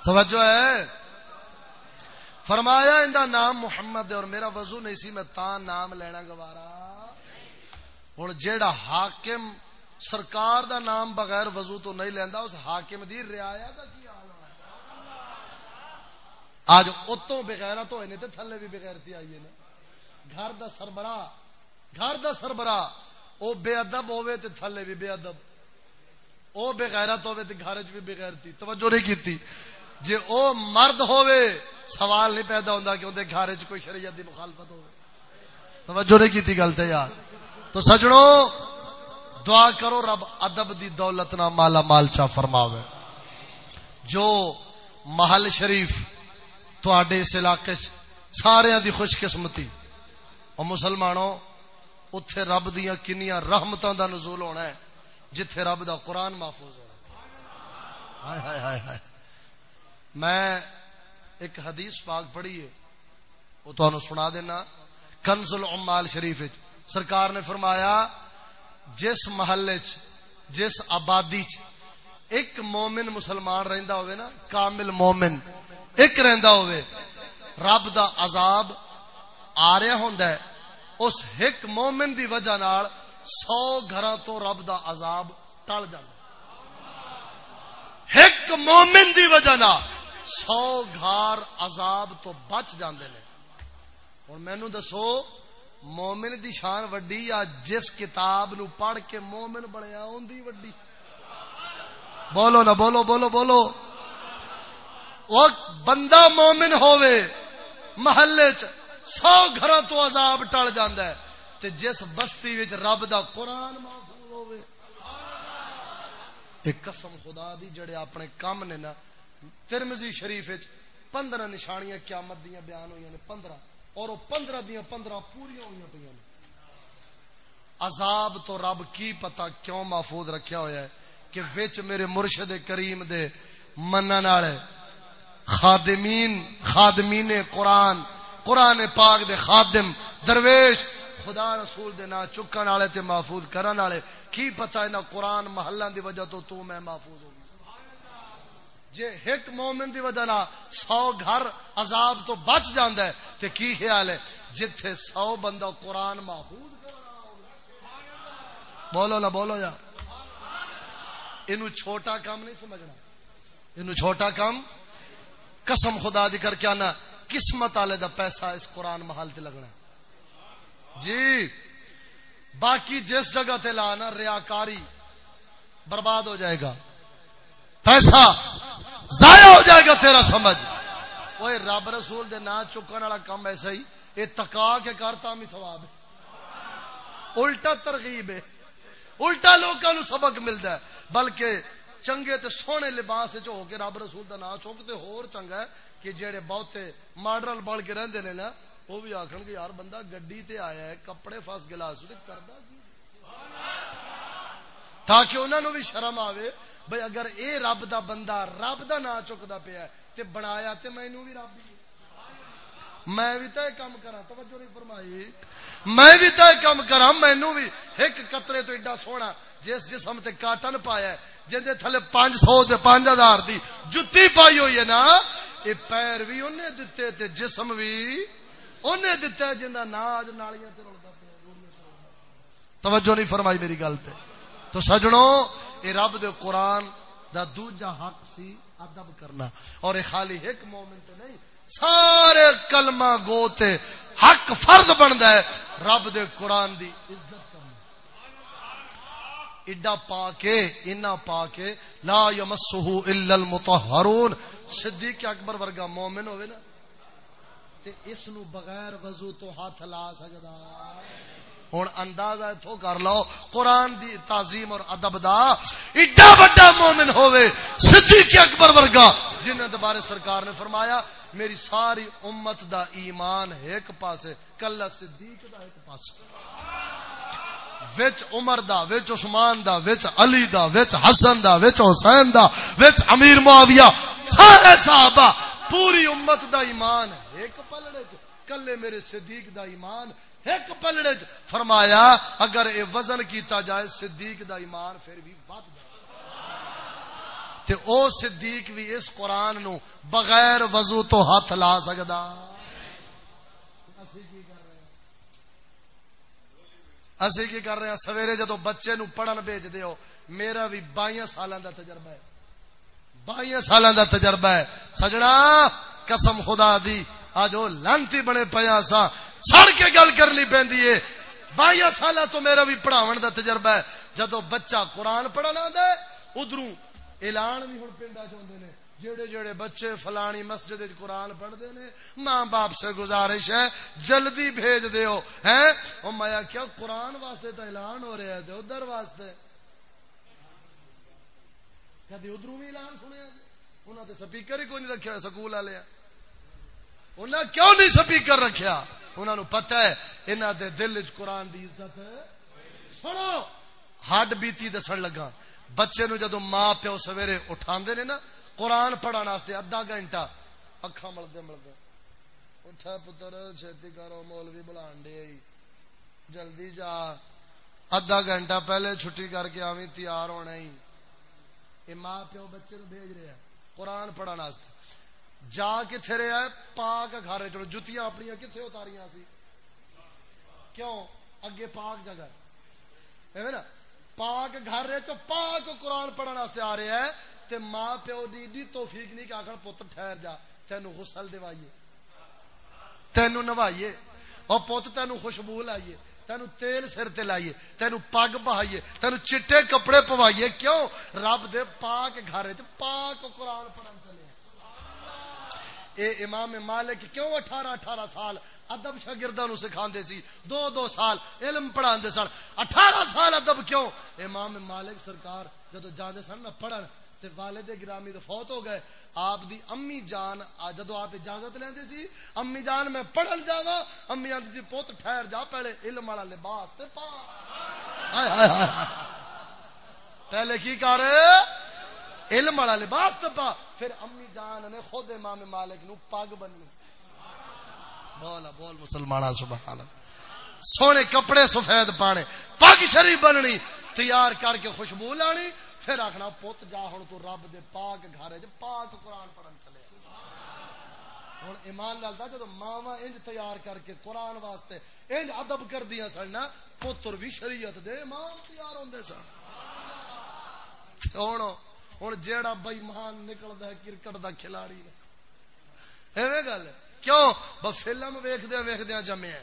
توجہ ہے؟ فرمایا ان نام محمد ہے اور میرا وضو نہیں سی، میں تا نام لینا گوارا۔ ہوں جیڑا حاکم سرکار دا نام بغیر وضو تو نہیں لینا اس حاکم دی رعایا دا کی آج اتوں بغیر تو تے تھلے بھی بغیرتی آئیے نا۔ گھر دا سربراہ، گھر دا سربراہ، او بے ادب ہوئے تے تھلے بھی بے ادب۔ او بغیرت ہوئے تے گھر بھی بغیرتی۔ توجہ نہیں کیتی۔ جے او مرد ہوئے سوال نہیں پیدا ہوتا کہ اندر گھر چ کوئی شریعت دی مخالفت ہو توجہ نہیں کیتی گل تے یار۔ تو سجڑوں دعا کرو رب ادب دی دولت نہ مالا مال چا فرماوے۔ جو محل شریف تواڈے اس علاقے سارے دی خوش قسمتی۔ اور مسلمانوں اتے رب دیا کنیا رحمتوں دا نزول ہونا ہے، جتھے رب دا قرآن محفوظ ہونا ہے۔ ہائے ہائے ہائے ہائے۔ میں ایک حدیث پاک پڑھی ہے، وہ تو سنا دینا کنز العمال شریف سرکار نے فرمایا، جس محلے چ، جس آبادی چ ایک مومن مسلمان رہندا ہوئے نا، کامل مومن، ایک رہندا ہوئے، رب دا عذاب آ رہا ہوندا ہے، اس ایک مومن دی وجہ نال سو گھراں تو رب دا عذاب ٹل جاندا ایک مومن دی وجہ نال سو گھار عذاب تو بچ جاندے نے۔ ہوں مینو دسو مومن دی شان وڈی یا جس کتاب نو پڑھ کے مومن بنیا ان دی وڈی؟ بولو نا بولو بولو بولو۔ وہ بندہ مومن ہووے محلے چ سو گھر تو عذاب ٹل جاندہ ہے۔ تے جس بستی وچ رب دا قرآن محفوظ ہووے۔ ایک قسم خدا دی جڑے اپنے کام نے نا ترمزی شریف پندرہ نشانیاں قیامت دیا بیان ہوئی نے، پندرہ۔ اور وہ پندرہ دیا پندرہ پوری ہوئی پہ عذاب تو رب کی پتا کیوں محفوظ رکھیا ہوا ہے کہ وچ میرے مرشد کریم دے منن والے خادمین خادمین قرآن قرآن پاک دے خادم درویش خدا رسول دے نا چکن والے تے محفوظ کرن والے، کی پتا ہے قرآن محلہ دی وجہ تو تو میں محفوظ ہو جے ایک مومن دی وجہ نہ سو گھر عذاب تو بچ جاندا ہے، تے کی خیال ہے؟ جتھے سو بندہ قرآن محفوظ بولو نا، بولو یار اینو چھوٹا کام نہیں سمجھنا۔ اینو چھوٹا کام قسم خدا دی کر کے آنا، قسمت والے دا پیسہ اس قرآن محل تے لگنا جی۔ باقی جس جگہ تے لانا ریاکاری برباد ہو جائے گا۔ پیسہ۔ ضائع ہو جائے گا تیرا سمجھ۔ وہ رب رسول دے نا چکن والا کام ایسا ہی۔ یہ تکا کے کرتا بھی سواب ہے۔ الٹا ترغیب ہے۔ الٹا لوگوں سبق ملتا ہے۔ بلکہ چنگے تے سونے لباس ہو کے رب رسول دا نا چک تے ہور چنگا ہے کہ جڑے بہتے ماڈرل بڑھ کے رہندے نے نا، وہ بھی آخر گے، یار بندہ گڈی تے آیا ہے، کپڑے فس گلاس کردا تاکہ انہوں بھی شرم آوے بھائی اگر اے رب دا بندہ رب دا نا چکتا پیا تے بنایا تے مینو بھی رب میں بھی تو کام کرا توجہ نہیں فرمائی۔ میں بھی تو کام کرا مینو بھی ایک قطرے تو ایڈا سونا جس جسم تے کاٹن پایا جن دے تھلے پانچ سو تے پانچ ہزار دی جتی پائی ہوئی ہے نا یہ پیر بھی انہیں دتے تے جسم بھی انہیں دتا ہے جنہ نا نالیاں تے رلدا پیا توجہ نہیں فرمائی میری گل تے۔ تو سجنوں اے رب دے قرآن دا دوجا حق سی ادب کرنا۔ اور اے خالی ایک مومن تے نہیں، سارے کلمہ گو تے حق فرض بندا ہے، رب دے قرآن دی عزت کرنا۔ ایڈا پا کے اینا پا کے لا یمسہ الا المطہرون۔ صدیق اکبر ورگا مومن ہوئے نا، تے اس نو بغیر وضو تو ہاتھ لا سکدا۔ ہوں اندازہ اتو کر لو۔ قرآن دی تعظیم اور ادب دا ایڈا بڑا مومن ہوئے صدیق اکبر ورگا جن دوبارے سرکار نے فرمایا، میری ساری امت دا ایمان ایک پاسے کلا صدیق دا ایک پاسے۔ وچ عمر دا، وچ عثمان دا، وچ علی دا، وچ حسن دا، وچ حسین دا، وچ امیر معاویہ، سارے صحابہ، پوری امت دا ایمان ایک پلڑے کلے میرے صدیق دا ایمان ایک پلڑے فرمایا، اگر اے وزن کیتا جائے، صدیق دا ایمان پھر بھی بد تے او صدیق بھی اس قرآن نو بغیر وضو تو ہاتھ لا سکدا۔ اسی کی کر رہے ہیں؟ سویرے جدو بچے نو پڑھن بھیج دیو میرا بھی بائیاں سالاں دا تجربہ ہے۔ بائیاں سالاں دا تجربہ ہے۔ سجنا، قسم خدا دی، آج وہ لانتی بنے پیا سا۔ سڑ کے گل کرنی پیندی ہے۔ بائیاں تو میرا بھی پڑھاون دا تجربہ ہے۔ جدو بچہ قرآن پڑھنا دے ادھروں اعلان بھی ہوں پنڈا چاہتے ہیں جڑے جڑے بچے فلانی مسجد قرآن پڑھتے ہیں ماں باپ سے گزارش ہے، جلدی بھیج دیو۔ ہے میں کیا قرآن واسطے تو اعلان ہو رہا ہے ادھر واسطے۔ کدی ادھر بھی اعلان سنیا جی؟ انہوں نے سپیکر ہی کوئی نہیں رکھا سکول والے انہیں کیوں نہیں سپیکر رکھیا؟ انہوں نے پتا ہے انہوں دے دل چ قرآن دی عزت سنو، ہڈ بیتی دسن لگا۔ بچے نو جدو ماں پیو سویرے اٹھا نے نا، قرآن پڑھن واسطے ادھا گھنٹہ اکھا ملدے ملدے۔ اٹھا پتر، چھتی کرو مولوی بلان دے جلدی جا۔ ادھا گھنٹہ پہلے چھٹی کر کے آویں تیار ہونا ہی۔ یہ ماں پیو بچے نو بھیج رہے ہیں قرآن پڑھن واسطے۔ جا کے تھرے آئے پاک گھر چلو جتیاں اپنی کتنے اتاریاں سی؟ کیوں؟ اگے پاک جگہ ہے۔ نا؟ پاک گھر پاک قرآن پڑھنے واسطے آ رہے ہیں تے ماں پیو دی دی توفیق نہیں کہ آخر پتر ٹھہر جا، تینو غسل دوائیے۔ تینو نوائیے۔ اور پوت تینو خوشبو لائیے۔ تینو تیل سر تے لائیے۔ تینو پگ بہائیے۔ تینو چٹے کپڑے پوائیے۔ کیوں؟ رب دے پاک گھر پاک قرآن پڑھن چلے اے امام مالک کیوں اٹھارہ اٹھارہ سال ادب شاگرداں نو سکھاندے سی؟ دو دو سال علم پڑھاندے سن۔ اٹھارہ سال ادب کیوں؟ امام مالک سرکار جدو جاندے سن نا پڑھن تے والد گرامی تو فوت ہو گئے، آپ دی امی جان جدو آپ اجازت لیندے سی، امی جان میں پڑھن جاواں امی آندی سی پوت ٹھہر جا پہلے علم والا لباس تے پا۔ پہلے کی کر؟ علم والا لباس تے پا پھر امی جان نے خود امام مالک نو پگ بننی بولا، بول مسلمان سبحان سونے کپڑے سفید پانے، پگ شریف بننی، تیار کر کے خوشبو لانی، پھر آخنا پوت جا ہوں تو رب دے پاک گھر پاک قرآن پڑھن چلے ہوں ایمان لالتا جب ماوا انج تیار کر کے قرآن واسطے انج ادب کر دیا سن پتر بھی شریعت دے امام تیار ہوں سن۔ ہوں ہوں جیڑا بئی نکلتا ہے، کرکٹ دا کھلاڑی ایویں گل کیوں؟ بس فلم ویخدیا ویخدیا جمے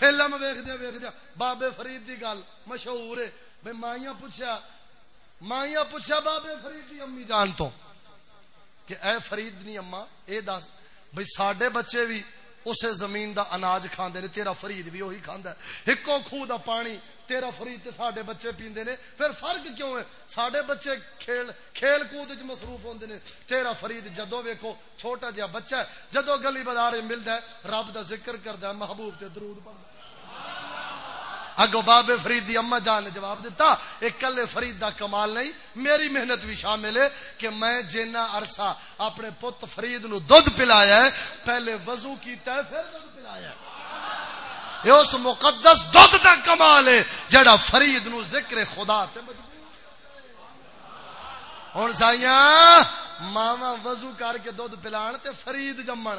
فلم ویخدیا ویخدیا بابے فرید کی گل مشہور ہے۔ بھائی مائیا پوچھا مائیا پوچھا بابے فرید کی امی جان تو کہ اے فرید نہیں اما، اے دس۔ بھائی سڈے بچے بھی اسے زمین دا اناج کھاندے نے، تیرا فرید بھی وہی کھاندا ہے۔ ایکو خوہ دا پانی تیرا فرید تے ساڈے بچے پیندے نے۔ پھر فرق کیوں ہے؟ ساڈے بچے کھیل کھیل کود وچ مصروف ہوندے نے۔ تیرا فرید جدو ویکھو، چھوٹا جہا بچہ ہے جدو گلی بازار ملدا ہے، رب دا ذکر کردا ہے، محبوب تے درود پڑھدا اگو بابے فرید دی اما جان نے جواب دیتا ایک کلے فرید دا کمال نہیں، میری محنت بھی شامل ہے کہ میں جینا عرصہ اپنے پت فرید نو دودھ پلایا ہے، پہلے وضو کیتا ہے، پھر دودھ پلایا ہے۔ یہ اس مقدس دودھ دا کمال ہے جڑا فرید نو ذکر خدا تے ہوں سائیاں ماوا وضو کر کے دودھ پلان تے فرید جمن۔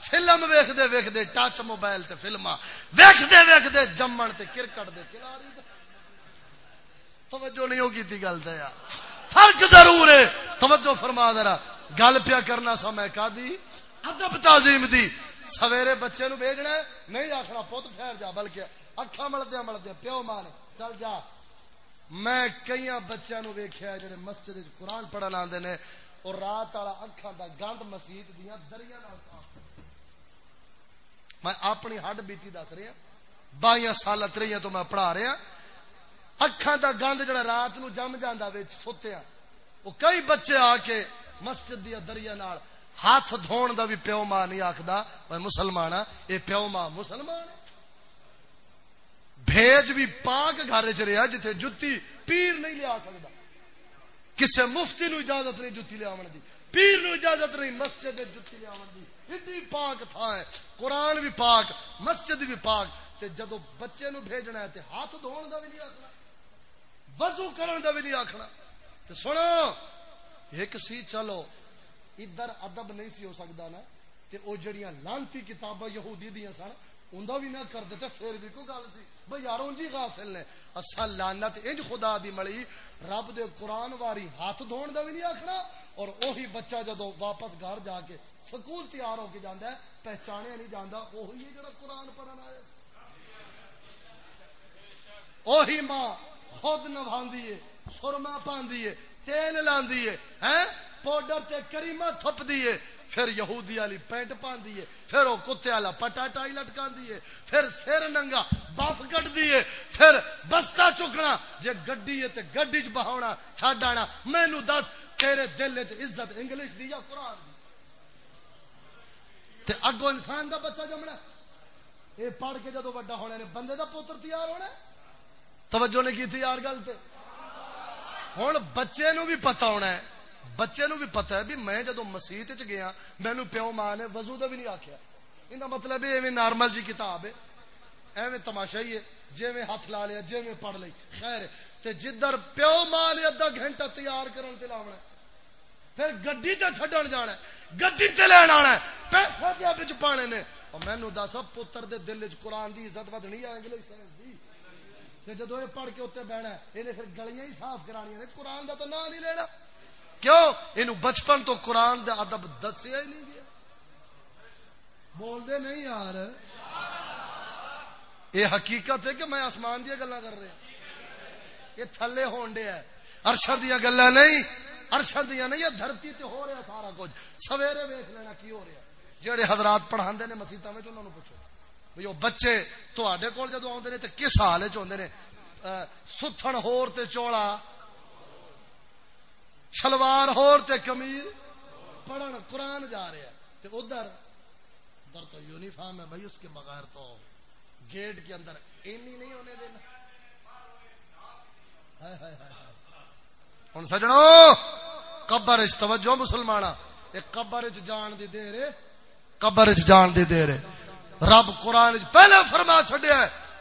فلم ویکھدے ویکھدے ٹچ موبائل تے فلما ویکھدے ویکھدے جمن تے کرکٹ دے کھلاڑی توجہ نہیں ہوگی تھی گل تے یار فرق ضرور ہے۔ توجہ فرما ذرا۔ گل پیا کرنا سا میں کا دی ادب تعظیم دی۔ سویرے بچے نو بھیجنا ہے۔ نہیں آخنا پوت ٹھہر جا، بلکہ اکھا ملدیا ملدیا پیو ماں نے، چل جا۔ میں کئی بچیاں نو ویکھیا جڑے مسجد قرآن پڑھن آندے نے، اور رات والا اکھاں دا گند مسجد دیاں دریاں نال میں اپنی ہڈ بیتی دس رہا ہاں، بائیاں سال تریاں تو میں پڑھا رہا ہاں۔ اکھاں دا گند جڑا رات نو جم جاندا وچ ستیا ہاں، وہ کئی بچے آ کے مسجد دیا دریا نال ہاتھ دھون دا بھی پیو ماں نہیں آکھدا، میں مسلمان ہاں اے پیو ماں مسلمان بھیج بھی پاک گھر چ رہا جتھے جتی پیر نہیں لیا سکتا کسے مفتی نو اجازت نہیں جتی لیا دی۔ پیر نو اجازت نہیں، مسجد جتی لیا دی۔ اتنی پاک تھا ہے۔ قرآن بھی پاک، مسجد بھی پاک۔ تے جدو بچے نو بھیجنا ہے تے ہاتھ دھون دا بھی نہیں آسنا وضو کرن دا بھی نہیں آکھنا۔ تے سنو، ایک سی چلو۔ ادھر ادب نہیں سی ہو سکتا نا، تے او جڑیاں لانتی کتاباں یہودی دیاں سن، اوندا بھی نہ کر دیتے، پھر بھی کوئی گل سی۔ بھئی یار اونجی غافل نے۔ اسا لعنت انج خدا دی ملی، رب دے قرآن واری ہاتھ دھون دا بھی نہیں آکھنا، اور اوہی بچہ جدو واپس گھر جا کے سکول تیار ہو کے جاندا ہے، پہچانیا نہیں جاندا، اوہی ہے جڑا قرآن پڑھن آیا اوہی ماں خود نبھاندی ہے، سرما پاندی ہے، تیل لاندی ہے، ہیں؟ پاؤڈر تے کریمہ تھپ دیے پھر یہودی والی پینٹ پاندی ہے، پھر وہ کتے والا پٹا ٹائی لٹکاندی ہے، پھر سر ننگا بف کٹ دیے پھر بستا چکنا، جے گڈی ہے تے گڈی چ بہاونا، چھڈ آنا۔ مینوں دس، تیرے دل وچ عزت انگلش دی یا قران دی؟ تے اگو انسان دا بچہ جمنا۔ اے پڑھ کے جدو بڑا ہونے نے بندے دا پوتر تیار ہونا توجہ نے کی تھی یار گل تے۔ ہوں بچے نو بھی پتا ہونا ہے۔ بچے نو بھی پتا ہے بھی میں جدو مسیح چ گیا مینو پیو ماں نے وزو کا بھی نہیں آخیا یہ مطلب ایویں نارمل جی کتاب ہے۔ ایویں تماشا ہی ہے۔ جی میں ہاتھ لا لیا جی میں پڑھ لی خیر تے جدھر پیو ماں نے ادھا گھنٹہ تیار کرن تے لاونا پھر گڈی چ چڈن جانا گڈی تے لین آنا پیسہ دیا بچ پانے نے؟ اور مینو دس پتر دے دل چ قرآن دی عزت ودنی ہے انگلش سائنس دی۔ جدو یہ پڑھ کے اتنے بہنا یہ پھر گلیاں ہی صاف کرانی قرآن دا تو نام نہیں لینا۔ کیوں؟ یہ بچپن تو قرآن دے ادب دسیا ہی نہیں گیا۔ بول دے نہیں یار۔ یہ حقیقت ہے کہ میں آسمان دیا گلا کر رہا یہ تھلے ہون دے ہے۔ ارشد دیا گلا نہیں ارشد دیا نہیں، یہ دھرتی تے ہو رہا سارا کچھ۔ سویرے ویخ لینا کی ہو رہا جہے حضرات پڑھا نے مسیطا میں انہوں نے پوچھو۔ بھائی وہ بچے تے کول جدو آتے ہیں تو کس حال چ ستھن ہور تے چوڑا۔ شلوار ہور تے کمیز پڑھن قرآن جا رہا ہے تے ادھر ادھر تو یونیفارم ہے بھائی، اس کے بغیر تو گیٹ کے اندر اینی نہیں ہونے دینا۔ ہوں سجڑو قبر توجہ مسلمان ایک قبر جان دی دیر قبر جان دی دیر رب قرآن پہلے فرما چڈیا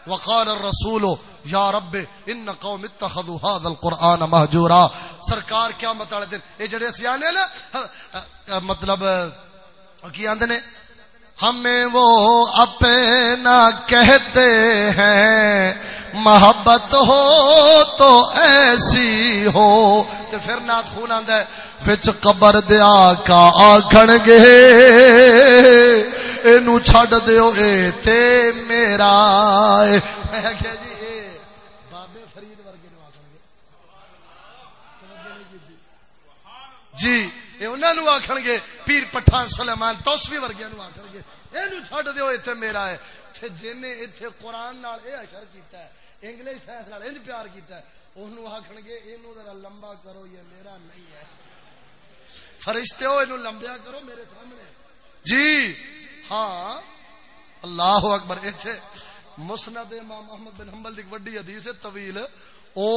وقال الرسول، یا رب، ان قوم اتخذوا هذا القران مهجورا. سرکار کیا مطلب دن، اے جڑے سیانے نا مطلب کی آندے نے، ہمیں وہ اپنا کہتے ہیں، محبت ہو تو ایسی ہو۔ تے پھر نات خون آندا ہے وچ قبر دیا کا آکھن گے اینو چھڈ دیو اے تے میرا اے میں کہ جی اے بابے فرید ورگے نو آکھن گے جی اے انہاں نو آکھن گے پیر پٹھان سلیمان توسوی ورگے نو آکھن گے اینو چھڈ دیو اے تے میرا ہے تے جن نے ایتھے قرآن نال اے اشر کیتا ہے انگلش سائنس نال انج پیار کیتا ہے اونوں آکھن گے اینو ذرا لمبا کرو یہ میرا نہیں ہے فرشتے ہو اینو لمبیا کرو میرے سامنے جی ہاں اللہ اکبر ایتھے مسند امام محمد بن حنبل دی وڈی حدیث ہے، طویل۔ او،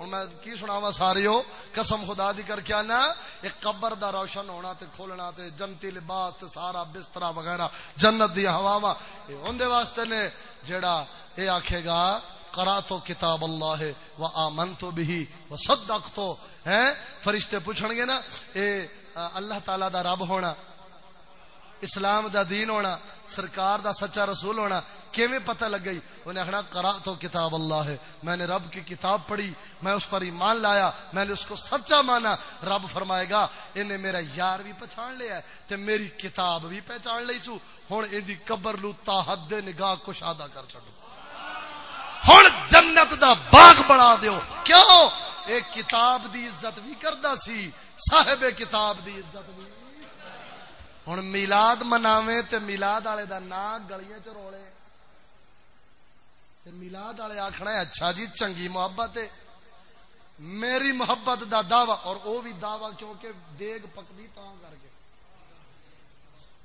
ہن میں کی سناواں ساریو؟ قسم خدا دی کر کے انا ایک قبر دا روشن ہونا تے کھولنا تے جنتی لباس تے سارا بستر وغیرہ جنت دی ہواواں۔ اے، اون دے واسطے نے جیڑا اے آکھے گا کرا تو کتاب اللہ و آمن تو بھی و صدق تو ہے فرشتے پوچھن گے نا، اے، اللہ تعالی دا رب ہونا۔ اسلام دا دین ہونا، سرکار دا سچا رسول ہونا، کیویں پتہ لگ گئی؟ انہیں آخنا کرا تو کتاب اللہ ہے۔ میں نے رب کی کتاب پڑھی، میں اس پر ایمان لایا، میں نے اس کو سچا مانا۔ رب فرمائے گا، انہیں میرا یار بھی پہچان لیا ہے، تے میری کتاب بھی پہچان لی سو۔ ہوں ان دی قبر لو تا حد نگاہ کشادہ کر چڑھو ہوں جنت دا باغ بنا دیو۔ کیوں؟ ایک کتاب دی عزت بھی کردا سی، صاحب کتاب دی عزت بھی۔ ہوں میلاد مناوے تے میلاد والے دا نا گلیاں چ رولے میلاد والے آخنا ہے اچھا جی چنگی محبت ہے میری محبت دا دعوی اور او بھی دعوی کیونکہ دیگ پکدی تا کر کے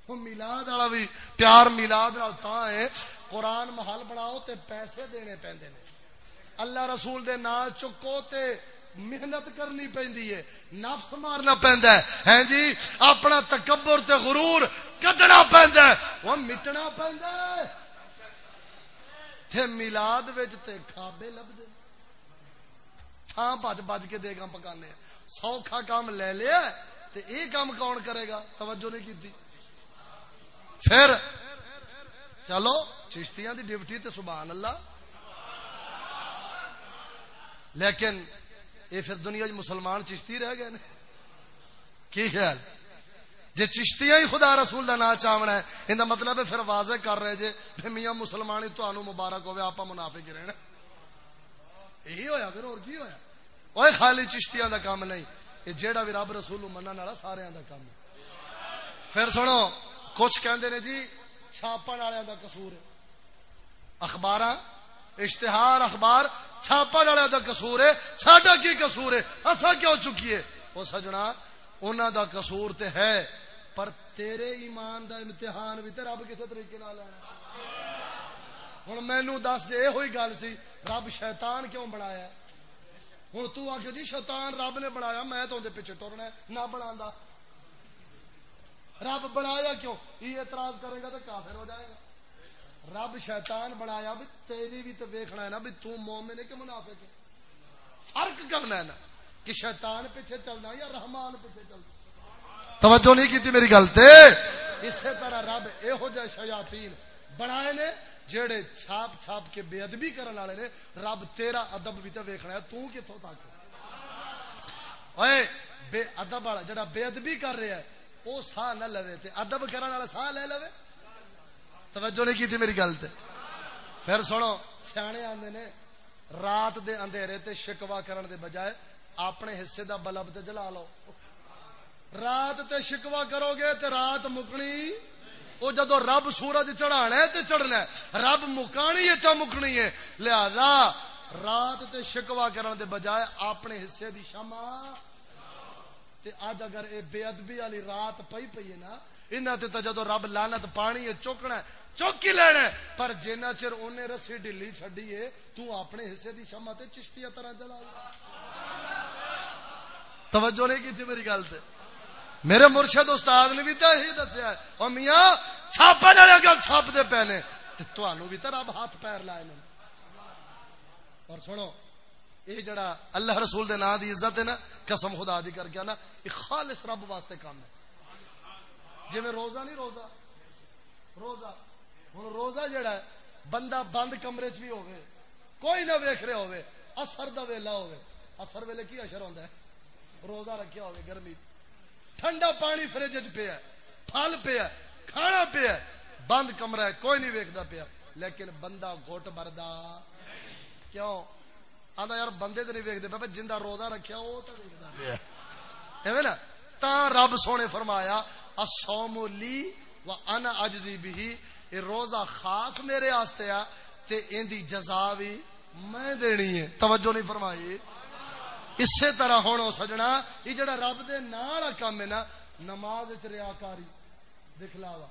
ہوں میلاد والا بھی پیار میلاد تا ہے قرآن محل بناؤ تے پیسے دینے پیندے نے اللہ رسول دے نا چکو تے محنت کرنی پی نفس مارنا پہنتا ہے۔ ہاں جی اپنا تکبر تے غرور کٹنا پہنتا ہے۔ وہ مٹنا پہنتا ہے۔ تے میلاد وچ تے کھابے لب دے تھان بج بج کے دے گا پکانے سوکھا کام لے لیا تے یہ کام کون کرے گا؟ توجہ نہیں کی پھر چلو، چشتیاں دی ڈیوٹی تے سبحان اللہ۔ لیکن یہ پھر دنیا مسلمان چشتی رہ گئے کی خیال؟ جی چشتیاں ہی خدا رسول کا نا چاہنا ہے، ان کا مطلب ہے پھر واضح کر رہے جی پھر میاں مسلمان ہی تمہیں مبارک ہوئے آپ منافع کے رہنا۔ یہی ہویا پھر، اور کی ہویا؟ وہ خالی چشتیاں دا کام نہیں، یہ جیڑا بھی رب رسول منع والا سارے دا کام پھر سنو، کچھ کہندے نے جی چھاپن والے دا قصور ہے۔ اخبار اشتہار، اخبار، چھاپن والے دا قصور ہے، ساڈا کی قصور ہے؟ اصا کیوں چکیے؟ وہ سجنا انہوں دا قصور تے ہے، پر تیرے ایمان دا امتحان بھی تے رب کسے طریقے نال لینا ہوں مینو دس جی یہ گل سی، رب شیطان کیوں بنایا؟ ہوں تو آ جی شیطان رب نے بنایا، میں تو پیچھے ٹرنا نہ بنا رب بنایا کیوں؟ یہ اعتراض کرے گا تو کافر ہو جائے گا۔ رب شیطان بنایا بھی تیری بھی تو ویکھنا ہے نا بھی تو مومن ہے کہ منافق ہے؟ فرق کرنا ہے نا کہ شیطان پیچھے چلنا یا رحمان پیچھے چلنا؟ توجہ نہیں کی میری گل تے؟ اسی طرح رب یہو جہ شیاطین بنائے نے جڑے چھاپ چھاپ کے بے ادبی کرنے والے نے، رب تیرا ادب بھی تو ویکھنا ہے، تو کتوں تک؟ بے ادب والا جڑا بے ادبی کر رہا ہے وہ سا نہ لوے تے، ادب کرنے والا سا لے لوے؟ توجہ نہیں کی تھی میری گل تے۔ پھر سنو، سیانے آندے نے رات دے اندھیرے تے شکوا کرن دے بجائے اپنے حصے دا بلب تے جلا لو۔ رات تے شکوا کرو گے تے رات مکنی وہ جدو رب سورج چڑھا ہے تے چڑھنا رب مکانی ہے چا مکنی ہے۔ لہذا رات تے شکوا کرن دے بجائے اپنے حصے دی شمع۔ تے اج اگر اے بے ادبی والی رات پئی پئی ہے نا، انہاں تے جدو رب لعنت پانی ہے چوکنا چوکی لینا پر جنہ چر اونے رسی ڈلی چھڈی ہے، تو اپنے حصے دی شمع تے چشتیاں طرح جلا توجہ نہیں کی تھی میری گل تے۔ میرے مرشد استاد نے بھی تو یہی دسیا اور میاں چھاپا جانے گل چھاپ دے پے نے۔ تنوع بھی تو رب ہاتھ پیر لائے نے۔ اور سنو یہ جڑا اللہ رسول دے نا دی عزت ہے نا، قسم خدا دی کر کے نا یہ خالص رب واسطے کام ہے۔ جی میں روزہ نہیں روزہ روزہ ہوں روزہ جڑا ہے، بندہ بند کمرے چ بھی ہوئے کوئی نہ ویخ رہے ہوئے اثر دا ویلا ہوئے اثر ویلے کی اشر ہوتا ہے؟ روزہ رکھیا ہوئے گرمی ٹھنڈا پانی فرج چ پیا پھل پیا کھانا پیا بند کمرہ ہے، کوئی نہیں ویکتا پیا۔ لیکن بندہ گوٹ بردا کیوں؟ آدھا یار بندے تو نہیں ویکتے پہ جا روزہ رکھیا وہ تو ویکتا نا؟ تا رب سونے فرمایا سوم لی و ان اجزی بھی یہ روزہ خاص میرے آستے آ، تے ان دی جزا بھی میں دینی ہے۔ توجہ نہیں فرمائی۔ اسی طرح ہوں سجنا، یہ جڑا رب دے نال کام ہے نا، نماز ریاکاری دکھلاوا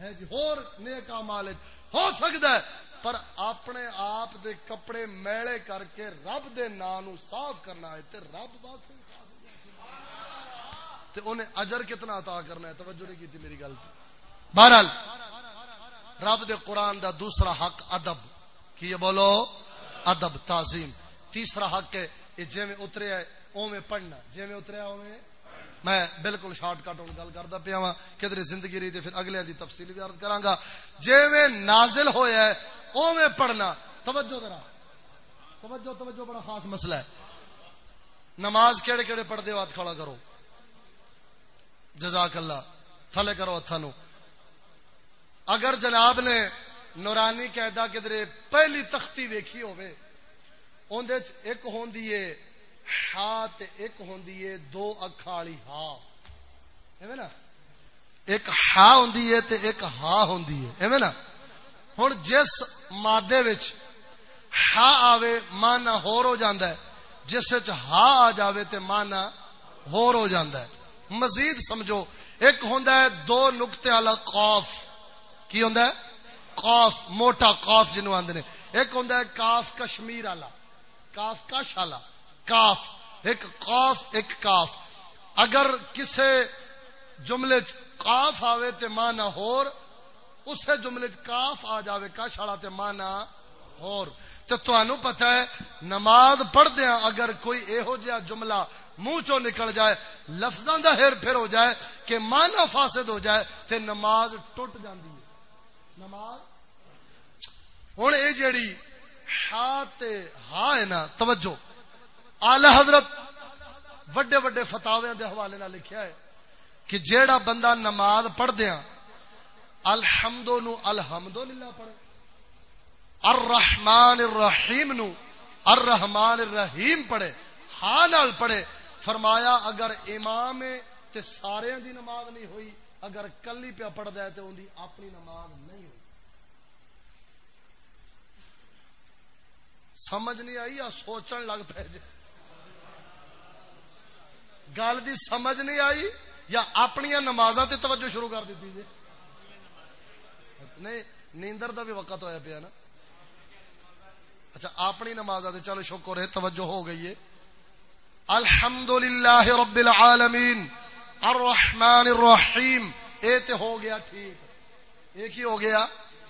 ہے جی ہور نیک مال ہو سکتا ہے، پر اپنے آپ دے کپڑے میلے کر کے رب دے نام صاف کرنا ہے، تے رب واسطے تے انہیں اجر کتنا عطا کرنا ہے؟ توجہ نہیں کی تھی میری گل بہرحال رب دے قرآن دا دوسرا حق ادب۔ کی بولو؟ ادب، تعظیم۔ تیسرا حق ہے یہ جی میں اتریا اوے پڑھنا۔ جی میں اتریا اوے میں میں بالکل شارٹ کٹ ہوں گل کرتا پیا وا کدھر زندگی رہی پھر اگلے دی تفصیل بھی عرض کرا جی میں نازل ہویا ہے اوے پڑھنا۔ توجہ ذرا۔ توجہ توجہ، بڑا خاص مسئلہ ہے۔ نماز کہڑے کہڑے پڑھتے ہو؟ ہاتھ کھڑا کرو۔ جزاک اللہ۔ تھلے کرو ہاتھ نو اگر جناب نے نورانی قیدا کدھر پہلی تختی ویکھی ہوئے اندر ایک ہوندی ہے ہا تے ایک ہوندی ہے دو اکھا والی ہا۔ ایویں نا؟ ایک ہا ہوندی ہے تے ایک ہا ہوندی ہے۔ ایویں نا؟ ہن جس مادے وچ ہا آوے مانا ہور ہو جاندا ہے۔ جس وچ ہا آ جاوے تے مانا ہور ہو جاندا ہے۔ مزید سمجھو، ایک ہوندا ہے دو نقطے والا قاف۔ کی ہوندا ہے؟ قاف، موٹا قاف جنوں آندے نے۔ ایک ہوندا ہے کاف کشمیر والا کاف کا شالا کاف ایک قاف، ایک کاف اگر کسے جملے کاف آوے تے مانا ہور، اسے جملے کاف آ جاوے کا شالا تے مانا ہور۔ تو تنوع پتا ہے، نماز پڑھدیا اگر کوئی یہو جہا جملہ منہ چو نکل جائے، لفظاں دا ہیر پھر ہو جائے، کہ مانا فاسد ہو جائے، تے نماز ٹوٹ جاندی۔ نماز ہوں یہ جیڑی ہا تے ہا ہے نا، توجہ۔ آلہ حضرت وڈے وڈے فتاوے دے حوالے نہ لکھیا ہے کہ جیڑا بندہ نماز پڑھ دیا الحمدو نو الحمدو للہ پڑھے۔ الرحمن الرحیم نو الرحمن الرحیم پڑھے۔ ہا نال پڑھے۔ فرمایا، اگر امام تے سارے دی نماز نہیں ہوئی، اگر کلی پیا پڑھ دے تے اندی اپنی نماز نہیں ہوئی سمجھ نہیں آئی یا سوچن لگ پہ جائے گل دی سمجھ نہیں آئی یا اپنی نماز تے توجہ شروع کر دیتی جی نہیں، نیندر دا بھی وقت ہویا پیا نا۔ اچھا اپنی نماز چلو شکر ہے، توجہ ہو گئی ہے۔ الحمد للہ رب العالمین، الرحمن الرحیم۔ اے تے ہو گیا ٹھیک۔ ایک ہی ہو گیا؟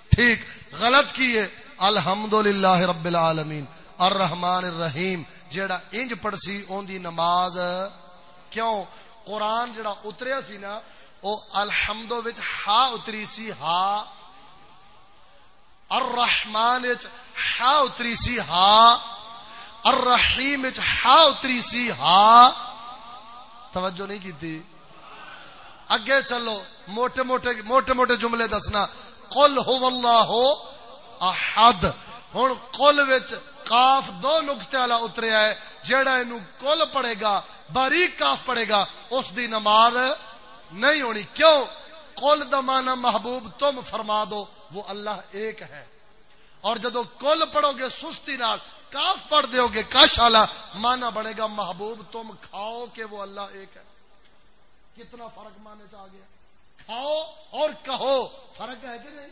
ٹھیک۔ غلط کی ہے۔ الحمد للہ رب العالمین، الرحمن الرحیم، جیڑا انج پڑھ سی اون دی نماز، کیوں؟ قرآن جڑا اتریا سی نا، او الحمد وچ ہا اتری سی، ہا، الرحمن وچ ہا اتری سی، ہا، الرحیم وچ ہا اتری سی، ہا۔ توجہ نہیں کیتی۔ اگے چلو، موٹے موٹے موٹے موٹے جملے دسنا۔ قل هو اللہ احد۔ ہن قل وچ کاف دو نقطے والا اتریا ہے، جیڑا اینو کل پڑے گا، باریک کاف پڑے گا، اس دی نماز نہیں ہونی۔ کیوں؟ کل دمانا محبوب تم فرما دو، وہ اللہ ایک ہے۔ اور جدو کل پڑھو گے سستی نال کاف پڑھ دیو گے کاشالا مانا بنے گا محبوب تم کھاؤ کہ وہ اللہ ایک ہے۔ کتنا فرق مانے چاہ گیا؟ کھاؤ اور کہو، فرق ہے کہ نہیں؟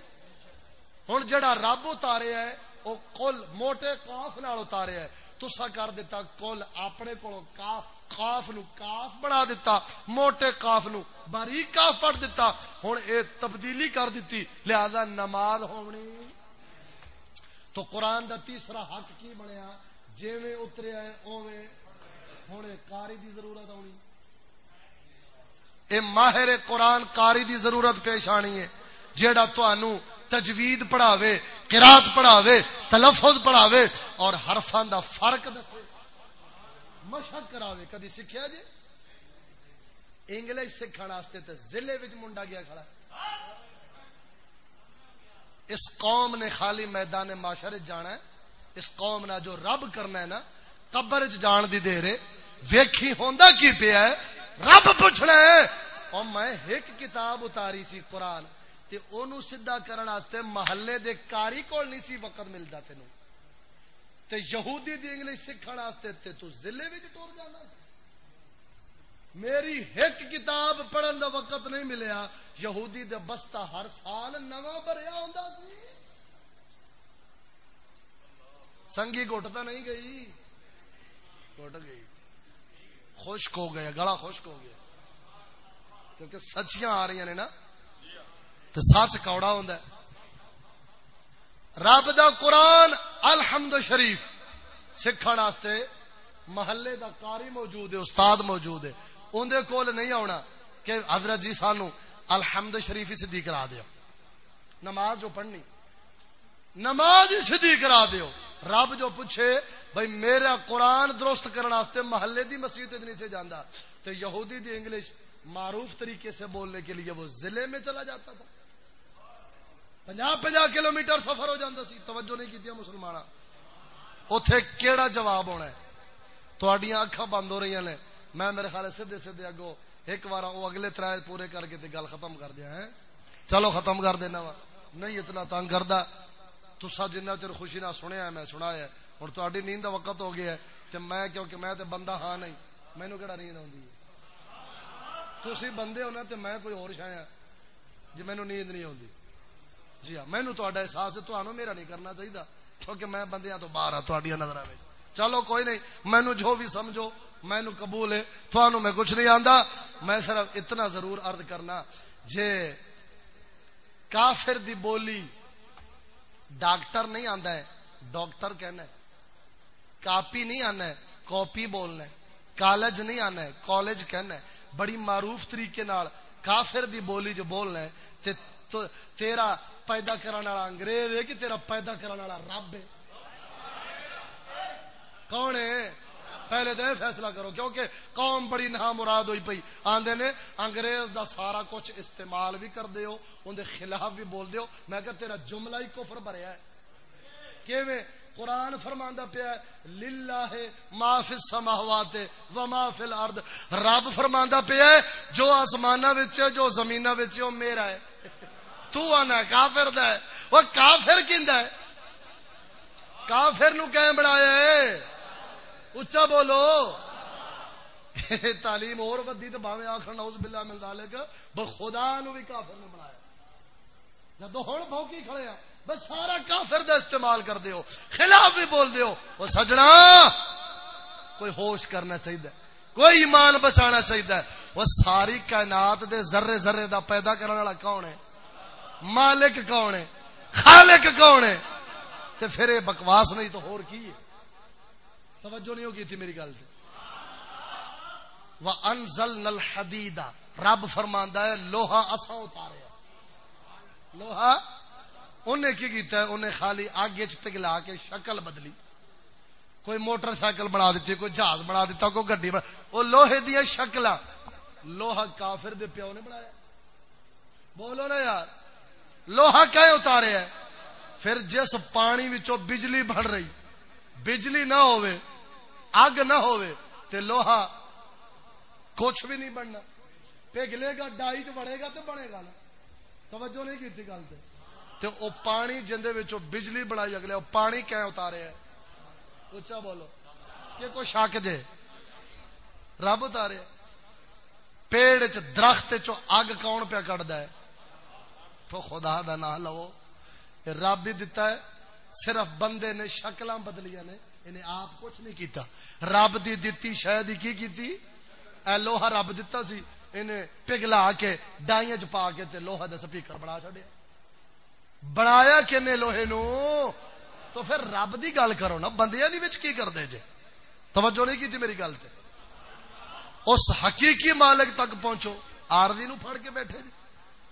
ہوں جڑا رب اتارے ہے وہ کل موٹے کاف نال اتارے ہے۔ تسا کر دیتا کل اپنے کو کاف کاف نو کاف بنا دیتا موٹے کاف نو باریک کاف پڑھ دیتا ہوں اے تبدیلی کر دیتی لہذا نماز ہونی۔ تو قرآن دا تیسرا حق کی بنیا؟ جیویں اتریا ہے، اوویں ہوں کاری دی ضرورت ہونی۔ اے ماہر قرآن کاری دی ضرورت پیش آنی ہے، جیڑا تو تجوید پڑھاوے قرات پڑھاوے، تلفظ پڑھاوے، اور حرفاں دا فرق دسے مشق کراوے، کدی سکھیا جی؟ انگلش سکھن واسطے تے ضلع وچ منڈا گیا کھڑا۔ اس قوم نے خالی میدان معاشر جانا ہے۔ اس قوم نے جو رب کرنا ہے نا، قبر چ جان دی دیر ہے ویکھی ہوندا کی پیا ہے؟ رب پوچھنا ہے۔ اور میں ایک کتاب اتاری سی قرآن۔ تے اونوں سیدھا کرن واسطے محلے دے کاری کول نہیں سی وقت ملدا تینو۔ تے یہودی دی انگلش سکھن واسطے تے تو ضلع وچ ٹور جانا سی۔ میری ایک کتاب پڑھن دا وقت نہیں ملیا، یہودی دے بستہ ہر سال نواں بھریا ہوندا سی۔ سنگی گھٹتا نہیں گئی۔ گھٹ گئی۔ خشک ہو گیا گلا خشک ہو گیا۔ کیونکہ سچیاں آ رہی نے نا۔ تو سچ کوڑا ہوں رب دا قرآن الحمد شریف سکھن واسطے محلے دا کاری موجود ہے، استاد موجود ہے۔ اندر کول نہیں آنا کہ حضرت جی سانو الحمد شریف ہی سدھی کرا دیو۔ نماز جو پڑھنی، نماز ہی سدھی کرا دیو۔ رب جو پوچھے، بھائی میرا قرآن درست کرنے واسطے محلے دی مسیح سے جانا تو یہودی دی انگلش معروف طریقے سے بولنے کے لیے وہ ضلع میں چلا جاتا تھا۔ پنجا پنجا کلو میٹر سفر ہو جاتا سی، توجہ نہیں کی مسلمان اتے کیڑا جواب ہونا ہے؟ تھوڑیاں اکھا بند ہو رہی نے۔ میں میرے خیال سیدے سیدے اگو ایک بار وہ اگلے تر پورے کر کے گل ختم کر دیا ہے چلو ختم کر دینا وا۔ نہیں اتنا تنگ کردا۔ تسا جنہ چر خوشی نہ سنیا ہے، میں سنا ہے۔ ہوں تاری نیند کا وقت ہو گیا ہے کہ میں کیونکہ میں تے بندہ ہاں نہیں مینو کہڑا نیند آتی تھی بندے ہونا تے میں کوئی اور شایا ہاں، جی مینو نیند نہیں آتی جی ہاں مینو تا احساس ہے تمہوں میرا نہیں کرنا چاہیے کیونکہ میں بندیاں تو باہر ہوں تھوڑی نظر آئے چلو کوئی نہیں مینو جو بھی سمجھو مینو قبول ہے۔ تھانوں میں کچھ نہیں آندا۔ میں صرف اتنا ضرور عرض کرنا، جے کافر دی بولی ڈاکٹر نہیں آندا ہے، ڈاکٹر کہنا ہے، کاپی نہیں آنا ہے، کاپی بولنا ہے، کالج نہیں آنا ہے، کالج کہنا ہے۔ بڑی معروف طریقے نال کافر دی بولی جو بولنا ہے، تے تو تیرا پیدا کرنے والا انگریز ہے کہ تیرا پیدا کرنے والا رب ہے؟ کون ہے؟ پہلے تو یہ فیصلہ کرو، کیونکہ قوم بڑی نہ مراد ہوئی پئی۔ آندے نے انگریز دا سارا کچھ استعمال بھی کر دیو ان دے خلاف بھی بول دیو میں کہ تیرا جملہ ہی کفر بھریا ہے۔ کیویں؟ قرآن فرماندا پیا ہے، للہ ما فی السماوات و ما فی الارض۔ رب فرماندا پیا ہے، جو آسماناں وچ جو زمیناں وچ او میرا ہے۔ تو آنا کافر دا ہے۔ وہ کافر کیندا ہے؟ کافر نو کہیں بنایا ہے؟ اچا بولو۔ تعلیم اور ودی تو باوے آخر نوز بلا ملتا لے کے خدا نو بھی کافر نے بنایا۔ جب ہوں بوکی کھڑے ہیں بس سارا کافر دا استعمال کر دیو خلاف بھی بول دیو وہ سجنا، کوئی ہوش کرنا چاہیے کوئی ایمان بچانا چاہیے وہ ساری کائنات دے ذرے ذرے دا پیدا کرنے والا کون ہے؟ مالک کون ہے؟ خالق کون ہے؟ تے پھر یہ بکواس نہیں تو ہور کی ہے؟ توجہ نہیں ہوگی تھی میری گل سے وہ انزل نل حدیدہ رب فرماندا ہے، لوہا اسا اتارے لوہا؟ انہیں کی کیتا ہے؟ انہیں خالی آگے چ پگلا کے شکل بدلی۔ کوئی موٹر سائیکل بنا دیتی، کوئی جہاز بنا دیتا، کوئی گڈی بنا وہ لوہے دیا شکل لوہا کافر دے پیو نے بنایا۔ بولو نا یار۔ لوہا کہیں اتارے ہے پھر جس پانی وچوں بجلی بڑھ رہی، بجلی نہ ہوئے اگ نہ ہوئے تے لوہا کچھ بھی نہیں بننا۔ پگلے گا، ڈائی چ بڑھے گا تو بنے گا نا۔ توجہ نہیں کی گل تے۔ او پانی جندے وچوں بجلی بنائی اگلے، او پانی کہیں اتارے ہے اچھا بولو۔ کہ کوئی شک جے رب اتارے۔ پیڑ چ درخت چو اگ کون پیا کٹدا ہے؟ تو خدا دا نام لو۔ رب ہی دتا ہے۔ صرف بندے نے شکل بدلیا نے۔ انہیں آپ کچھ نہیں کیتا۔ رب دی دتی شاید کی کیتی؟ اے لوہا رب دتا سی۔ انہیں پگلا کے ڈائیاں چ پا کے تے لوہا دے سپیکر بنا چڑیا بنایا کنے لوہے نو؟ تو پھر رب دی گل کرو نا۔ بندیاں دی وچ کی کر دے جے؟ توجہ نہیں کی تھی میری گل تے۔ اس حقیقی مالک تک پہنچو۔ آرزی نو پھڑ کے بیٹھے جی۔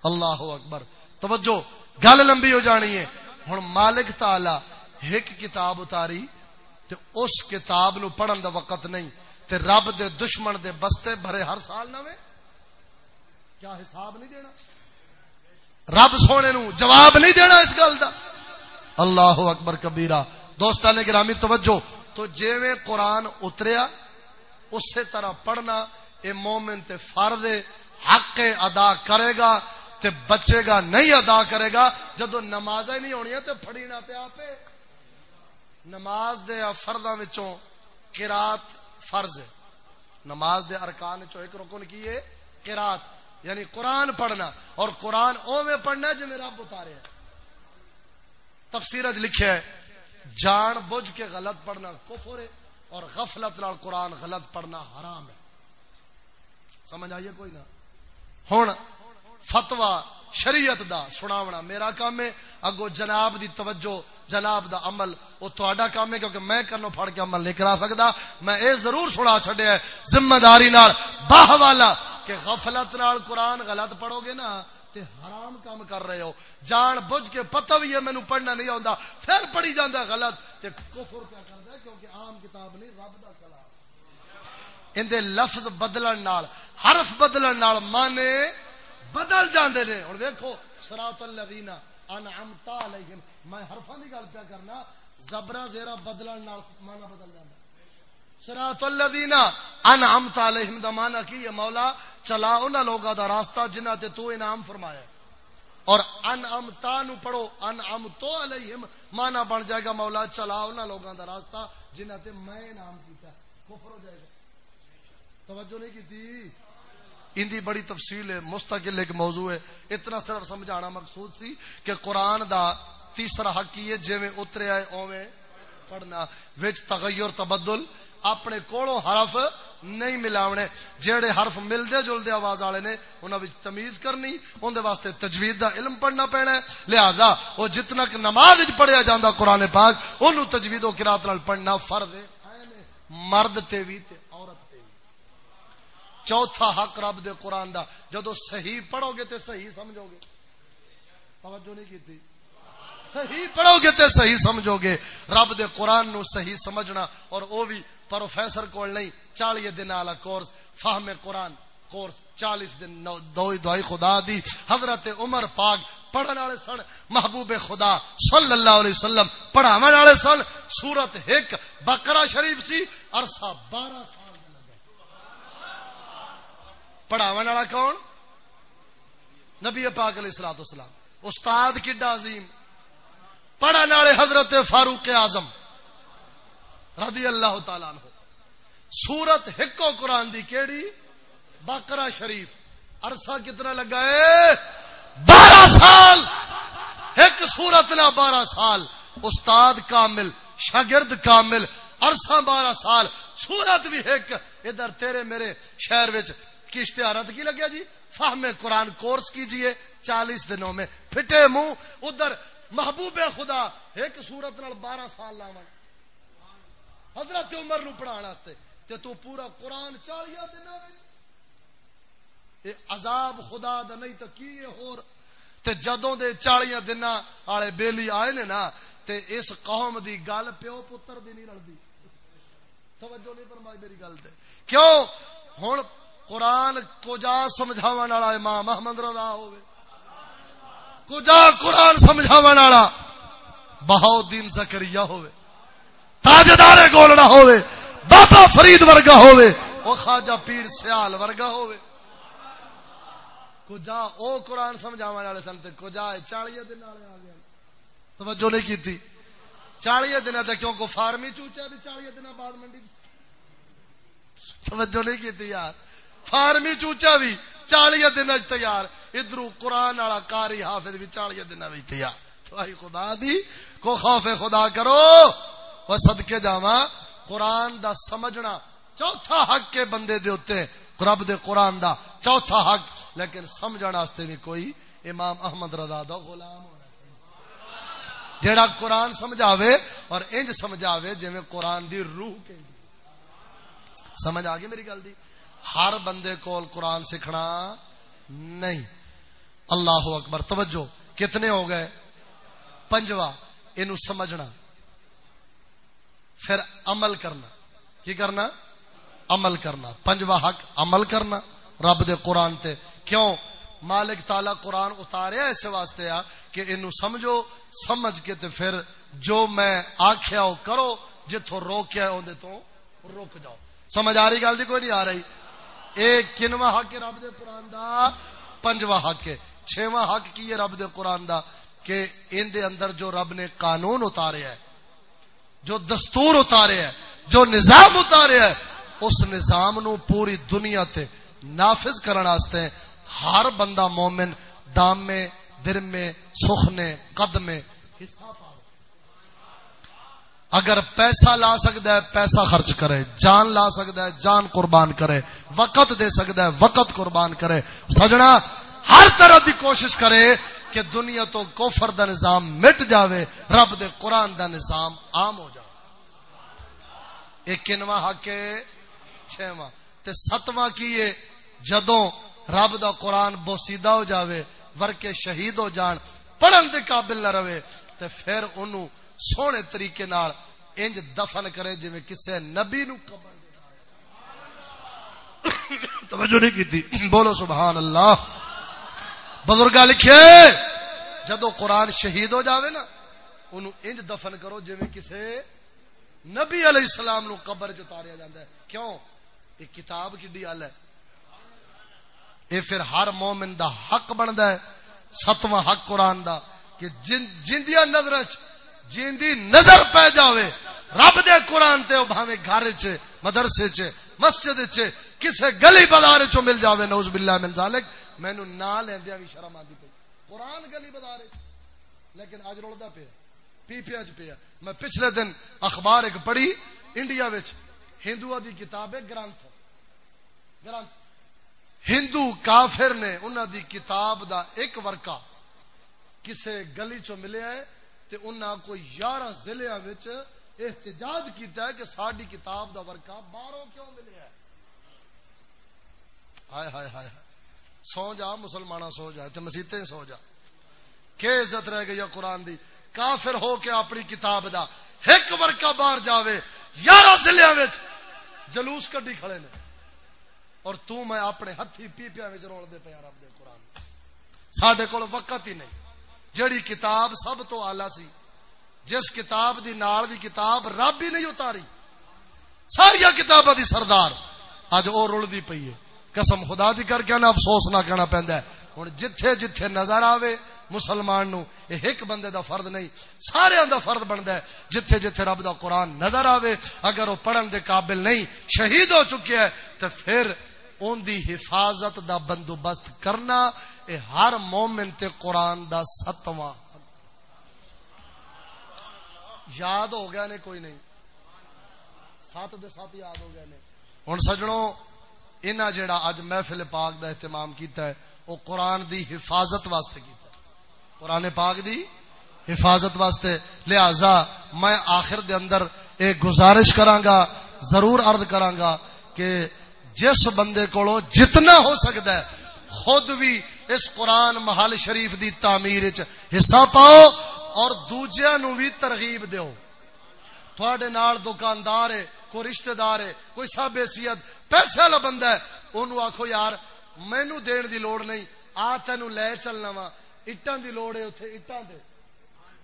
اللہ اکبر۔ توجہ، گل لمبی ہو جانی ہے۔ ہوں مالک تالا ایک کتاب اتاری تے اس کتاب نو پڑھن دا وقت نہیں تے رب دے دشمن دے بستے بھرے ہر سال نہ کیا حساب نہیں دینا؟ رب سونے نو جواب نہیں دینا اس گل دا۔ اللہ اکبر کبیرہ۔ دوستان نے گرامی توجہ۔ تو جیویں قرآن اتریا، اسی طرح پڑھنا، اے مومن تے فرد حق ادا کرے گا۔ تے بچے گا، نہیں ادا کرے گا۔ جدو نماز ہی نہیں ہونی تو فڑی نہ تے آپ۔ نماز دے فرداں وچوں قرات فرض ہے۔ نماز دے ارکان چو ایک رکن کی ہے؟ قرات یعنی قرآن پڑھنا۔ اور قرآن او میں پڑھنا جو میرا رب اتارے ہے تفسیر لکھے ہے، جان بوجھ کے غلط پڑھنا کفر ہے اور غفلت نال قرآن غلط پڑھنا حرام ہے۔ سمجھ آئیے کوئی نہ؟ ہوں فتوا شریعت دا سناونا میرا کام ہے۔ اگو جناب دی توجہ، جناب دا عمل، وہ تہاڈا کام ہے کیونکہ میں کرنو پھڑ کے عمل نہیں کرا سکدا۔ میں اے ضرور سنا چھڈیا ہے ذمہ داری نال باہ والا کہ غفلت نال قرآن غلط پڑھو گے نا تے حرام کام کر رہے ہو۔ جان بوجھ کے پتہ بھی ہے مینوں پڑھنا نہیں آوندا، پھر پڑھی جاندا غلط۔ تے کفر کیا کردا ہے کیونکہ عام کتاب نہیں، رب دا کلام۔ ان دے لفظ بدلن نال، حرف بدلن نال مانے بدل جاندے نے۔ ہن دیکھو، صراط الذین انعمت علیہم۔ میں حرفاں دی گل پیا کرنا زبرا زیرا بدلن نال معنی بدل جاندا۔ صراط الذین انعمت علیہم دا معنی کی ہے مولا؟ چلا انہاں لوگاں دا راستہ جنہاں تے تو انعام فرمایا۔ اور انعمتا نو پڑھو، انعمتو علیہم، معنی بن جائے گا مولا، چلا انہاں لوگاں دا راستہ جنہاں تے میں انعام کیتا۔ کفر ہو جائے گا۔ توجہ نہیں کی تھی؟ ان دی بڑی تفصیل ہے، مستقل ایک موضوع ہے۔ اتنا صرف سمجھانا مقصود سی کہ قرآن دا تیسرا حق کی ہے جی اترے آئے اوے پڑھنا۔ وچ تغیر، تبدل اپنے کوڑوں حرف نہیں ملاونے۔ جہے حرف ملدے، جلدے آواز والے نے، انہاں وچ تمیز کرنی، اون دے واسطے تجوید دا علم پڑھنا پینا ہے۔ لہذا، او جتنا کہ نماز وچ پڑھیا جاندا قرآن پاک، اونوں تجوید و قرات نال پڑھنا فرض ہے۔ مرد تے وی تے۔ چوتھا حق رب دے قرآن دا۔ جدو صحیح پڑھو گے تے صحیح سمجھو گے توجہ نہیں کیتی۔ صحیح پڑھو گے تے صحیح سمجھو گے رب دے قرآن نو صحیح سمجھنا اور او بھی پروفیسر کول نہیں چالی دن والا کورس، فہم قرآن کورس، چالیس دن دوئی دعائی خدا دی۔ حضرت عمر پاک پڑھن والے سن، محبوب خدا صلی اللہ علیہ وسلم پڑھاون والے سن۔ سورت ایک، بقرہ شریف سی، عرصہ بارہ سال۔ پڑھاون والا کون؟ نبی پاک علیہ السلام والسلام۔ استاد کڈا عظیم۔ پڑھن والے حضرت فاروق اعظم رضی اللہ تعالیٰ عنہ۔ سورت ہکو قرآن دی کیڑی؟ باقرہ شریف۔ عرصہ کتنا لگا ہے؟ بارہ سال۔ ایک سورت نہ بارہ سال۔ استاد کامل، شاگرد کامل، عرصہ بارہ سال۔ سورت بھی ایک ادھر تیرے میرے شہر وچ کی اشتہارت کی لگیا جی؟ فہم قرآن کورس کیجیے، چالیس دنوں میں پھٹے منہ، ادھر محبوب خدا ایک سورت نال بارہ سال لاون حضرت عمر نو پڑھانا تے تو پورا قرآن چالیا دن عذاب خدا دا نہیں تو کی ہور؟ تے جدوں دے چالیا دن والے بیلی آئے نے نا، تے اس قوم دی گل پیو پتر دی نہیں رلدی۔ توجہ نہیں فرمائی میری گل تے۔ کیوں؟ ہن قرآن کجا سمجھاون والا امام احمد رضا ہوے کجا قرآن سمجھاون والا بہاؤدین زکریا ہوے تاجدار گولنا ہوئے بابا فرید ورگا ہوئے او خواجہ پیر سیال ورگا ہوئے کجا او قرآن سمجھاوا والے سن تے کجا چالیے دن والے آ گئے۔ توجہ نہیں کیتی۔ چالیے دن تے کیوں کو فارمی چوچا بھی چالیے دن بعد منڈی توجہ نہیں کیتی یار۔ فارمی چوچا بھی چالیے دن تیار ادھر قرآن والا کاری حافظ بھی چالیے دن تیار تو خدا دی کو خوف خدا کرو وہ صدقے جاوا قرآن دا سمجھنا چوتھا حق کے بندے دے ہوتے رب دے قرآن دا چوتھا حق لیکن سمجھنا واسطے بھی کوئی امام احمد رضا دا غلام ہونا جیڑا قرآن سمجھاوے اور انج سمجھاوے جی میں قرآن دی روح کے سمجھ آگے میری گل دی ہر بندے کول قرآن سکھنا نہیں۔ اللہ اکبر، توجہ، کتنے ہو گئے؟ پنجواں یہ سمجھنا۔ پھر عمل کرنا۔ کی کرنا؟ عمل کرنا۔ پنجواں حق، عمل کرنا۔ رب دے قرآن تے۔ کیوں؟ مالک تالا قرآن اتاریا اس واسطے آ کہ انو سمجھو، سمجھ کے تے پھر جو میں آخیا وہ کرو جتوں روکیا اندر تو روک جاؤ۔ سمجھ آ رہی گل دی؟ کوئی نہیں آ رہی۔ اے کنواں حق ہے رب دے قرآن دا، پنجواں حق ہے۔ چھواں حق کی ہے رب دے قرآن دا کہ ان دے اندر جو رب نے قانون اتاریا ہے، جو دستور اتارے ہے، جو نظام اتارے ہے، اس نظام نو پوری دنیا تے نافذ کرنا آستے ہر بندہ مومن دام میں در میں سخنے قد میں اگر پیسہ لا سکتا ہے، پیسہ خرچ کرے، جان لا سکتا ہے، جان قربان کرے، وقت دے سکتا ہے، وقت قربان کرے۔ سجنا، ہر طرح دی کوشش کرے کہ دنیا تو کوفر دا نظام مٹ جاوے، رب دے قرآن دا نظام عام ہو جائے ایک کنواں حق ہے، چھواں۔ تے ستواں کی ہے، جدوں رب دا قرآن بوسیدہ ہو جاوے، ورکے شہید ہو جان، پڑھن دے قابل نہ رہے، تے پھر انہوں سونے طریقے نال انج دفن کرے جی کسے نبی نو قبر [coughs] توجہ نہیں کی [coughs] بولو سبحان اللہ بزرگا لکھے جدو قرآن شہید ہو جاوے نا انہوں انج دفن کرو جی کسے نبی علیہ السلام نو قبر چ اتاریا جاتا ہے۔ کیوں؟ یہ کتاب کی حل ہے۔ یہ پھر ہر مومن دا حق بنتا ہے، ستواں حق قرآن دا، کہ جن جندیا نظر جیندی نظر پہ جاوے، رب دے قرآن تے بھاوے گھر چ، مدرسے چ، مسجد چ، کسے گلی بازار چ مل جاوے نوز باللہ من ذالک۔ مینو نہ لیندیا بھی شرم آندی پئی۔ قرآن گلی بازار لیکن اج رلدا پیا پی پیا چ پیا۔ میں پچھلے دن اخبار ایک پڑھی، انڈیا وچ ہندو دی کتاب ہے گرنتھ ہندو کافر نے انہوں دی کتاب دا ایک ورکا کسے گلی چو ملے ہے تے انہوں کو یارہ ضلع احتجاج کیتا ہے کہ ساری کتاب دا ورکا باہروں کیوں ملے ہے؟ ہائے ہائے ہائے سو جا مسلمان سو جا، تے مسیطیں سو جا۔ کہ عزت رہ گئی قرآن دی؟ کافر ہو کے اپنی کتاب دا ایک ورکا باہر جاوے یارہ ضلع جلوس کڈی کھڑے نے۔ اور تو میں اپنے ہاتھی پیپیا رول دے پیا رب دے قرآن۔ سڈے کول وقت ہی نہیں۔ جڑی کتاب سب تو آلہ سی، جس کتاب دی نال دی کتاب رب ہی نہیں اتاری۔ ساریا کتاباں دی سردار۔ اج وہ رلدی پئی ہے۔ قسم خدا دی کر کے نا افسوس نہ کہنا پہندا ہے۔ ہن جتھے جتھے نظر آوے مسلمان نو، یہ ایک بندے دا فرد نہیں سارے دا فرد بنتا ہے۔ جتھے جتھے رب دا قرآن نظر آوے، اگر وہ پڑھن دے قابل نہیں، شہید ہو چکے ہے تو پھر ان دی حفاظت دا بندوبست کرنا اے ہر مومن تے قرآن دا ستواں۔ یاد ہو گیا نے کوئی نہیں۔ سات دے سات یاد ہو گیا نے۔ ہوں سجنوں، انہاں جیڑا اج محفل پاک دا اہتمام کیتا ہے وہ قرآن دی حفاظت واسطے کیتا ہے۔ قرآن پاک دی حفاظت واسطے۔ لہذا میں آخر دے اندر ایک گزارش کرانگا ضرور عرض کرانگا کہ جس بندے کو جتنا ہو سکتا ہے، خود بھی اس قرآن محل شریف دی تعمیر حصہ پاؤ اور دوجیا نو بھی ترغیب دیو۔ تھوڑے نال دکاندار ہے، کوئی رشتہ دار ہے، کوئی سب حیثیت، پیسے والا بندہ ہے۔ انہوں آخو یار مینو دین دی لوڑ نہیں، آ تینوں لے چلنا وا۔ اٹان دی لوڑ ہے اتنے اٹان دے۔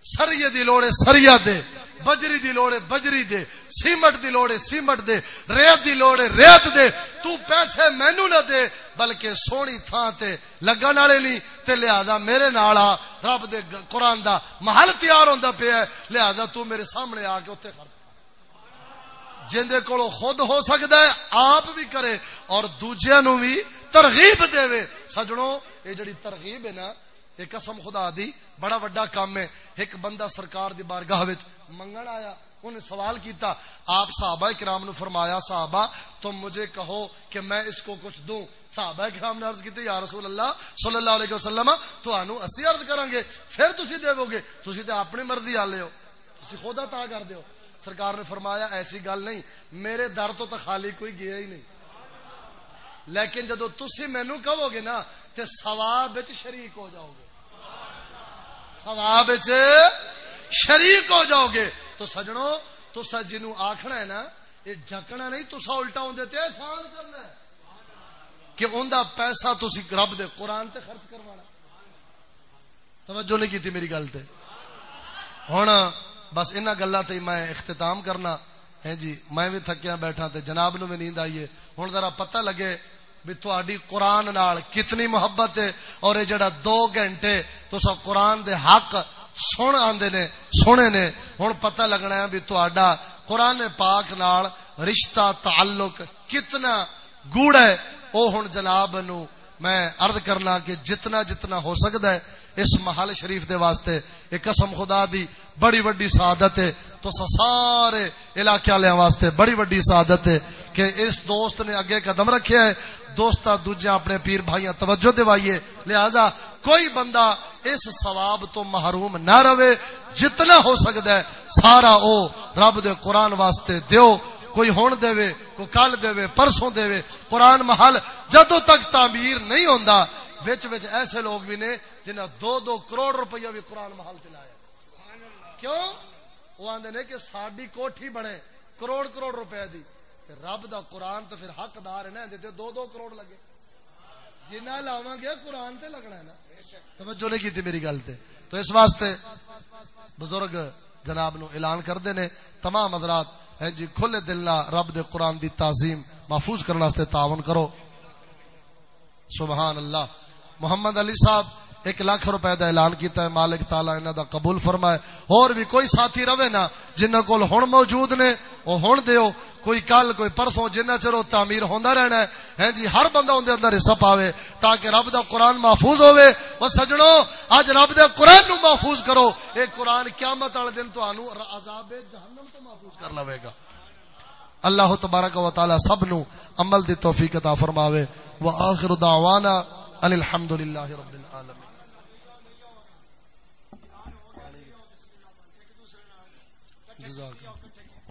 سریے دی لوڑ ہے سریا دے، بجری دی لوڑ ہے بجری دے، سیمٹ دی لوڑ ہے سیمٹ دے، ریت دی لوڑ ہے ریت دے، تو پیسے مینو نہ دے، بلکہ سونی تھان تے لگن والے نہیں تے لہذا میرے نال آ، رب دے قرآن دا محل تیار ہوندا پیا ہے، لہذا تو میرے سامنے آ کے اوتے خرچ جندے کولو خود ہو سکتا ہے، آپ بھی کرے، اور دوجیاں نو بھی ترغیب دے سجنوں یہ جڑی ترغیب ہے نا یہ قسم خدا دی، بڑا وڈا کام ہے۔ ایک بندہ سرکار دی بارگاہ وچ منگن آیا انہیں سوال کیتا، آپ صحابہ کرام نے فرمایا، صحابہ، تم مجھے کہو کہ میں اس کو کچھ دوں۔ صحابہ کرام نے عرض کیتے، یا رسول اللہ صلی اللہ علیہ وسلم تو انو اسی عرض کریں گے، پھر تسی دیو گے، تسی تے اپنی مرضی آ لیو تسی خدا تا کر دیو سرکار نے فرمایا، ایسی گل نہیں، میرے در تو تو خالی کوئی گیا ہی نہیں۔ لیکن جدو تسی مینو کہو گے نا، تے ثواب وچ شریک ہو جاؤ گے۔ ثواب شریک ہو جاؤ گے۔ تو سجنوں تسا جنو آکھنا ہے نا، یہ جھکنا نہیں، تسا الٹا ہوندے تے احسان کرنا ہے۔ کہ اوندا پیسہ تسی رب دے قرآن تے خرچ کروانا۔ توجہ نہیں کیتی میری گل تے۔ ہن، بس انہاں گلاں تے میں اختتام کرنا۔ ہے جی میں بھی تھکیا بیٹھا تے جناب نو بھی نیند آئی ہے۔ ہن ذرا پتہ لگے بھی تھوڑی قرآن نال کتنی محبت ہے اور یہ جڑا دو گھنٹے تو سب قرآن دے حق سن آندے نے، سنے نے، ہن پتہ لگنا ہے بھی تھوڑا قرآن پاک نال رشتہ، تعلق کتنا گوڑ ہے۔ او ہن جناب نو میں عرض کرنا کہ جتنا جتنا ہو سکتا ہے اس محل شریف دے واسطے ایک قسم خدا دی بڑی وڈی سعادت ہے۔ تو سارے علاقے والے واسطے بڑی وڈی سعادت ہے کہ اس دوست نے اگے قدم رکھیا ہے۔ دوست دوجے اپنے پیر بھائیاں توجہ دوائیے لہذا کوئی بندہ اس ثواب تو محروم نہ رہے، جتنا ہو سکتا ہے، سارا او رب دے قرآن واسطے دیو۔ کوئی ہون دے وے کوئی کل دے وے پرسوں دے۔ وے قرآن محل جدو تک تعمیر نہیں ہوندا، وچ وچ ایسے لوگ بھی نے جنہیں دو دو کروڑ روپیہ بھی قرآن محل لایا۔ کیوں؟ وہ آدھے نے کہ ساری کوٹھی بنے، کروڑ کروڑ روپے دی۔ رب دا قرآن تو پھر حقدار ہے نا دو دو کروڑ لگے۔ جنہ لاوا گیا قرآن تے لگنا ہے نا۔ توجہ نہیں کی میری گل تے۔ تو اس واسطے بزرگ جناب نو اعلان کرتے نے، تمام حضرات، ہے جی کھلے دل نہ رب دے قرآن دی تعظیم محفوظ کرنے واسطے تعاون کرو۔ سبحان اللہ۔ محمد علی صاحب ایک لاکھ روپے دا اعلان کیتا ہے، مالک تعالی انہاں دا قبول فرمائے۔ اور بھی کوئی ساتھی رہے نا جنہ کول ہن موجود نے او ہن دیو۔ کوئی کل، کوئی پرسوں جنہ چر تعمیر ہوندا رہنا ہے۔ ہیں جی ہر بندہ اون دے اندر حصہ پاوے تاکہ رب دا قرآن محفوظ ہوے او سجنوں اج رب دے قرآن نو محفوظ کرو۔ اے قرآن قیامت والے دن تانوں عذاب جہنم تو محفوظ کر لوے گا۔ اللہ تبارک و تعالی سب نو عمل دی توفیق عطا فرماوے۔ واخر دعوانا ان الحمد للہ رب العالمین۔